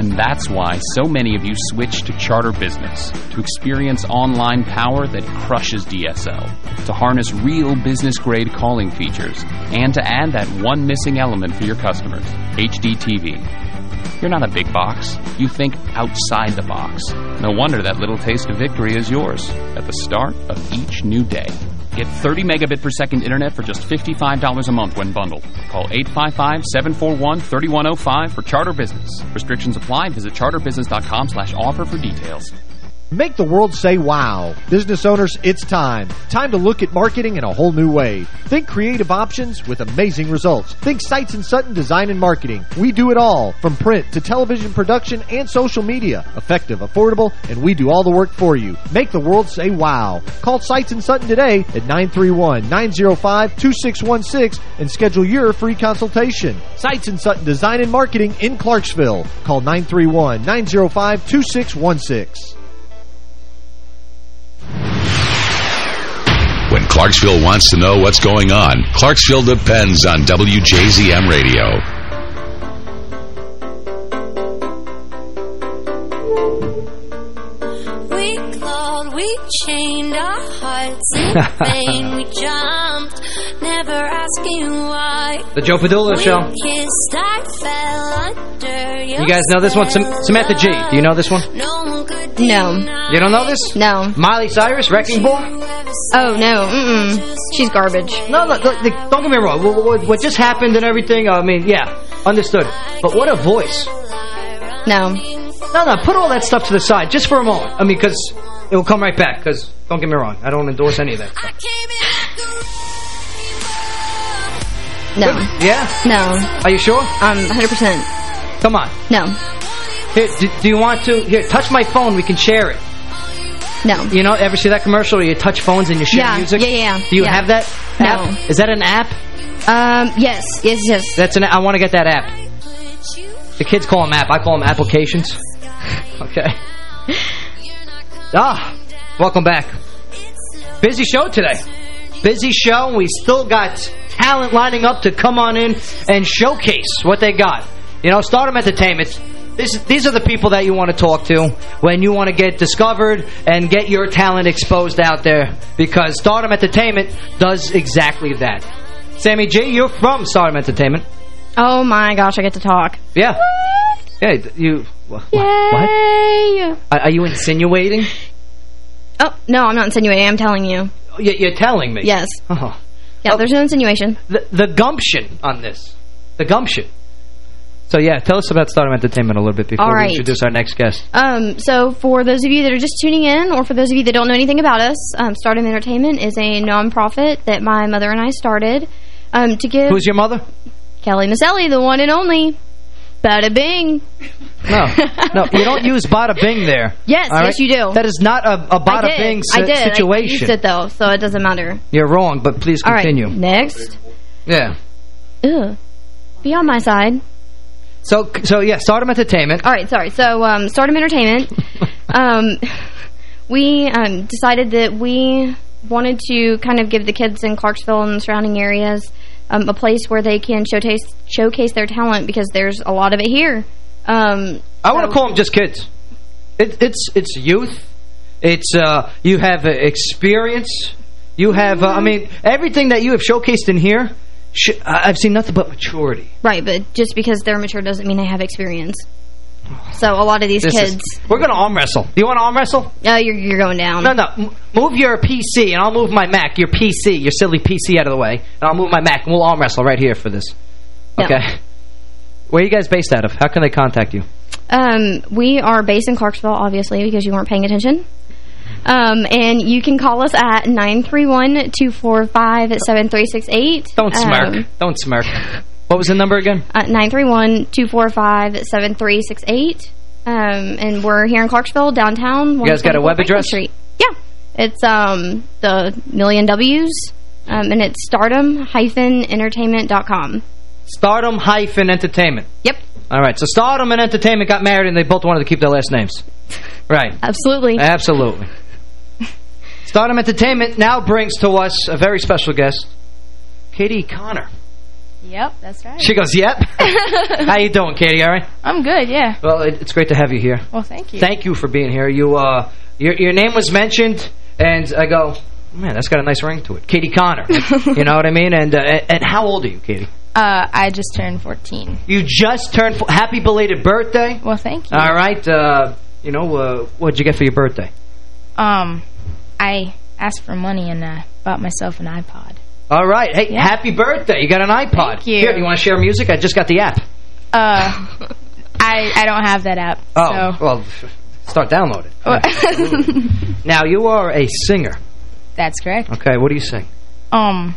And that's why so many of you switch to Charter Business, to experience online power that crushes DSL, to harness real business-grade calling features, and to add that one missing element for your customers, HDTV. You're not a big box. You think outside the box. No wonder that little taste of victory is yours at the start of each new day. Get 30 megabit per second internet for just $55 a month when bundled. Call 855-741-3105 for Charter Business. Restrictions apply. Visit charterbusiness.com slash offer for details. Make the world say wow. Business owners, it's time. Time to look at marketing in a whole new way. Think creative options with amazing results. Think Sights and Sutton Design and Marketing. We do it all, from print to television production and social media. Effective, affordable, and we do all the work for you. Make the world say wow. Call Sights and Sutton today at 931-905-2616 and schedule your free consultation. Sights and Sutton Design and Marketing in Clarksville. Call 931-905-2616. Clarksville wants to know what's going on, Clarksville depends on WJZM Radio. We chained our hearts in vain. we jumped, never asking why. The Joe Padula we Show. Kissed, I fell under your You guys know this one? Sam Samantha G. Do you know this one? No No. You don't know this? No. Miley Cyrus, Wrecking Ball? Oh, no. Mm-mm. She's garbage. No, no, look, look, don't get me wrong. What, what, what just happened and everything, I mean, yeah, understood. But what a voice. No. No, no, put all that stuff to the side just for a moment. I mean, because it will come right back. Because, don't get me wrong, I don't endorse any of that stuff. No. Yeah? No. Are you sure? Um, 100%. Come on. No. Here, do, do you want to? Here, touch my phone. We can share it. No. You know, ever see that commercial where you touch phones and you share Yeah, music? yeah, yeah, Do you yeah. have that No. app? Is that an app? Um, yes, yes, yes. That's an. I want to get that app. The kids call them app. I call them applications. Okay. Ah, welcome back. Busy show today. Busy show. and We still got talent lining up to come on in and showcase what they got. You know, Stardom Entertainment. This, these are the people that you want to talk to when you want to get discovered and get your talent exposed out there because Stardom Entertainment does exactly that. Sammy G, you're from Stardom Entertainment. Oh, my gosh, I get to talk. Yeah. Yeah, you... What? Yay! Are are you insinuating? Oh, no, I'm not insinuating. I'm telling you. You- You're telling me? Yes. Oh. Yeah, there's no insinuation. The, the gumption on this. The gumption. So, yeah, tell us about Stardom Entertainment a little bit before All we introduce our next guest. Um, so for those of you that are just tuning in, or for those of you that don't know anything about us, um, Stardom Entertainment is a nonprofit that my mother and I started um, to give... Who's your mother? Kelly Maselli, the one and only. Bada bing. No, no, you don't use bada bing there. Yes, All yes you do. That is not a bada did. bing I did. I- I situation. used it though, so it doesn't matter. You're wrong, but please All right, continue. next. Yeah. Ugh. Be on my side. So, so yeah, Stardom Entertainment. All right, sorry. So, um, Stardom Entertainment, um, we um, decided that we wanted to kind of give the kids in Clarksville and the surrounding areas um, a place where they can showcase showcase their talent because there's a lot of it here. Um, I want to call them just kids. It, it's it's youth. It's uh, you have uh, experience. You have, uh, I mean, everything that you have showcased in here. Sh I've seen nothing but maturity. Right, but just because they're mature doesn't mean they have experience. So a lot of these This is- kids... we're going to arm wrestle. Do you want to arm wrestle? No, you're, you're going down. No, no. M move your PC, and I'll move my Mac. Your PC, your silly PC out of the way. And I'll move my Mac, and we'll arm wrestle right here for this. No. Okay? Where are you guys based out of? How can they contact you? Um, we are based in Clarksville, obviously, because you weren't paying attention. Um, and you can call us at 931-245-7368. Don't smirk. Um, Don't smirk. What was the number again? uh, 931-245-7368. Um, and we're here in Clarksville, downtown. You guys got a web Franklin address? Street. Yeah. It's um the Million W's, um, and it's stardom-entertainment.com. Stardom-entertainment. Yep. All right, so Stardom and Entertainment got married and they both wanted to keep their last names. Right. Absolutely. Absolutely. Stardom Entertainment now brings to us a very special guest, Katie Connor. Yep, that's right. She goes, yep. How you doing, Katie, all right? I'm good, yeah. Well, it, it's great to have you here. Well, thank you. Thank you for being here. You, uh, Your, your name was mentioned, and I go, man, that's got a nice ring to it. Katie Connor. you know what I mean? And, uh, and how old are you, Katie? Uh, I just turned 14. You just turned... Happy belated birthday. Well, thank you. All right. Uh, you know, uh, what'd you get for your birthday? Um, I asked for money and uh, bought myself an iPod. All right. Hey, Yeah. happy birthday. You got an iPod. Thank you. Here, you want to share music? I just got the app. Uh, I I don't have that app. Oh, so. well, start downloading. now, you are a singer. That's correct. Okay, what do you sing? Um,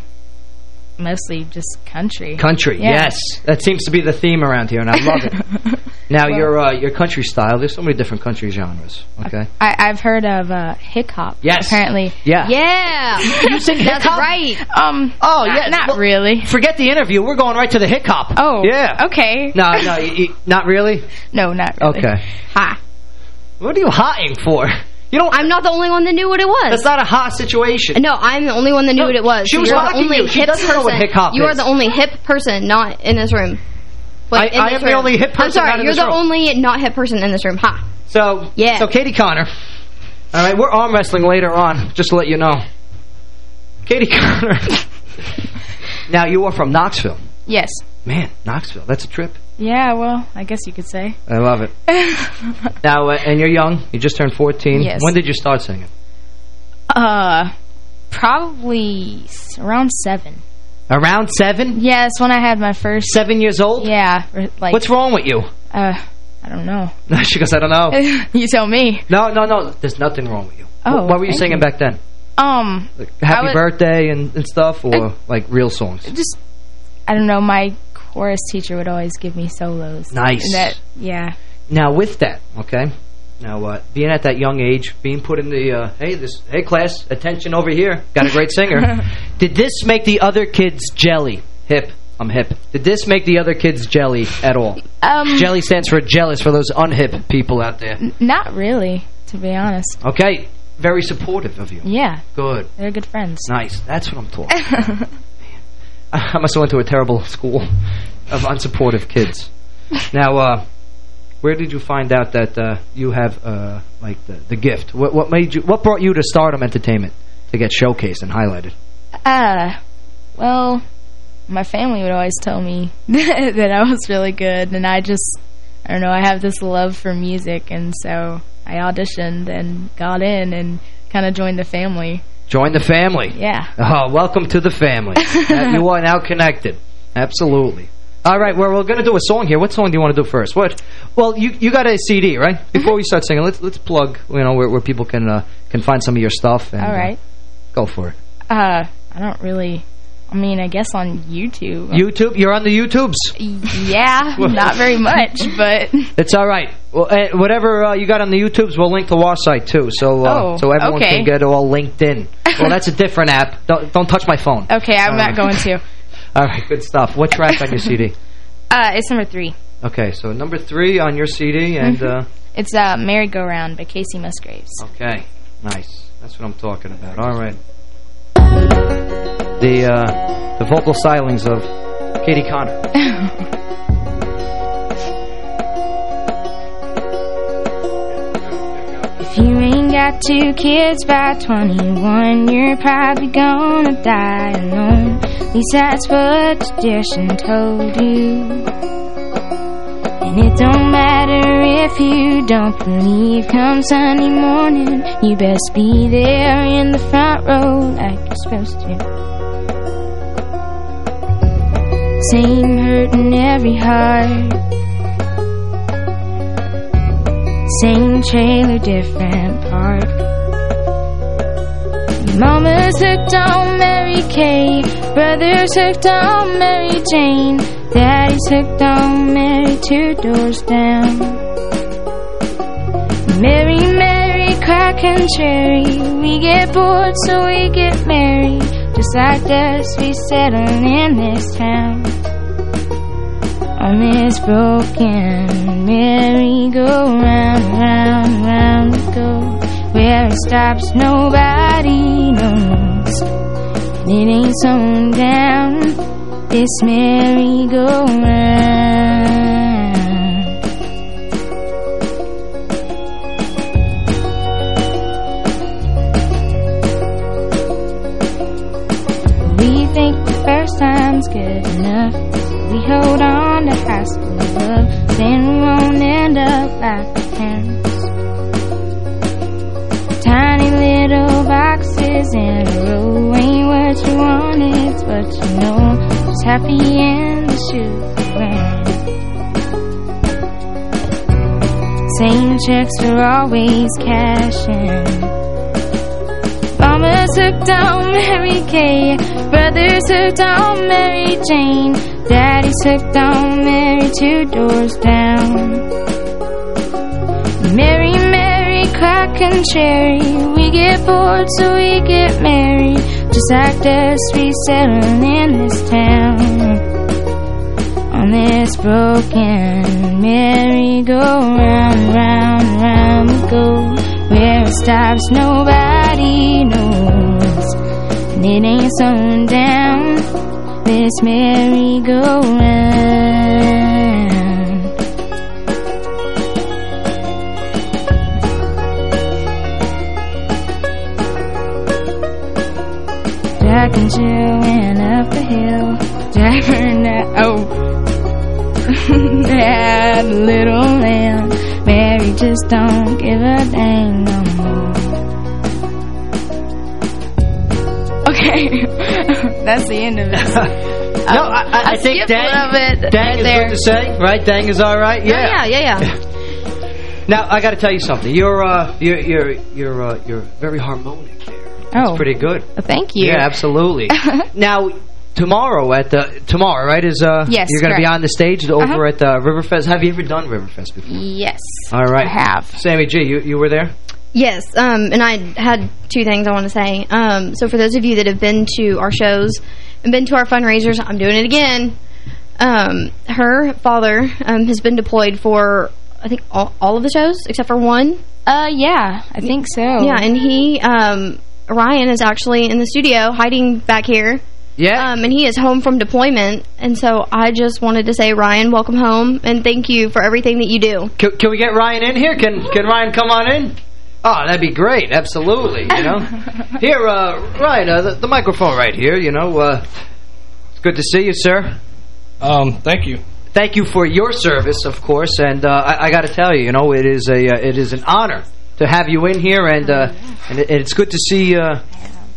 mostly just country. Country, Yeah. yes. That seems to be the theme around here, and I love it. now, Well- your uh, your country style, there's so many different country genres, okay? I, I've heard of uh, hip hop. Yes. Apparently. Yeah. Yeah. You sing That's hip-hop? right. Um. Oh, not, yeah. Not Well, really. Forget the interview. We're going right to the hip hop. Oh. Yeah. Okay. No, no, you, you- not really? No, not really. Okay. Ha. What are you hotting for? You don't. I'm not the only one that knew what it was. That's not a hot situation. No, I'm the only one that knew what it was. she So was you're the mocking only you. She hip doesn't know what person- hip-hop You are the only hip person not in this room. I- I am the only hip person I'm sorry, you're the room. only not hip person in this room. Ha. So, Yeah. So, Katie Connor. All right, we're arm wrestling later on, just to let you know. Katie Connor. now, you are from Knoxville. Yes. Man, Knoxville, that's a trip. Yeah. Well, I guess you could say. I love it. now, uh, and you're young. You just turned 14. Yes. When did you start singing? Uh, probably around seven. Around seven? Yes, when I had my first. Seven years old? Yeah. Like. What's wrong with you? Uh, I don't know. she goes, I don't know. you tell me. No, no, no. There's nothing wrong with you. Oh, What, were you singing you. back then? Um, Happy would- birthday and, and stuff, or Uh, like real songs? just I don't know. My chorus teacher would always give me solos. Nice. And that yeah. Now, with that, okay, now uh, being at that young age, being put in the, uh, hey, this, hey, class, attention over here, got a great singer. Did this make the other kids jelly? Hip. I'm hip. Did this make the other kids jelly at all? Um, jelly stands for jealous for those unhip people out there. Not really, to be honest. Okay, very supportive of you. Yeah, Good. they're good friends. Nice. That's what I'm talking about. I must have went to a terrible school of unsupportive kids. Now, uh, where did you find out that uh, you have uh, like the, the gift? What, what made you? What brought you to Stardom Entertainment to get showcased and highlighted? Uh, well, my family would always tell me that I was really good, and I just, I don't know, I have this love for music, and so I auditioned and got in and kind of joined the family. Join the family. Yeah. Oh, welcome to the family. Uh, you are now connected. Absolutely. All right, well, we're going to do a song here. What song do you want to do first? What? Well, you you got a CD, right? Before we start singing, let's let's plug, you know, where, where people can uh, can find some of your stuff. And, All uh, go for it. Uh, I don't really, I mean, I guess on YouTube. YouTube? You're on the YouTubes? Yeah, not very much, but... It's all right. Well, uh, whatever uh, you got on the YouTubes, we'll link to our site too, so uh, Oh, so everyone okay. can get all linked in. well, that's a different app. Don't don't touch my phone. Okay, I'm All not going to. All right, good stuff. What track on your CD? Uh, it's number three. Okay, so number three on your CD, and Mhm. uh, It's uh, Merry Go Round by Kacey Musgraves. okay, nice. That's what I'm talking about. All right. The uh, the vocal stylings of Katie Connor. If you ain't got two kids by 21, you're probably gonna die alone. At least that's what tradition told you. And it don't matter if you don't believe. Come Sunday morning, you best be there in the front row like you're supposed to. Same hurt in every heart. Same trailer, different park. Mama's hooked on Mary Kay, brother's hooked on Mary Jane, daddy's hooked on Mary two doors down. Mary, Mary, crack and cherry. We get bored, so we get married. Just like dust, we settle in this town. On this broken merry-go-round, round, round we go. Where it stops, nobody knows. And it ain't slowing down. This merry-go-round. First time's good enough. We hold on to high school love, then we won't end up like our parents. Tiny little boxes in a row ain't what you want, it's what you know. Just happy in the shoes. Same checks are always cashing. Mama's hooked on Mary Kay, brother's hooked on Mary Jane, daddy's hooked on Mary two doors down. Mary, Mary, crack and cherry, we get bored so we get married. Just like us we settle in this town. On this broken merry-go-round, round, round we go. Where it stops, nobody knows. And it ain't slowing down this merry-go-round. Jack and Jill went up the hill. Jack and oh, they had a little lamb. Mary just don't give a dang that's the end of it. No, I, I, I think dang, little dang right is there. good to say, right? Dang is all right. Yeah, yeah, yeah, yeah. Now I got to tell you something. You're uh, you're you're you're uh, you're very harmonic there. That's Oh. pretty good. Thank you. Yeah, absolutely. now tomorrow at the tomorrow, right? Is uh, Yes, you're going to be on the stage over Uh-huh. at uh, Riverfest. Have you ever done Riverfest before? Yes. All right, I have. Sammy G, you you were there. Yes, um, and I had two things I want to say. Um, so for those of you that have been to our shows and been to our fundraisers, I'm doing it again. Um, her father um, has been deployed for, I think, all, all of the shows except for one. Uh, yeah, I think so. Yeah, and he, um, Ryan is actually in the studio hiding back here. Yeah. Um, and he is home from deployment. And so I just wanted to say, Ryan, welcome home. And thank you for everything that you do. Can, can we get Ryan in here? Can can Ryan come on in? Oh, that'd be great. Absolutely, you know. here, uh, Ryan, uh, the, the microphone right here, you know. Uh, it's good to see you, sir. Um, thank you. Thank you for your service, of course, and uh, I, I got to tell you, you know, it is a uh, it is an honor to have you in here, and uh, and it, it's good to see uh,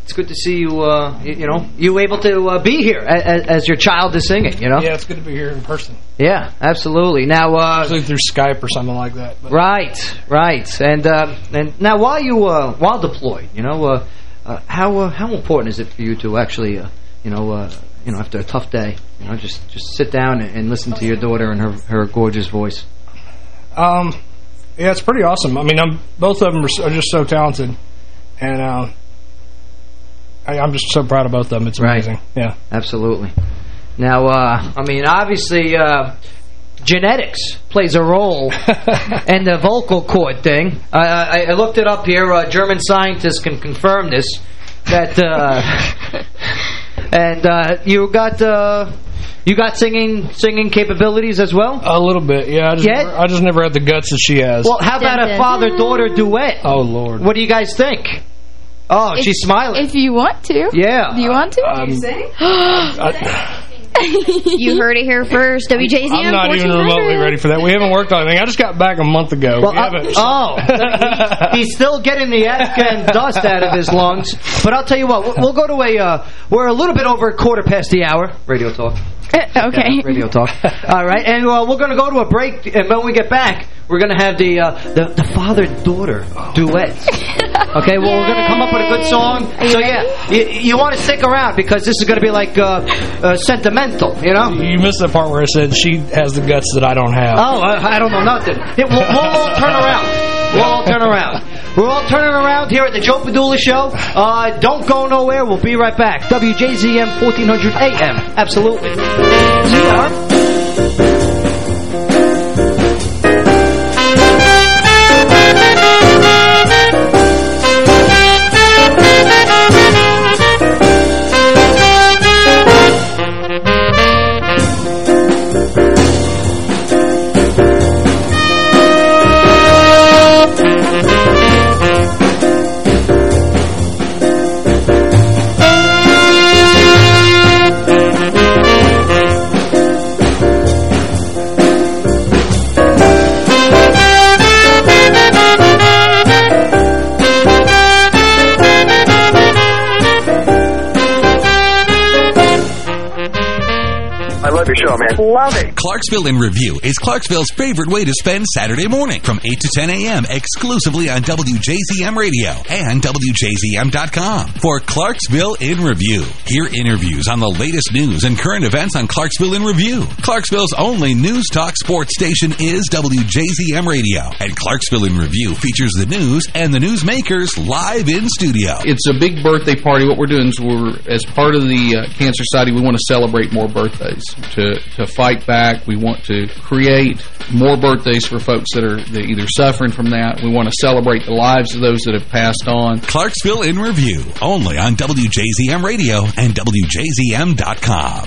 it's good to see you, uh, you, you know, you able to uh, be here as, as your child is singing, you know. Yeah, it's good to be here in person. Yeah, absolutely. Now, uh, Usually through Skype or something like that. But Right, right, and uh, and now while you uh, while deployed, you know, uh, uh, how uh, how important is it for you to actually, uh, you know, uh, you know, after a tough day, you know, just just sit down and, and listen to your daughter and her her gorgeous voice. Um, yeah, it's pretty awesome. I mean, I'm, both of them are, are just so talented, and uh, I, I'm just so proud about them. It's amazing. Yeah, absolutely. Now, uh, I mean, obviously, uh, genetics plays a role in the vocal cord thing. I, I, I looked it up here. Uh, German scientists can confirm this. That uh, and uh, you got uh, you got singing singing capabilities as well. A little bit, yeah. I just, Yeah? never, I just never had the guts that she has. Well, how about a father-daughter duet? Oh, Lord. What do you guys think? Oh, If- she's smiling. If you want to. Yeah. Do you want to? Um, sing? you heard it here first. WJZM. I'm not even 1400. remotely ready for that. We haven't worked on anything. I just got back a month ago. Well, We uh, haven't- oh, he's still getting the Afghan dust out of his lungs. But I'll tell you what, we'll, we'll go to a. Uh, we're a little bit over a quarter past the hour. Radio talk. okay. Yeah, radio talk. All right, and uh, we're going to go to a break, and when we get back, we're going to have the uh, the, the father-daughter duet. Okay, well, we're going to come up with a good song. So yeah, you, you want to stick around because this is going to be like uh, uh, sentimental, you know. You missed the part where I said she has the guts that I don't have. Oh, I, I don't know nothing. It, we'll, we'll all turn around. We'll all turn around. We're all turning around here at the Joe Padula Show. Uh, don't go nowhere. We'll be right back. WJZM 1400 AM. Absolutely. See. Your show, man. Love it. Clarksville in Review is Clarksville's favorite way to spend Saturday morning from 8 to 10 a.m. exclusively on WJZM Radio and WJZM.com for Clarksville in Review. Hear interviews on the latest news and current events on Clarksville in Review. Clarksville's only news talk sports station is WJZM Radio, and Clarksville in Review features the news and the newsmakers live in studio. It's a big birthday party. What we're doing is we're, as part of the uh, Cancer Society, we want to celebrate more birthdays. To, to fight back, we want to create more birthdays for folks that are that either suffering from that. We want to celebrate the lives of those that have passed on. Clarksville in Review, only on WJZM Radio and WJZM.com.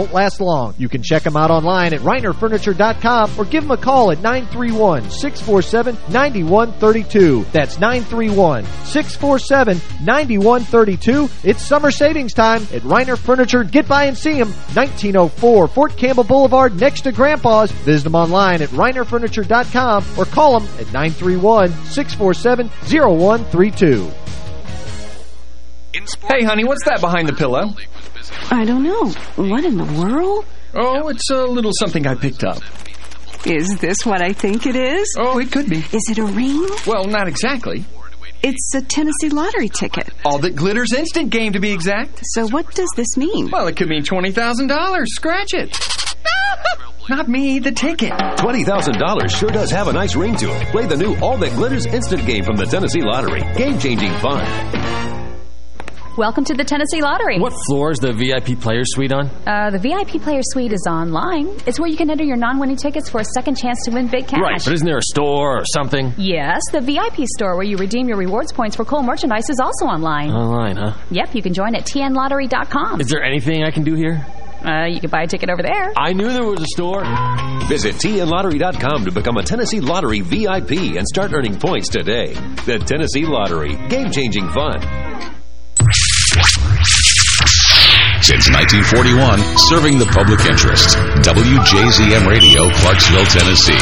won't last long. You can check them out online at reinerfurniture.com or give them a call at 931-647-9132. That's 931-647-9132. It's summer savings time at Reiner Furniture. Get by and see them. 1904 Fort Campbell Boulevard next to Grandpa's. Visit them online at reinerfurniture.com or call them at 931-647-0132. Hey, honey, what's that behind the pillow? I don't know. What in the world? Oh, it's a little something I picked up. Is this what I think it is? Oh, it could be. Is it a ring? Well, not exactly. It's a Tennessee lottery ticket. All that glitters instant game, to be exact. So what does this mean? Well, it could mean $20,000. Scratch it. Not me, the ticket. $20,000 sure does have a nice ring to it. Play the new All That Glitters instant game from the Tennessee Lottery. Game-changing fun. Welcome to the Tennessee Lottery. What floor is the VIP Player Suite on? Uh, the VIP Player Suite is online. It's where you can enter your non-winning tickets for a second chance to win big cash. Right, but isn't there a store or something? Yes, the VIP store where you redeem your rewards points for cool merchandise is also online. Online, huh? Yep, you can join at tnlottery.com. Is there anything I can do here? Uh, you can buy a ticket over there. I knew there was a store. Visit tnlottery.com to become a Tennessee Lottery VIP and start earning points today. The Tennessee Lottery. Game-changing fun. Since 1941, serving the public interest. WJZM Radio, Clarksville, Tennessee.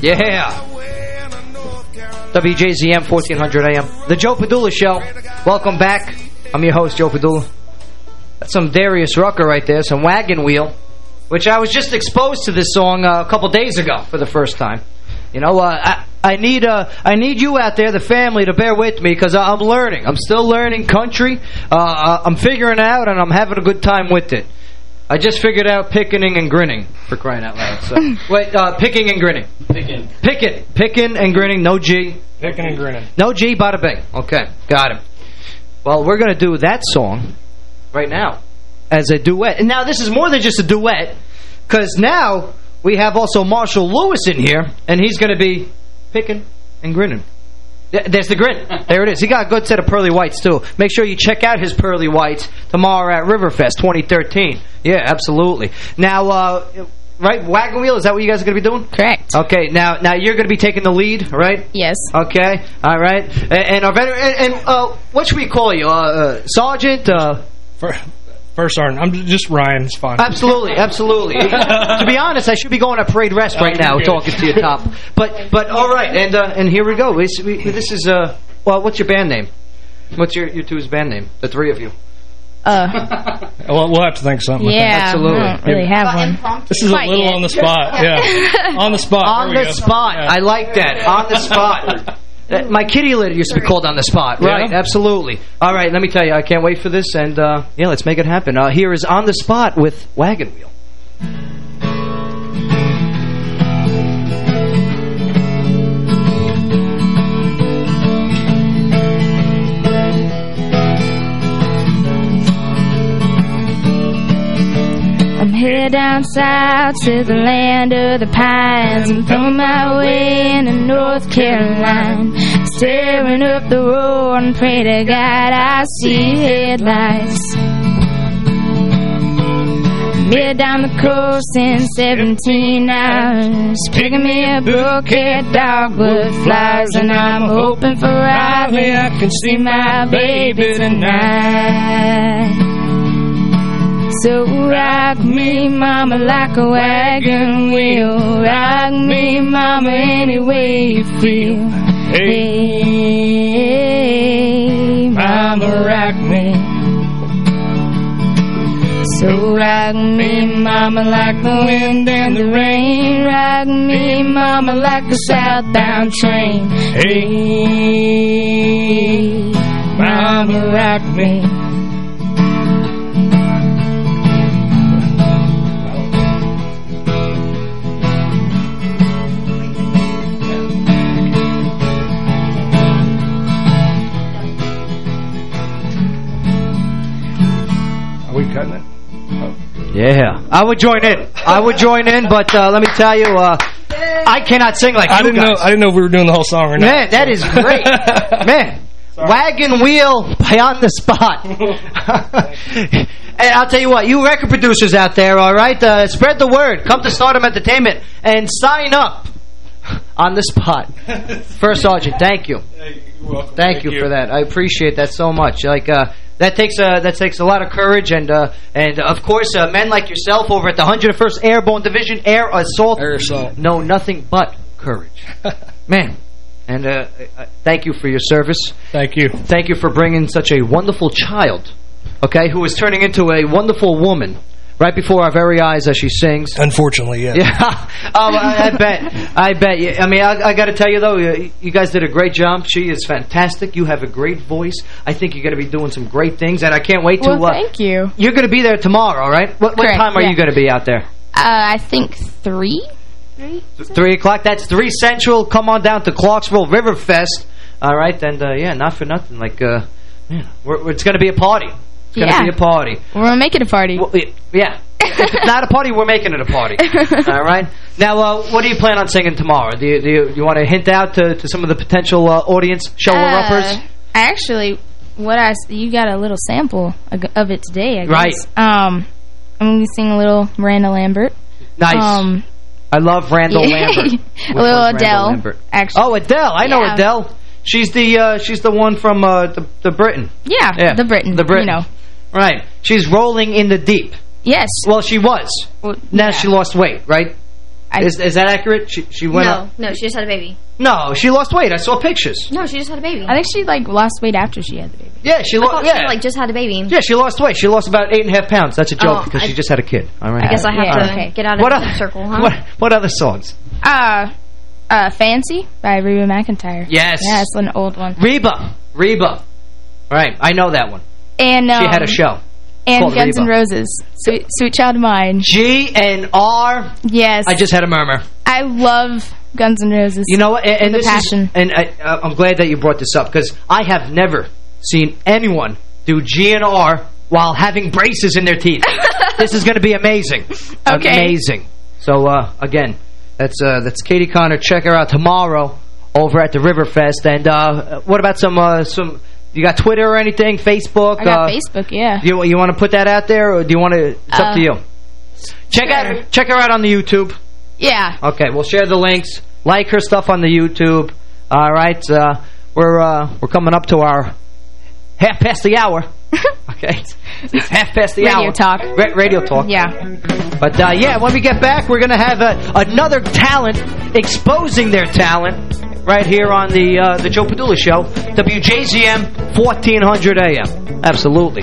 Yeah. WJZM 1400 AM. The Joe Padula Show. Welcome back. I'm your host, Joe Padula. That's some Darius Rucker right there, some Wagon Wheel, which I was just exposed to this song uh, a couple days ago for the first time. You know, uh, I, I need uh, I need you out there, the family, to bear with me because I'm learning. I'm still learning country. Uh, I'm figuring it out, and I'm having a good time with it. I just figured out picking and grinning, for crying out loud. So, Wait, uh, picking and grinning. Picking. Picking. Picking and grinning, no G. Picking and grinning. No G, bada bing. Okay, got him. Well, we're going to do that song right now as a duet. And now this is more than just a duet because now we have also Marshall Lewis in here, and he's going to be picking and grinning. There's the grin. There it is. He got a good set of pearly whites, too. Make sure you check out his pearly whites tomorrow at Riverfest 2013. Yeah, absolutely. Now, uh, right, Wagon Wheel, is that what you guys are going to be doing? Correct. Okay, now now you're going to be taking the lead, right? Yes. Okay, all right. And, and our veteran, and, and uh, what should we call you? Uh, uh, Sergeant? First sergeant. I'm just Ryan. It's fine. Absolutely, absolutely. to be honest, I should be going at parade rest right Oh, now, good. talking to you top. But but all right, and uh, and here we go. This, we, this is uh, well, what's your band name? What's your your two's band name? The three of you. Uh, Well, we'll have to think something. yeah, Absolutely. I don't really have one. This is a little yet. on the spot. Yeah, on the spot. On the go. spot. Yeah. I like that. On the spot. Uh, My kitty litter used to be called on the spot. Yeah? Right, absolutely. All right, let me tell you, I can't wait for this, and uh, yeah, let's make it happen. Uh, here is On the Spot with Wagon Wheel. I'm down south to the land of the pines. I'm on my way into North Carolina. Staring up the road and pray to God I see headlights. Mid down the coast in 17 hours. Picking me a bouquet of dogwood flowers. And I'm hoping for Riley. I can see my baby tonight. So rock me, mama, like a wagon wheel. Rock me, mama, any way you feel. Hey, mama, rock me. So rock me, mama, like the wind and the rain. Rock me, mama, like a southbound train. Hey, mama, rock me. Cutting it? Yeah. I would join in. I would join in, but uh, let me tell you, uh, I cannot sing like I you didn't know. I didn't know if we were doing the whole song or not. Man, that is great. Man, wagon wheel by on the spot. and I'll tell you what, you record producers out there, all right, uh, spread the word. Come to Stardom Entertainment and sign up on the spot. First Sergeant, thank you. welcome. Thank, you, for that. I appreciate that so much. Like uh, that takes a that takes a lot of courage and uh, and of course uh, men like yourself over at the 101st Airborne Division Air Assault Air assault. know nothing but courage. Man. And uh, uh, thank you for your service. Thank you. Thank you for bringing such a wonderful child, okay, who is turning into a wonderful woman right before our very eyes as she sings. Unfortunately, yeah. Yeah, um, I, I bet. I bet. You, I mean, I, I got to tell you though, you, you guys did a great job. She is fantastic. You have a great voice. I think you're going to be doing some great things, and I can't wait to. Well, uh, thank you. You're going to be there tomorrow, right? What, what Correct, time are yeah. you going to be out there? Uh, I think three. Three? Three o'clock. That's three central. Come on down to Clarksville River Fest. All right, and uh, yeah, not for nothing. Like, uh, yeah, we're, we're- it's going to be a party. It's going to Yeah. be a party. We're gonna make it a party. Well, yeah. if it's not a party, we're making it a party. All right. Now, uh, what do you plan on singing tomorrow? Do you do you, you want to hint out to, to some of the potential uh, audience show Uh? Actually, what I you got a little sample of it today. I guess. Right. Um, I'm gonna sing a little Miranda Lambert. Nice. Um, I love Randall yeah. Lambert. a little Adele. Lambert? Actually. Oh, Adele. I know Yeah. Adele. She's the uh, she's the one from uh, the the Britain. Yeah, Yeah, the Britain. the Britain. You know. Right. She's rolling in the deep. Yes. Well, she was. now yeah. she lost weight, right? I, is, is that accurate? She, she went no, up? no, she just had a baby. No, she lost weight. I saw pictures. No, she just had a baby. I think she like lost weight after she had the baby. Yeah, she lost. Yeah. she like just had a baby. Yeah, she lost weight. She lost about eight and a half pounds. That's a joke Oh, because I- she just had a kid. All right. I guess I have Yeah, to okay. get out of What that circle, huh? What, what other songs? Uh, uh, Fancy by Reba McEntire. Yes. Yeah, it's an old one. Reba. Reba. Right, I know that one. And um, she had a show. And Guns N' Roses. Sweet, Sweet Child of Mine. G and R. Yes. I just had a murmur. I love Guns N' Roses. You know what? And, and this passion. Is, and I, uh, I'm glad that you brought this up because I have never seen anyone do G and R while having braces in their teeth. this is going to be amazing. Okay. Amazing. So, uh, again, that's uh, that's Katie Connor. Check her out tomorrow over at the Riverfest. And uh, what about some... Uh, some you got Twitter or anything? Facebook? I got uh, Facebook, yeah. You, you want to put that out there or do you want to... It's up Uh, to you. Check out check her out on the YouTube. Yeah. Okay, we'll share the links. Like her stuff on the YouTube. All right, uh, we're uh, we're coming up to our half past the hour. okay, half past the Radio hour. talk. Ra radio talk. Yeah. But uh, yeah, when we get back, we're gonna have a, another talent exposing their talent right here on the uh, the Joe Padula Show, WJZM 1400 AM. Absolutely.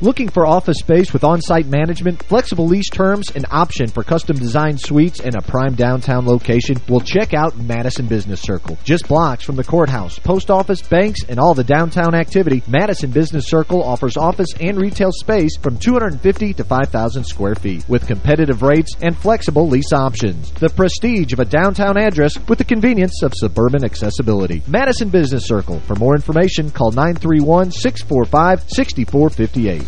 Looking for office space with on-site management, flexible lease terms, an option for custom designed suites, and a prime downtown location? Well, check out Madison Business Circle. Just blocks from the courthouse, post office, banks, and all the downtown activity, Madison Business Circle offers office and retail space from 250 to 5,000 square feet with competitive rates and flexible lease options. The prestige of a downtown address with the convenience of suburban accessibility. Madison Business Circle. For more information, call 931-645-6458.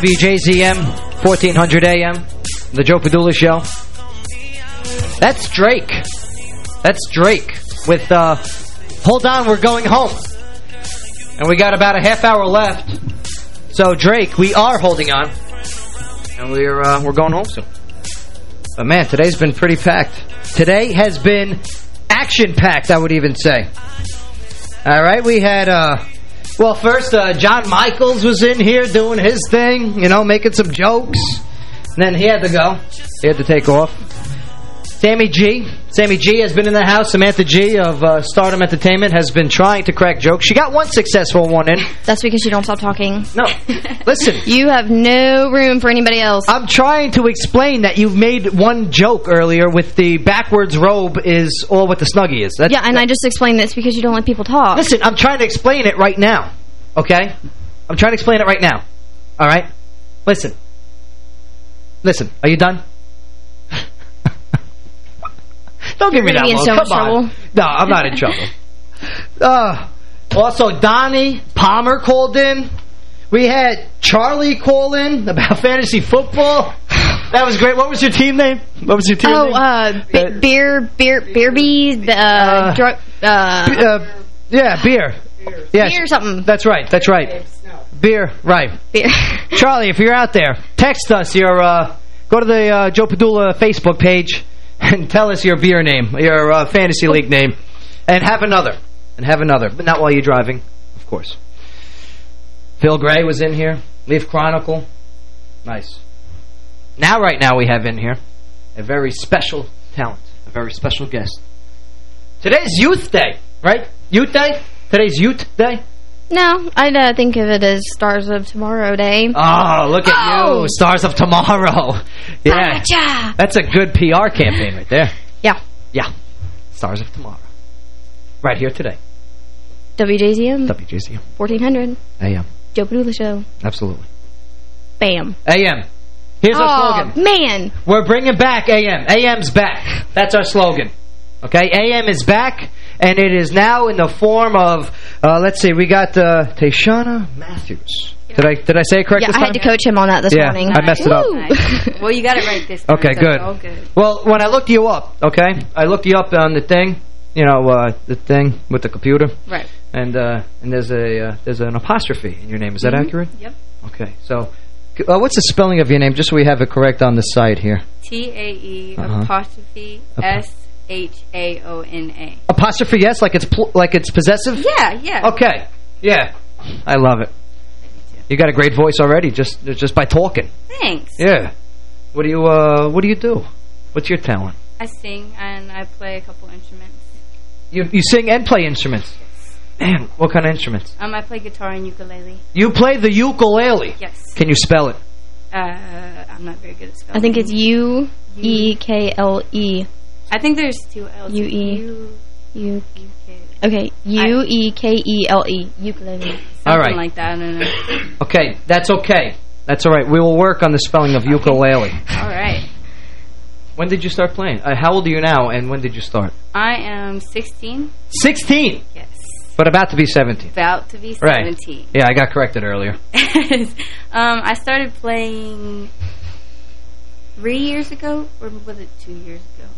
WJZM, 1400 AM, The Joe Padula Show. That's Drake. That's Drake with, uh, Hold On, We're Going Home. And we got about a half hour left. So, Drake, we are holding on. And we're, uh, we're going home soon. But, man, today's been pretty packed. Today has been action-packed, I would even say. All right, we had... uh well, first, uh, John Michaels was in here doing his thing, you know, making some jokes. And then he had to go. He had to take off. Sammy G. Sammy G has been in the house. Samantha G of uh, Stardom Entertainment has been trying to crack jokes. She got one successful one in. That's because you don't stop talking. No. Listen. You have no room for anybody else. I'm trying to explain that you've made one joke earlier with the backwards robe is all what the Snuggie is. That's, yeah, and I just explained this because you don't let people talk. Listen, I'm trying to explain it right now. Okay? I'm trying to explain it right now. All right? Listen. Listen, are you done? Don't give You're me that look. so Come on. trouble. No, I'm not in trouble. Uh, also, Donnie Palmer called in. We had Charlie call in about fantasy football. That was great. What was your team name? What was your team oh, name? uh, b beer, beer, beer bees, uh, drug, uh, B- uh, yeah, beer. Yes. beer something. That's right. That's right. Beer. Right. Beer. Charlie, if you're out there, text us your, uh, go to the uh, Joe Padula Facebook page and tell us your beer name, your uh, fantasy league name, and have another. And have another. But not while you're driving, of course. Phil Grey was in here. Leaf Chronicle. Nice. Now, right now, we have in here a very special talent, a very special guest. Today's Youth Day, right? Youth Day? Today's Youth Day? No, I uh, think of it as Stars of Tomorrow Day. Oh, look at Oh. you. Stars of Tomorrow. Yeah. Gotcha. That's a good PR campaign right there. Yeah. Yeah. Stars of Tomorrow. Right here today. WJZM. WJZM. 1400. AM. Joe Padula Show. Absolutely. Bam. AM. Here's our slogan. man. We're bringing back AM. AM's back. That's our slogan. Okay? AM is back, and it is now in the form of, uh, let's see, we got uh, Tae'Shaona Matthews. Did I did I say it correct Yeah, this I had to coach him on that this Yeah, morning. I messed it up. Woo. well, you got it right this time. Okay, so good. it's all good. Well, when I looked you up, okay, I looked you up on the thing, you know, uh, the thing with the computer. Right. And uh, and there's a uh, there's an apostrophe in your name. Is that Mhm. accurate? Yep. Okay. So, uh, what's the spelling of your name, just so we have it correct on the site here? T A E Uh-huh. apostrophe S S-H-A-O-N-A. Apostrophe S, like it's pl like it's possessive? Yeah, yeah. Okay. Yeah. I love it. You got a great voice already, just just by talking. Thanks. Yeah. What do you uh What do you do? What's your talent? I sing and I play a couple instruments. You you sing and play instruments. Yes. Man, what kind of instruments? Um, I play guitar and ukulele. You play the ukulele. Yes. Can you spell it? Uh, I'm not very good at spelling. I think it's U E K L E. I think there's two L's. U E U U Okay, U E K E L E ukulele. All right. Like that. I don't know. Okay, that's okay. That's all right. We will work on the spelling of ukulele. All right. When did you start playing? Uh, how old are you now, and when did you start? I am 16. 16? Yes. But about to be 17. About to be Right. 17. Yeah, I got corrected earlier. um, I started playing three years ago, or was it two years ago?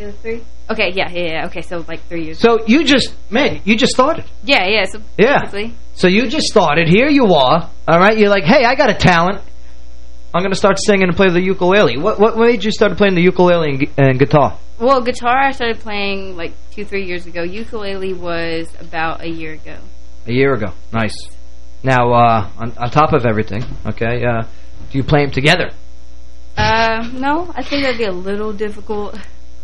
It was three? Okay, yeah, yeah, yeah. Okay, so like three years So you just, man, you just started. Yeah, yeah, so Yeah. basically. So you just started. Here you are. All right. You're like, hey, I got a talent. I'm going to start singing and play the ukulele. What what made you start playing the ukulele and, and guitar? Well, guitar I started playing like two, three years ago. Ukulele was about a year ago. A year ago. Nice. Now, uh, on, on top of everything, okay, uh, do you play them together? Uh, no, I think that'd be a little difficult.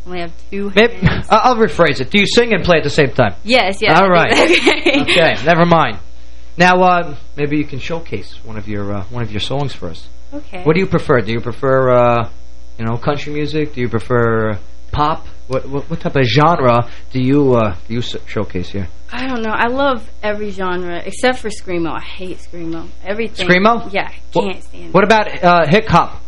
Only have two Maybe, hands. I- I'll rephrase it. Do you sing and play at the same time? Yes, yes. All right. Okay. okay, never mind. Now, uh, maybe you can showcase one of your uh, one of your songs for us. Okay. What do you prefer? Do you prefer, uh, you know, country music? Do you prefer pop? What what, what type of genre do you uh, do you s- showcase here? I don't know. I love every genre except for screamo. I hate screamo. Everything. Screamo? Yeah, I What- can't stand. What about uh, hip hop?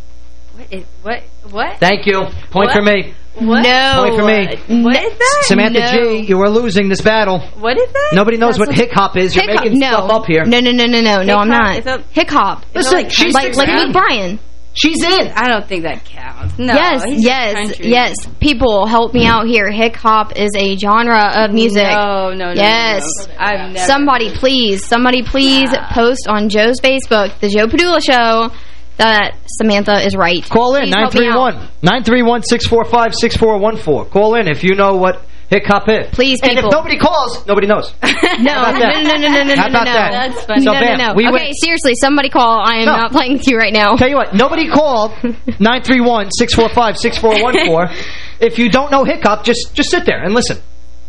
What is what? What? Thank you. Point What? for me. What? No. Point for me. What is that? Samantha No. G, you are losing this battle. What is that? Nobody knows That's what hip hop is. You're Hip-hop- making no. stuff up here. No, no, no, no, no, no, I'm not. Is that- Hip hop. Listen, like she's like like 16. Luke Bryan. She's in. I don't think that counts. No. yes, he's yes, yes. People, help me out here. Hip hop is a genre of music. No, no, no. Yes. no, no. I've never. Somebody please, somebody please post on Joe's Facebook, The Joe Padula Show, that Samantha is right. Call in, Please help me out. 931-931-6445. Call in if you know what hip hop is. Please, And if nobody calls, nobody knows. No, How about no, that? no, no, no, no, no, How about no, that? That's funny. So, no, bam, no, no. we okay, went- seriously, somebody call. I am No. not playing with you right now. Tell you what, nobody called 931-645-6414. if you don't know hip hop, just just sit there and listen.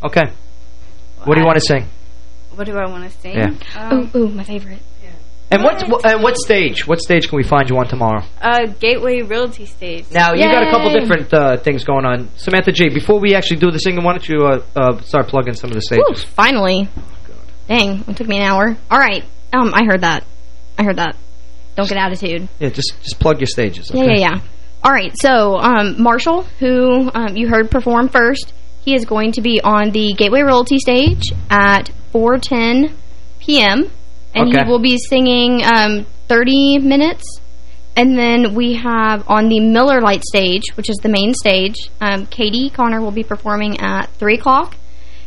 Okay. What do you want to sing? What do I want to sing? Yeah. Um, ooh, ooh, my favorite. And what's and what stage? What stage can we find you on tomorrow? uh, Gateway Realty Stage. Now, you got a couple different uh, things going on. Samantha G, before we actually do the singing, why don't you uh, uh, start plugging some of the Whew, stages? finally. Dang, it took me an hour. All right. Um, I heard that. I heard that. Don't get attitude. Yeah, just just plug your stages. Yeah, okay? yeah, yeah. All right, so um, Marshall, who um, you heard perform first, he is going to be on the Gateway Realty stage at 4.10 p.m., and Okay. he will be singing um, 30 minutes. And then we have on the Miller Lite stage, which is the main stage, um, Katie Connor will be performing at 3 o'clock,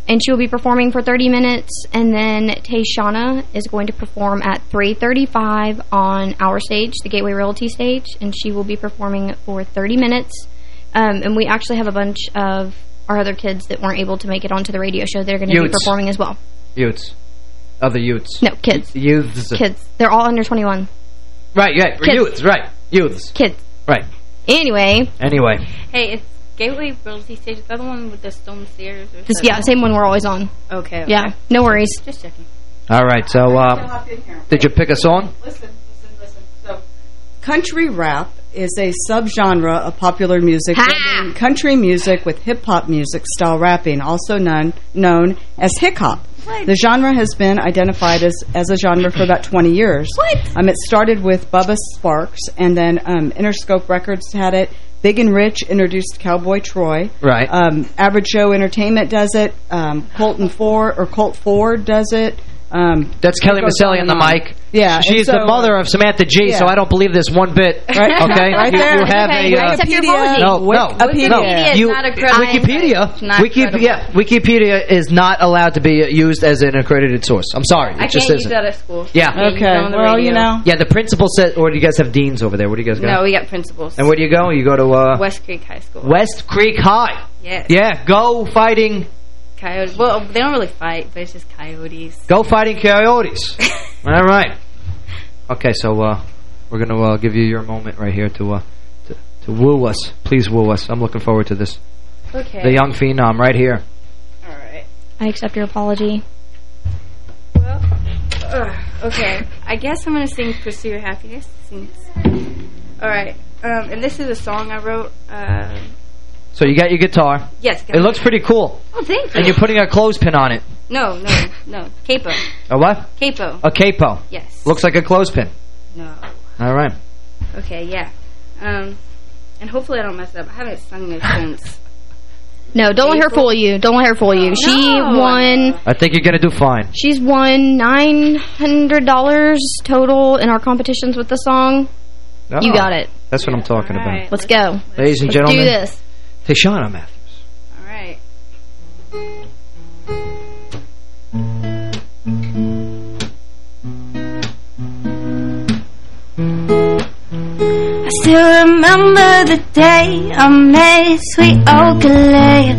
and she will be performing for 30 minutes. And then Tae'Shaona is going to perform at 3.35 on our stage, the Gateway Realty stage, and she will be performing for 30 minutes. Um, and we actually have a bunch of our other kids that weren't able to make it onto the radio show. They're going to be performing as well. Youths. Other youths. No, kids. Youths. Kids. They're all under 21. Right, yeah. Kids. Youths, right. Youths. Kids. Right. Anyway, Anyway. Hey, it's Gateway Realty Stage. Is that the one with the stone stairs? Or this, yeah, same one we're always on. Okay, okay. Yeah, no worries. Just checking. All right, so uh, did you pick a song? Listen, listen, listen. So, country rap is a subgenre of popular music, country music with hip-hop music style rapping, also known, known as hip-hop. The genre has been identified as, as a genre for about 20 years. What? Um, it started with Bubba Sparxxx, and then um, Interscope Records had it. Big and Rich introduced Cowboy Troy. Right. Um, Average Joe Entertainment does it. Um, Colton Ford or Colt Ford does it. Um, That's Kelly Maselli on on the mic. Yeah, and She's the mother of Samantha G, Yeah. so I don't believe this one bit. Right- Okay? right you, there. you have Okay, a... uh, accept your apology. no, no, Wikipedia no. is You, not a Wikipedia, not Wiki, yeah, Wikipedia is not allowed to be used as an accredited source. I'm sorry, it I just can't use isn't. that at school. Yeah. I can't use Okay, the well, you know. Yeah, the principal said, or do you guys have deans over there? What do you guys go? No, we got principals. And where do you go? You go to uh, West Creek High School. West Creek High. Yes. Yeah, go fighting Coyotes. Well, they don't really fight, but it's just coyotes. Go fighting coyotes. All right. Okay, so uh, we're going to uh, give you your moment right here to, uh, to to woo us. Please woo us. I'm looking forward to this. Okay. The young phenom right here. All right. I accept your apology. Well, uh, okay. I guess I'm going to sing Pursue Your Happiness. Since, all right. Um, and this is a song I wrote. So you got your guitar. Yes. It looks pretty cool. Oh, thank you. And you're putting a clothespin on it. No, no, no. Capo. A what? Capo. A capo. Yes. Looks like a clothespin. No. All right. Okay, yeah. Um, and hopefully I don't mess it up. I haven't sung this since. No, don't let her fool you. Don't let her fool you. She won. I think you're going to do fine. She's won nine hundred dollars total in our competitions with the song. You Oh, got it. That's what I'm talking about. Let's go. Ladies and Let's gentlemen. do this. Tae'Shaona Matthews. All right. I still remember the day I met sweet Okalea.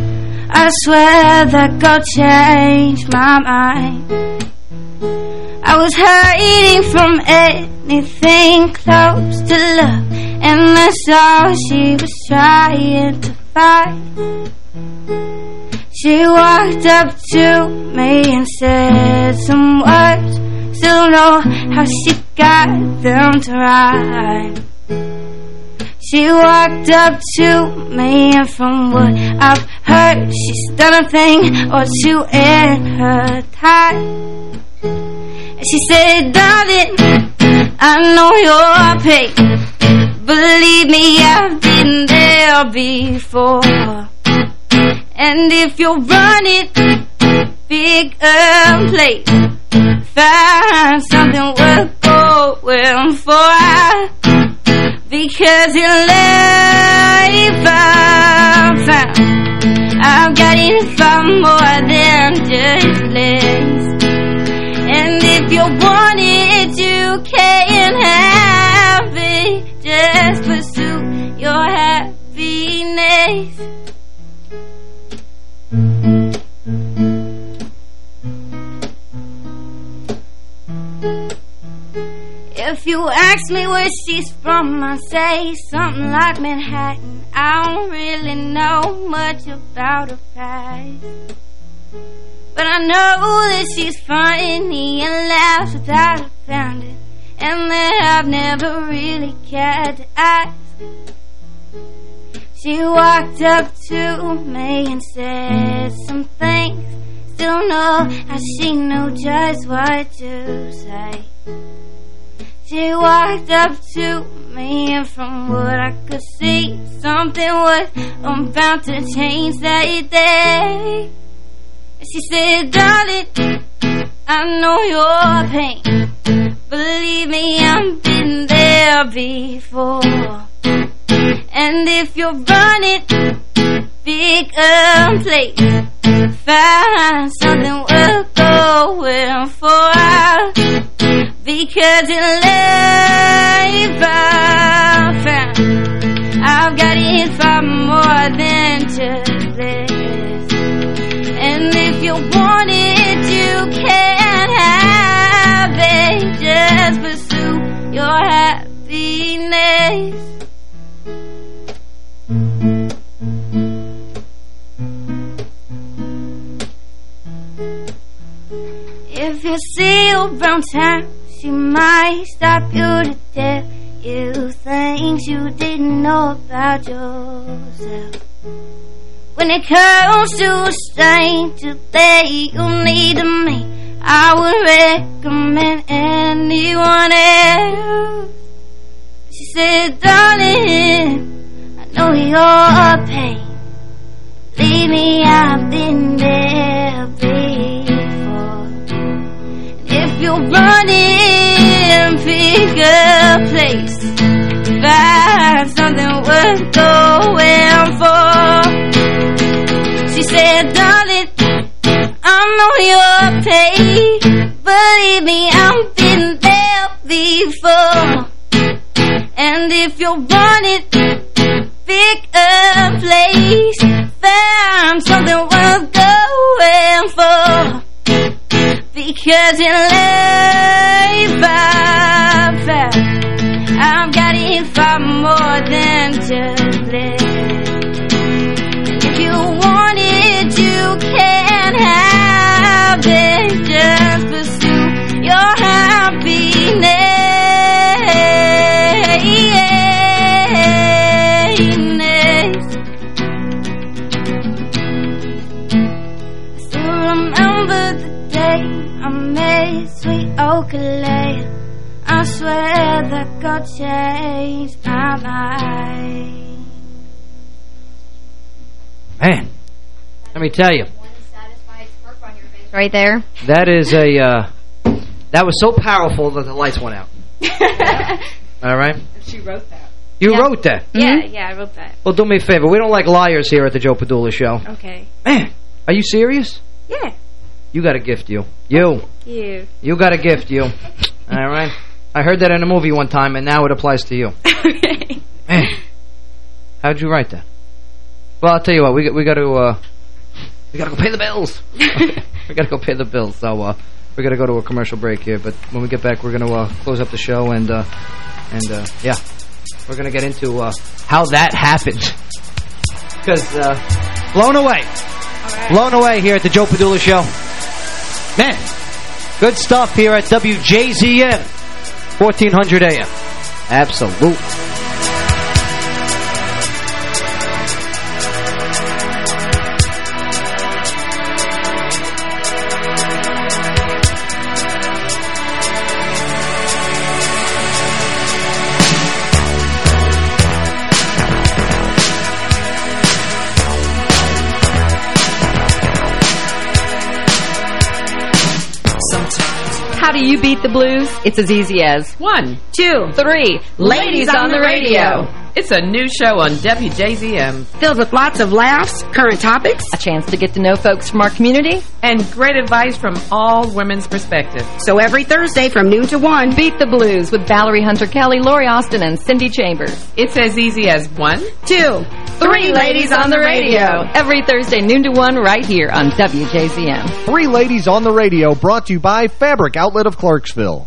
I swear that God changed my mind. I was hiding from anything close to love, and that's all she was trying to find. She walked up to me and said some words. Still know how she got them to rhyme. She walked up to me, and from what I've heard, she's done a thing or two in her time. And she said, Darling, I know your pain. Believe me, I've been there before. And if you're running, big and place, find something worth going for. Because in life I've found I've got it far more than just bliss. If you ask me where she's from, I say something like Manhattan. I don't really know much about her past. But I know that she's funny and laughs without a fountain. And that I've never really cared to ask. She walked up to me and said some things. Still know how she knew just what to say. She walked up to me and from what I could see, something was about to change that day. She said, darling, I know your pain. Believe me, I've been there before. And if you're running, big and place, find something worth going for. Because in life I've found I've got it far more than just this. And if you want it, you can have it. Just pursue your happiness. If you see her around town, she might stop you to tell you things you didn't know about yourself. When it comes to a stranger that you need to meet, I would recommend anyone else. She said, darling, I know you're your pain. Leave me, I've been there before. If you're running, and place. Find something worth going for. She said, darling, I know on your pain. Believe me, I've been there before. And if you want it, pick a place. Find something worth going for. Cause in life I've found got it far more than just God changed my mind. Man, let me tell you, Right there. that is a, uh, that was so powerful that the lights went out. All right? She wrote that. You wrote that. Yeah, yeah, I wrote that. Well, do me a favor. We don't like liars here at the Joe Padula Show. Okay. Man, are you serious? Yeah. You got a gift, you. You. You. You got a gift, you. All right? I heard that in a movie one time, and now it applies to you. Man, how'd you write that? Well, I'll tell you what. We got, we got to uh, we got to go pay the bills. we got to go pay the bills. So uh, we got to go to a commercial break here. But when we get back, we're going to uh, close up the show and uh, and uh, yeah, we're going to get into uh, how that happened. Because uh, blown away, blown away here at the Joe Padula Show. Man, good stuff here at WJZM, 1400 AM. Absolute. You beat the blues? It's as easy as one, two, three. Ladies on the radio. It's a new show on WJZM. Filled with lots of laughs, current topics, a chance to get to know folks from our community, And great advice from all women's perspectives. So every Thursday from noon to 1, Beat the Blues with Valerie Hunter Kelly, Lori Austin, and Cindy Chambers. It's as easy as one, two, three ladies on the radio. Every Thursday, noon to 1, right here on WJZM. Three Ladies on the Radio brought to you by Fabric Outlet of Clarksville.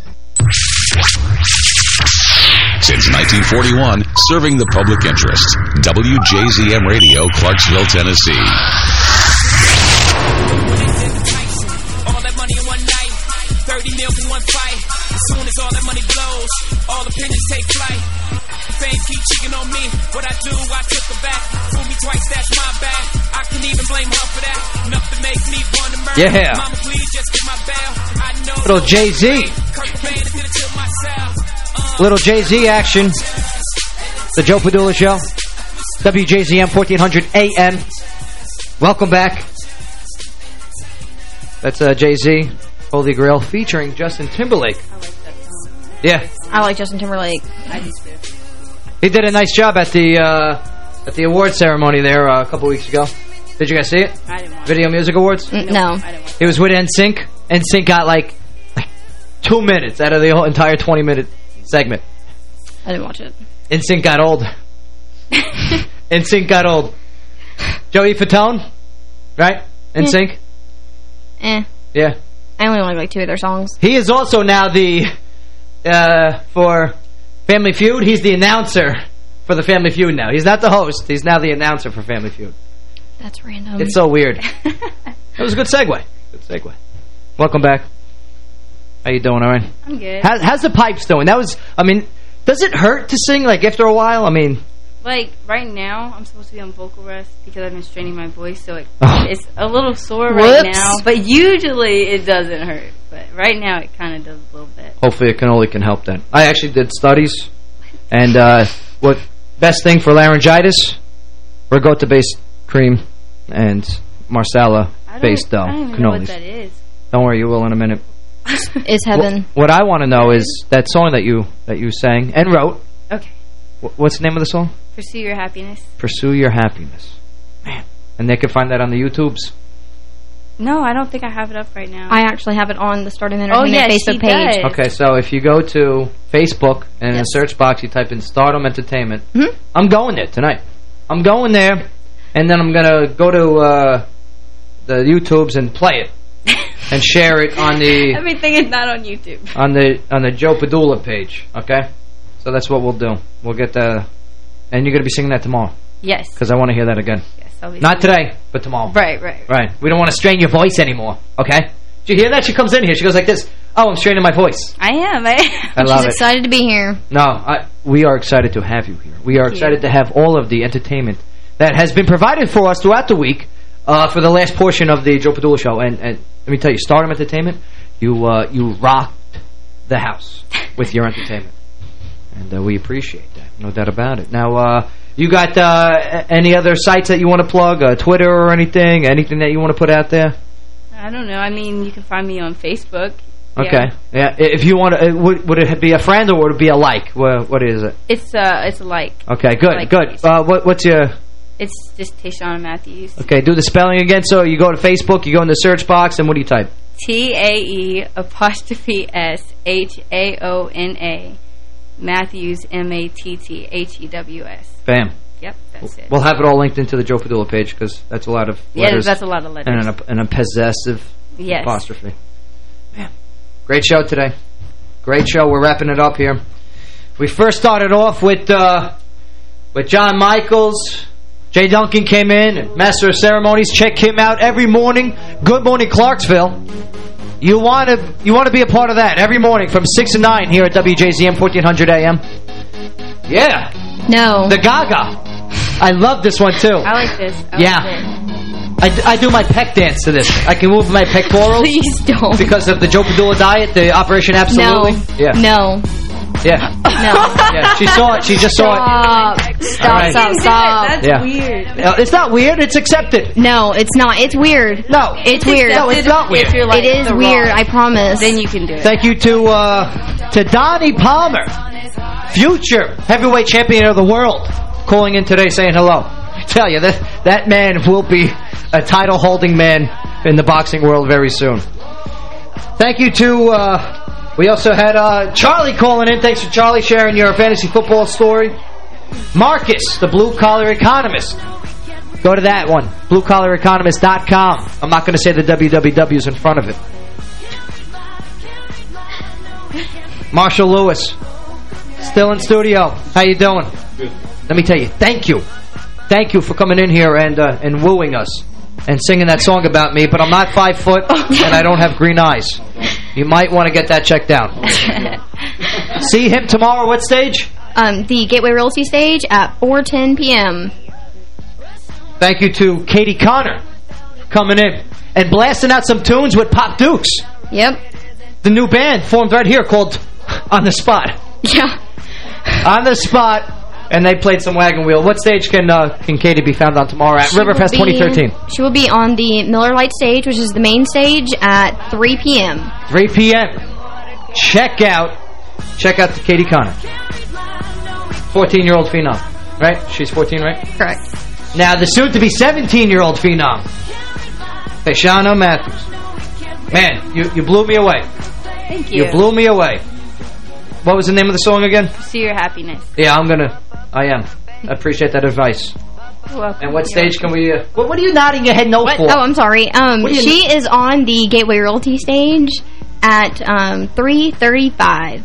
Since 1941, serving the public interest. WJZM Radio, Clarksville, Tennessee. All that money in one night, 30 mil for one fight. As soon as all that money blows, all opinions take flight. Fame keep cheating on me. What I do, I took her back. Fool me twice, that's my bad. I can even blame her for that. Enough to make me want to murder. Yeah. Mama, please just get my bail. I know. Little Jay-Z. Kurt Cobain did it to myself. Little Jay-Z action. The Joe Padula Show. WJZM 1400 AM. Welcome back. That's uh, Jay-Z, Holy Grail, featuring Justin Timberlake. Yeah, I like Justin Timberlake. I do too. he did a nice job at the uh, at the award ceremony there uh, a couple weeks ago. Did you guys see it? I didn't watch Video Music Awards? Mm, no. It was with NSYNC. NSYNC got like, like two minutes out of the whole entire 20-minute segment. I didn't watch it. NSYNC got old. NSYNC got old. Joey Fatone, right? NSYNC. Eh. Yeah. I only like like two of their songs. He is also now the, uh, for Family Feud, he's the announcer for the Family Feud now. He's not the host. He's now the announcer for Family Feud. That's random. It's so weird. That was a good segue. Good segue. Welcome back. How you doing, right? I'm good. How, how's the pipes doing? That was, I mean, does it hurt to sing, like, after a while? I mean, Like, right now, I'm supposed to be on vocal rest because I've been straining my voice, so it, Oh. it's a little sore right now. But usually it doesn't hurt. But right now it kind of does a little bit. hopefully it can only can help then. I actually did studies, and uh, what best thing for laryngitis? Ricotta-based cream and Marsala I don't, dough. I don't even know what that is. Don't worry, you will in a minute. Is heaven. What, what I want to know is that song that you that you sang and wrote. Okay. What's the name of the song? Pursue your happiness. Pursue Your Happiness. Man. And they can find that on the YouTubes. No, I don't think I have it up right now. I actually have it on the Stardom Oh, Entertainment yes, Facebook she page. does. Okay, so if you go to Facebook and in the search box you type in Stardom Entertainment, Hmm? I'm going there tonight. I'm going there, and then I'm going to go to uh, the YouTubes and play it and share it on the Everything is not on YouTube. on the on the Joe Padula page. Okay, so that's what we'll do. We'll get the and you're going to be singing that tomorrow Yes. because I want to hear that again. Yes, I'll be Not singing. today, but tomorrow. Right, right. Right. We don't want to strain your voice anymore. Okay. Did you hear that? She comes in here. She goes like this. Oh, I'm straining my voice. I am. I, I love She's it. excited to be here. No, I, we are excited to have you here. We are Thank you. excited to have all of the entertainment that has been provided for us throughout the week uh, for the last portion of the Joe Padula show. And, and let me tell you, Stardom Entertainment, you uh, you rocked the house with your entertainment. And uh, we appreciate that, no doubt about it. Now, uh, you got uh, any other sites that you want to plug, uh, Twitter or anything, anything that you want to put out there? I don't know. I mean, you can find me on Facebook. Okay. Yeah. If you want to, would, would it be a friend or would it be a like? What, what is it? It's uh, it's a like. Okay, good, Like good. Uh, what, what's your... It's just Tae'Shaona Matthews. Okay, do the spelling again. So you go to Facebook, you go in the search box, and what do you type? T-A-E apostrophe S-H-A-O-N-A Matthews, M-A-T-T-H-E-W-S. Bam. Yep, that's it. We'll have it all linked into the Joe Padula page because that's a lot of letters. Yeah, that's a lot of letters. And an, and a possessive Yes. apostrophe. Man, great show today. Great show. We're wrapping it up here. We first started off with uh, with John Michaels. Jay Duncan came in, and Master of Ceremonies. Check him out every morning. Good morning, Clarksville. You want to you want to be a part of that every morning from 6 to 9 here at WJZM 1400 AM. Yeah. No. The Gaga. I love this one, too. I like this. I Yeah. Like I, I do my pec dance to this. I can move my pectorals. Please don't. Because of the Joe Padula diet, the Operation Absolutely. No. Yeah. No. Yeah. No. Yeah. She saw it. She just saw it. Stop. Stop, stop, stop. That's Yeah. weird. Uh, It's not weird. It's accepted. No, it's not. It's weird. No. It's weird. No, it's not weird. If you're like it is weird, Rock, I promise. Then you can do it. Thank you to uh, to Donnie Palmer, future heavyweight champion of the world, calling in today saying hello. I tell you, that, that man will be a title-holding man in the boxing world very soon. Thank you to, uh, we also had uh, Charlie calling in. Thanks for Charlie sharing your fantasy football story. Marcus, the blue-collar economist. Go to that one, bluecollareconomist.com. I'm not going to say the www's in front of it. Marshall Lewis, still in studio. How you doing? Good. Let me tell you, thank you. Thank you for coming in here and uh, and wooing us and singing that song about me, but I'm not five foot and I don't have green eyes. You might want to get that checked out. See him tomorrow, what stage? Um, the Gateway Realty stage at 4.10 p.m. Thank you to Katie Connor coming in and blasting out some tunes with Pop Dukes. Yep. The new band formed right here called On the Spot. Yeah. On the Spot. And they played some Wagon Wheel. What stage can uh, can Katie be found on tomorrow at She Riverfest 2013? She will be on the Miller Lite stage, which is the main stage, at 3 p.m. 3 p.m. Check out, check out the Katie Connor. 14-year-old phenom, right? She's 14, right? Correct. Now, the soon-to-be 17-year-old phenom, Tae'Shaona Matthews. Man, you, you blew me away. Thank you. You blew me away. What was the name of the song again? See your happiness. Yeah, I'm gonna. I am. I appreciate that advice. Welcome. And what stage can we... Uh, what, what are you nodding your head no What? for? Oh, I'm sorry. Um, What do you- she is on the Gateway Realty stage at um 3:35.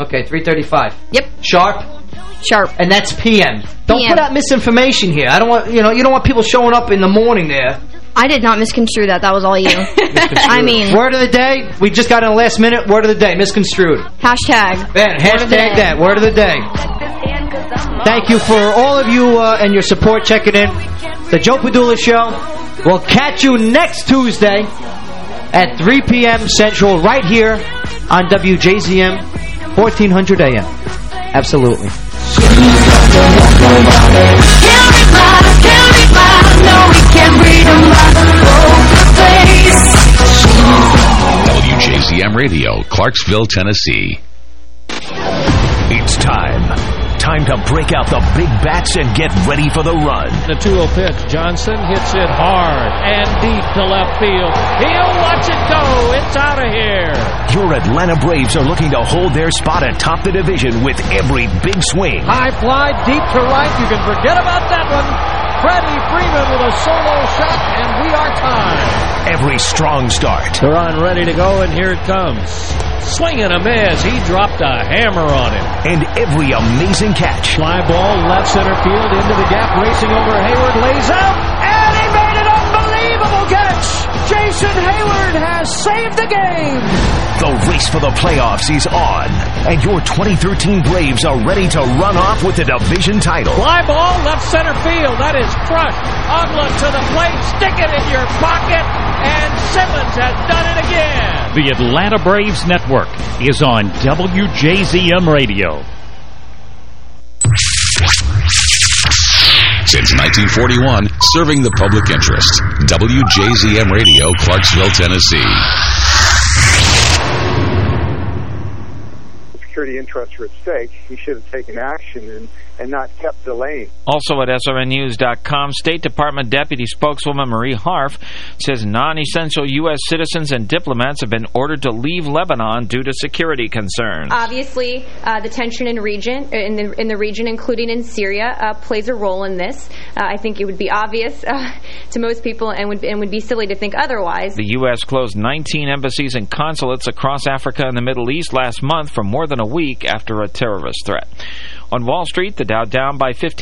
Okay, 3:35. Yep. Sharp. Sharp. And that's PM. Don't PM. put out misinformation here. I don't want you know you don't want people showing up in the morning there. I did not misconstrue that. That was all you. I mean, word of the day. We just got in the last minute. Word of the day. Misconstrued. hashtag. Man, Word of the hashtag that. Word of the day. Thank you for all of you uh, and your support checking in. The Joe Padula Show. We'll catch you next Tuesday at 3 p.m. Central right here on WJZM 1400 AM. Absolutely. WJZM Radio, Clarksville, Tennessee. It's time. Time to break out the big bats and get ready for the run. The 2-0 pitch. Johnson hits it hard and deep to left field. He'll watch it go. It's out of here. Your Atlanta Braves are looking to hold their spot atop the division with every big swing. High fly deep to right. You can forget about that one. Freddie Freeman with a solo shot, and we are tied. Every strong start. They're on ready to go, and here it comes. Swing and a miss. He dropped a hammer on him. And every amazing catch. Fly ball left center field into the gap, racing over Heyward, lays out, and he made an unbelievable catch. Jason Heyward has saved the game. The race for the playoffs is on, and your 2013 Braves are ready to run off with the division title. Fly ball left center field. That is crushed. Uggla to the plate. Stick it in your pocket. And Simmons has done it again. The Atlanta Braves Network is on WJZM Radio. Since 1941, serving the public interest. WJZM Radio, Clarksville, Tennessee. Security interests are at stake, he should have taken action and, and not kept delaying. Also at SRNnews.com, State Department Deputy Spokeswoman Marie Harf says non-essential U.S. citizens and diplomats have been ordered to leave Lebanon due to security concerns. Obviously, uh, the tension in region uh, in the in the region, including in Syria, uh, plays a role in this. Uh, I think it would be obvious uh, to most people, and would and would be silly to think otherwise. The U.S. closed 19 embassies and consulates across Africa and the Middle East last month for more than a week after a terrorist threat. On Wall Street, the Dow down by 15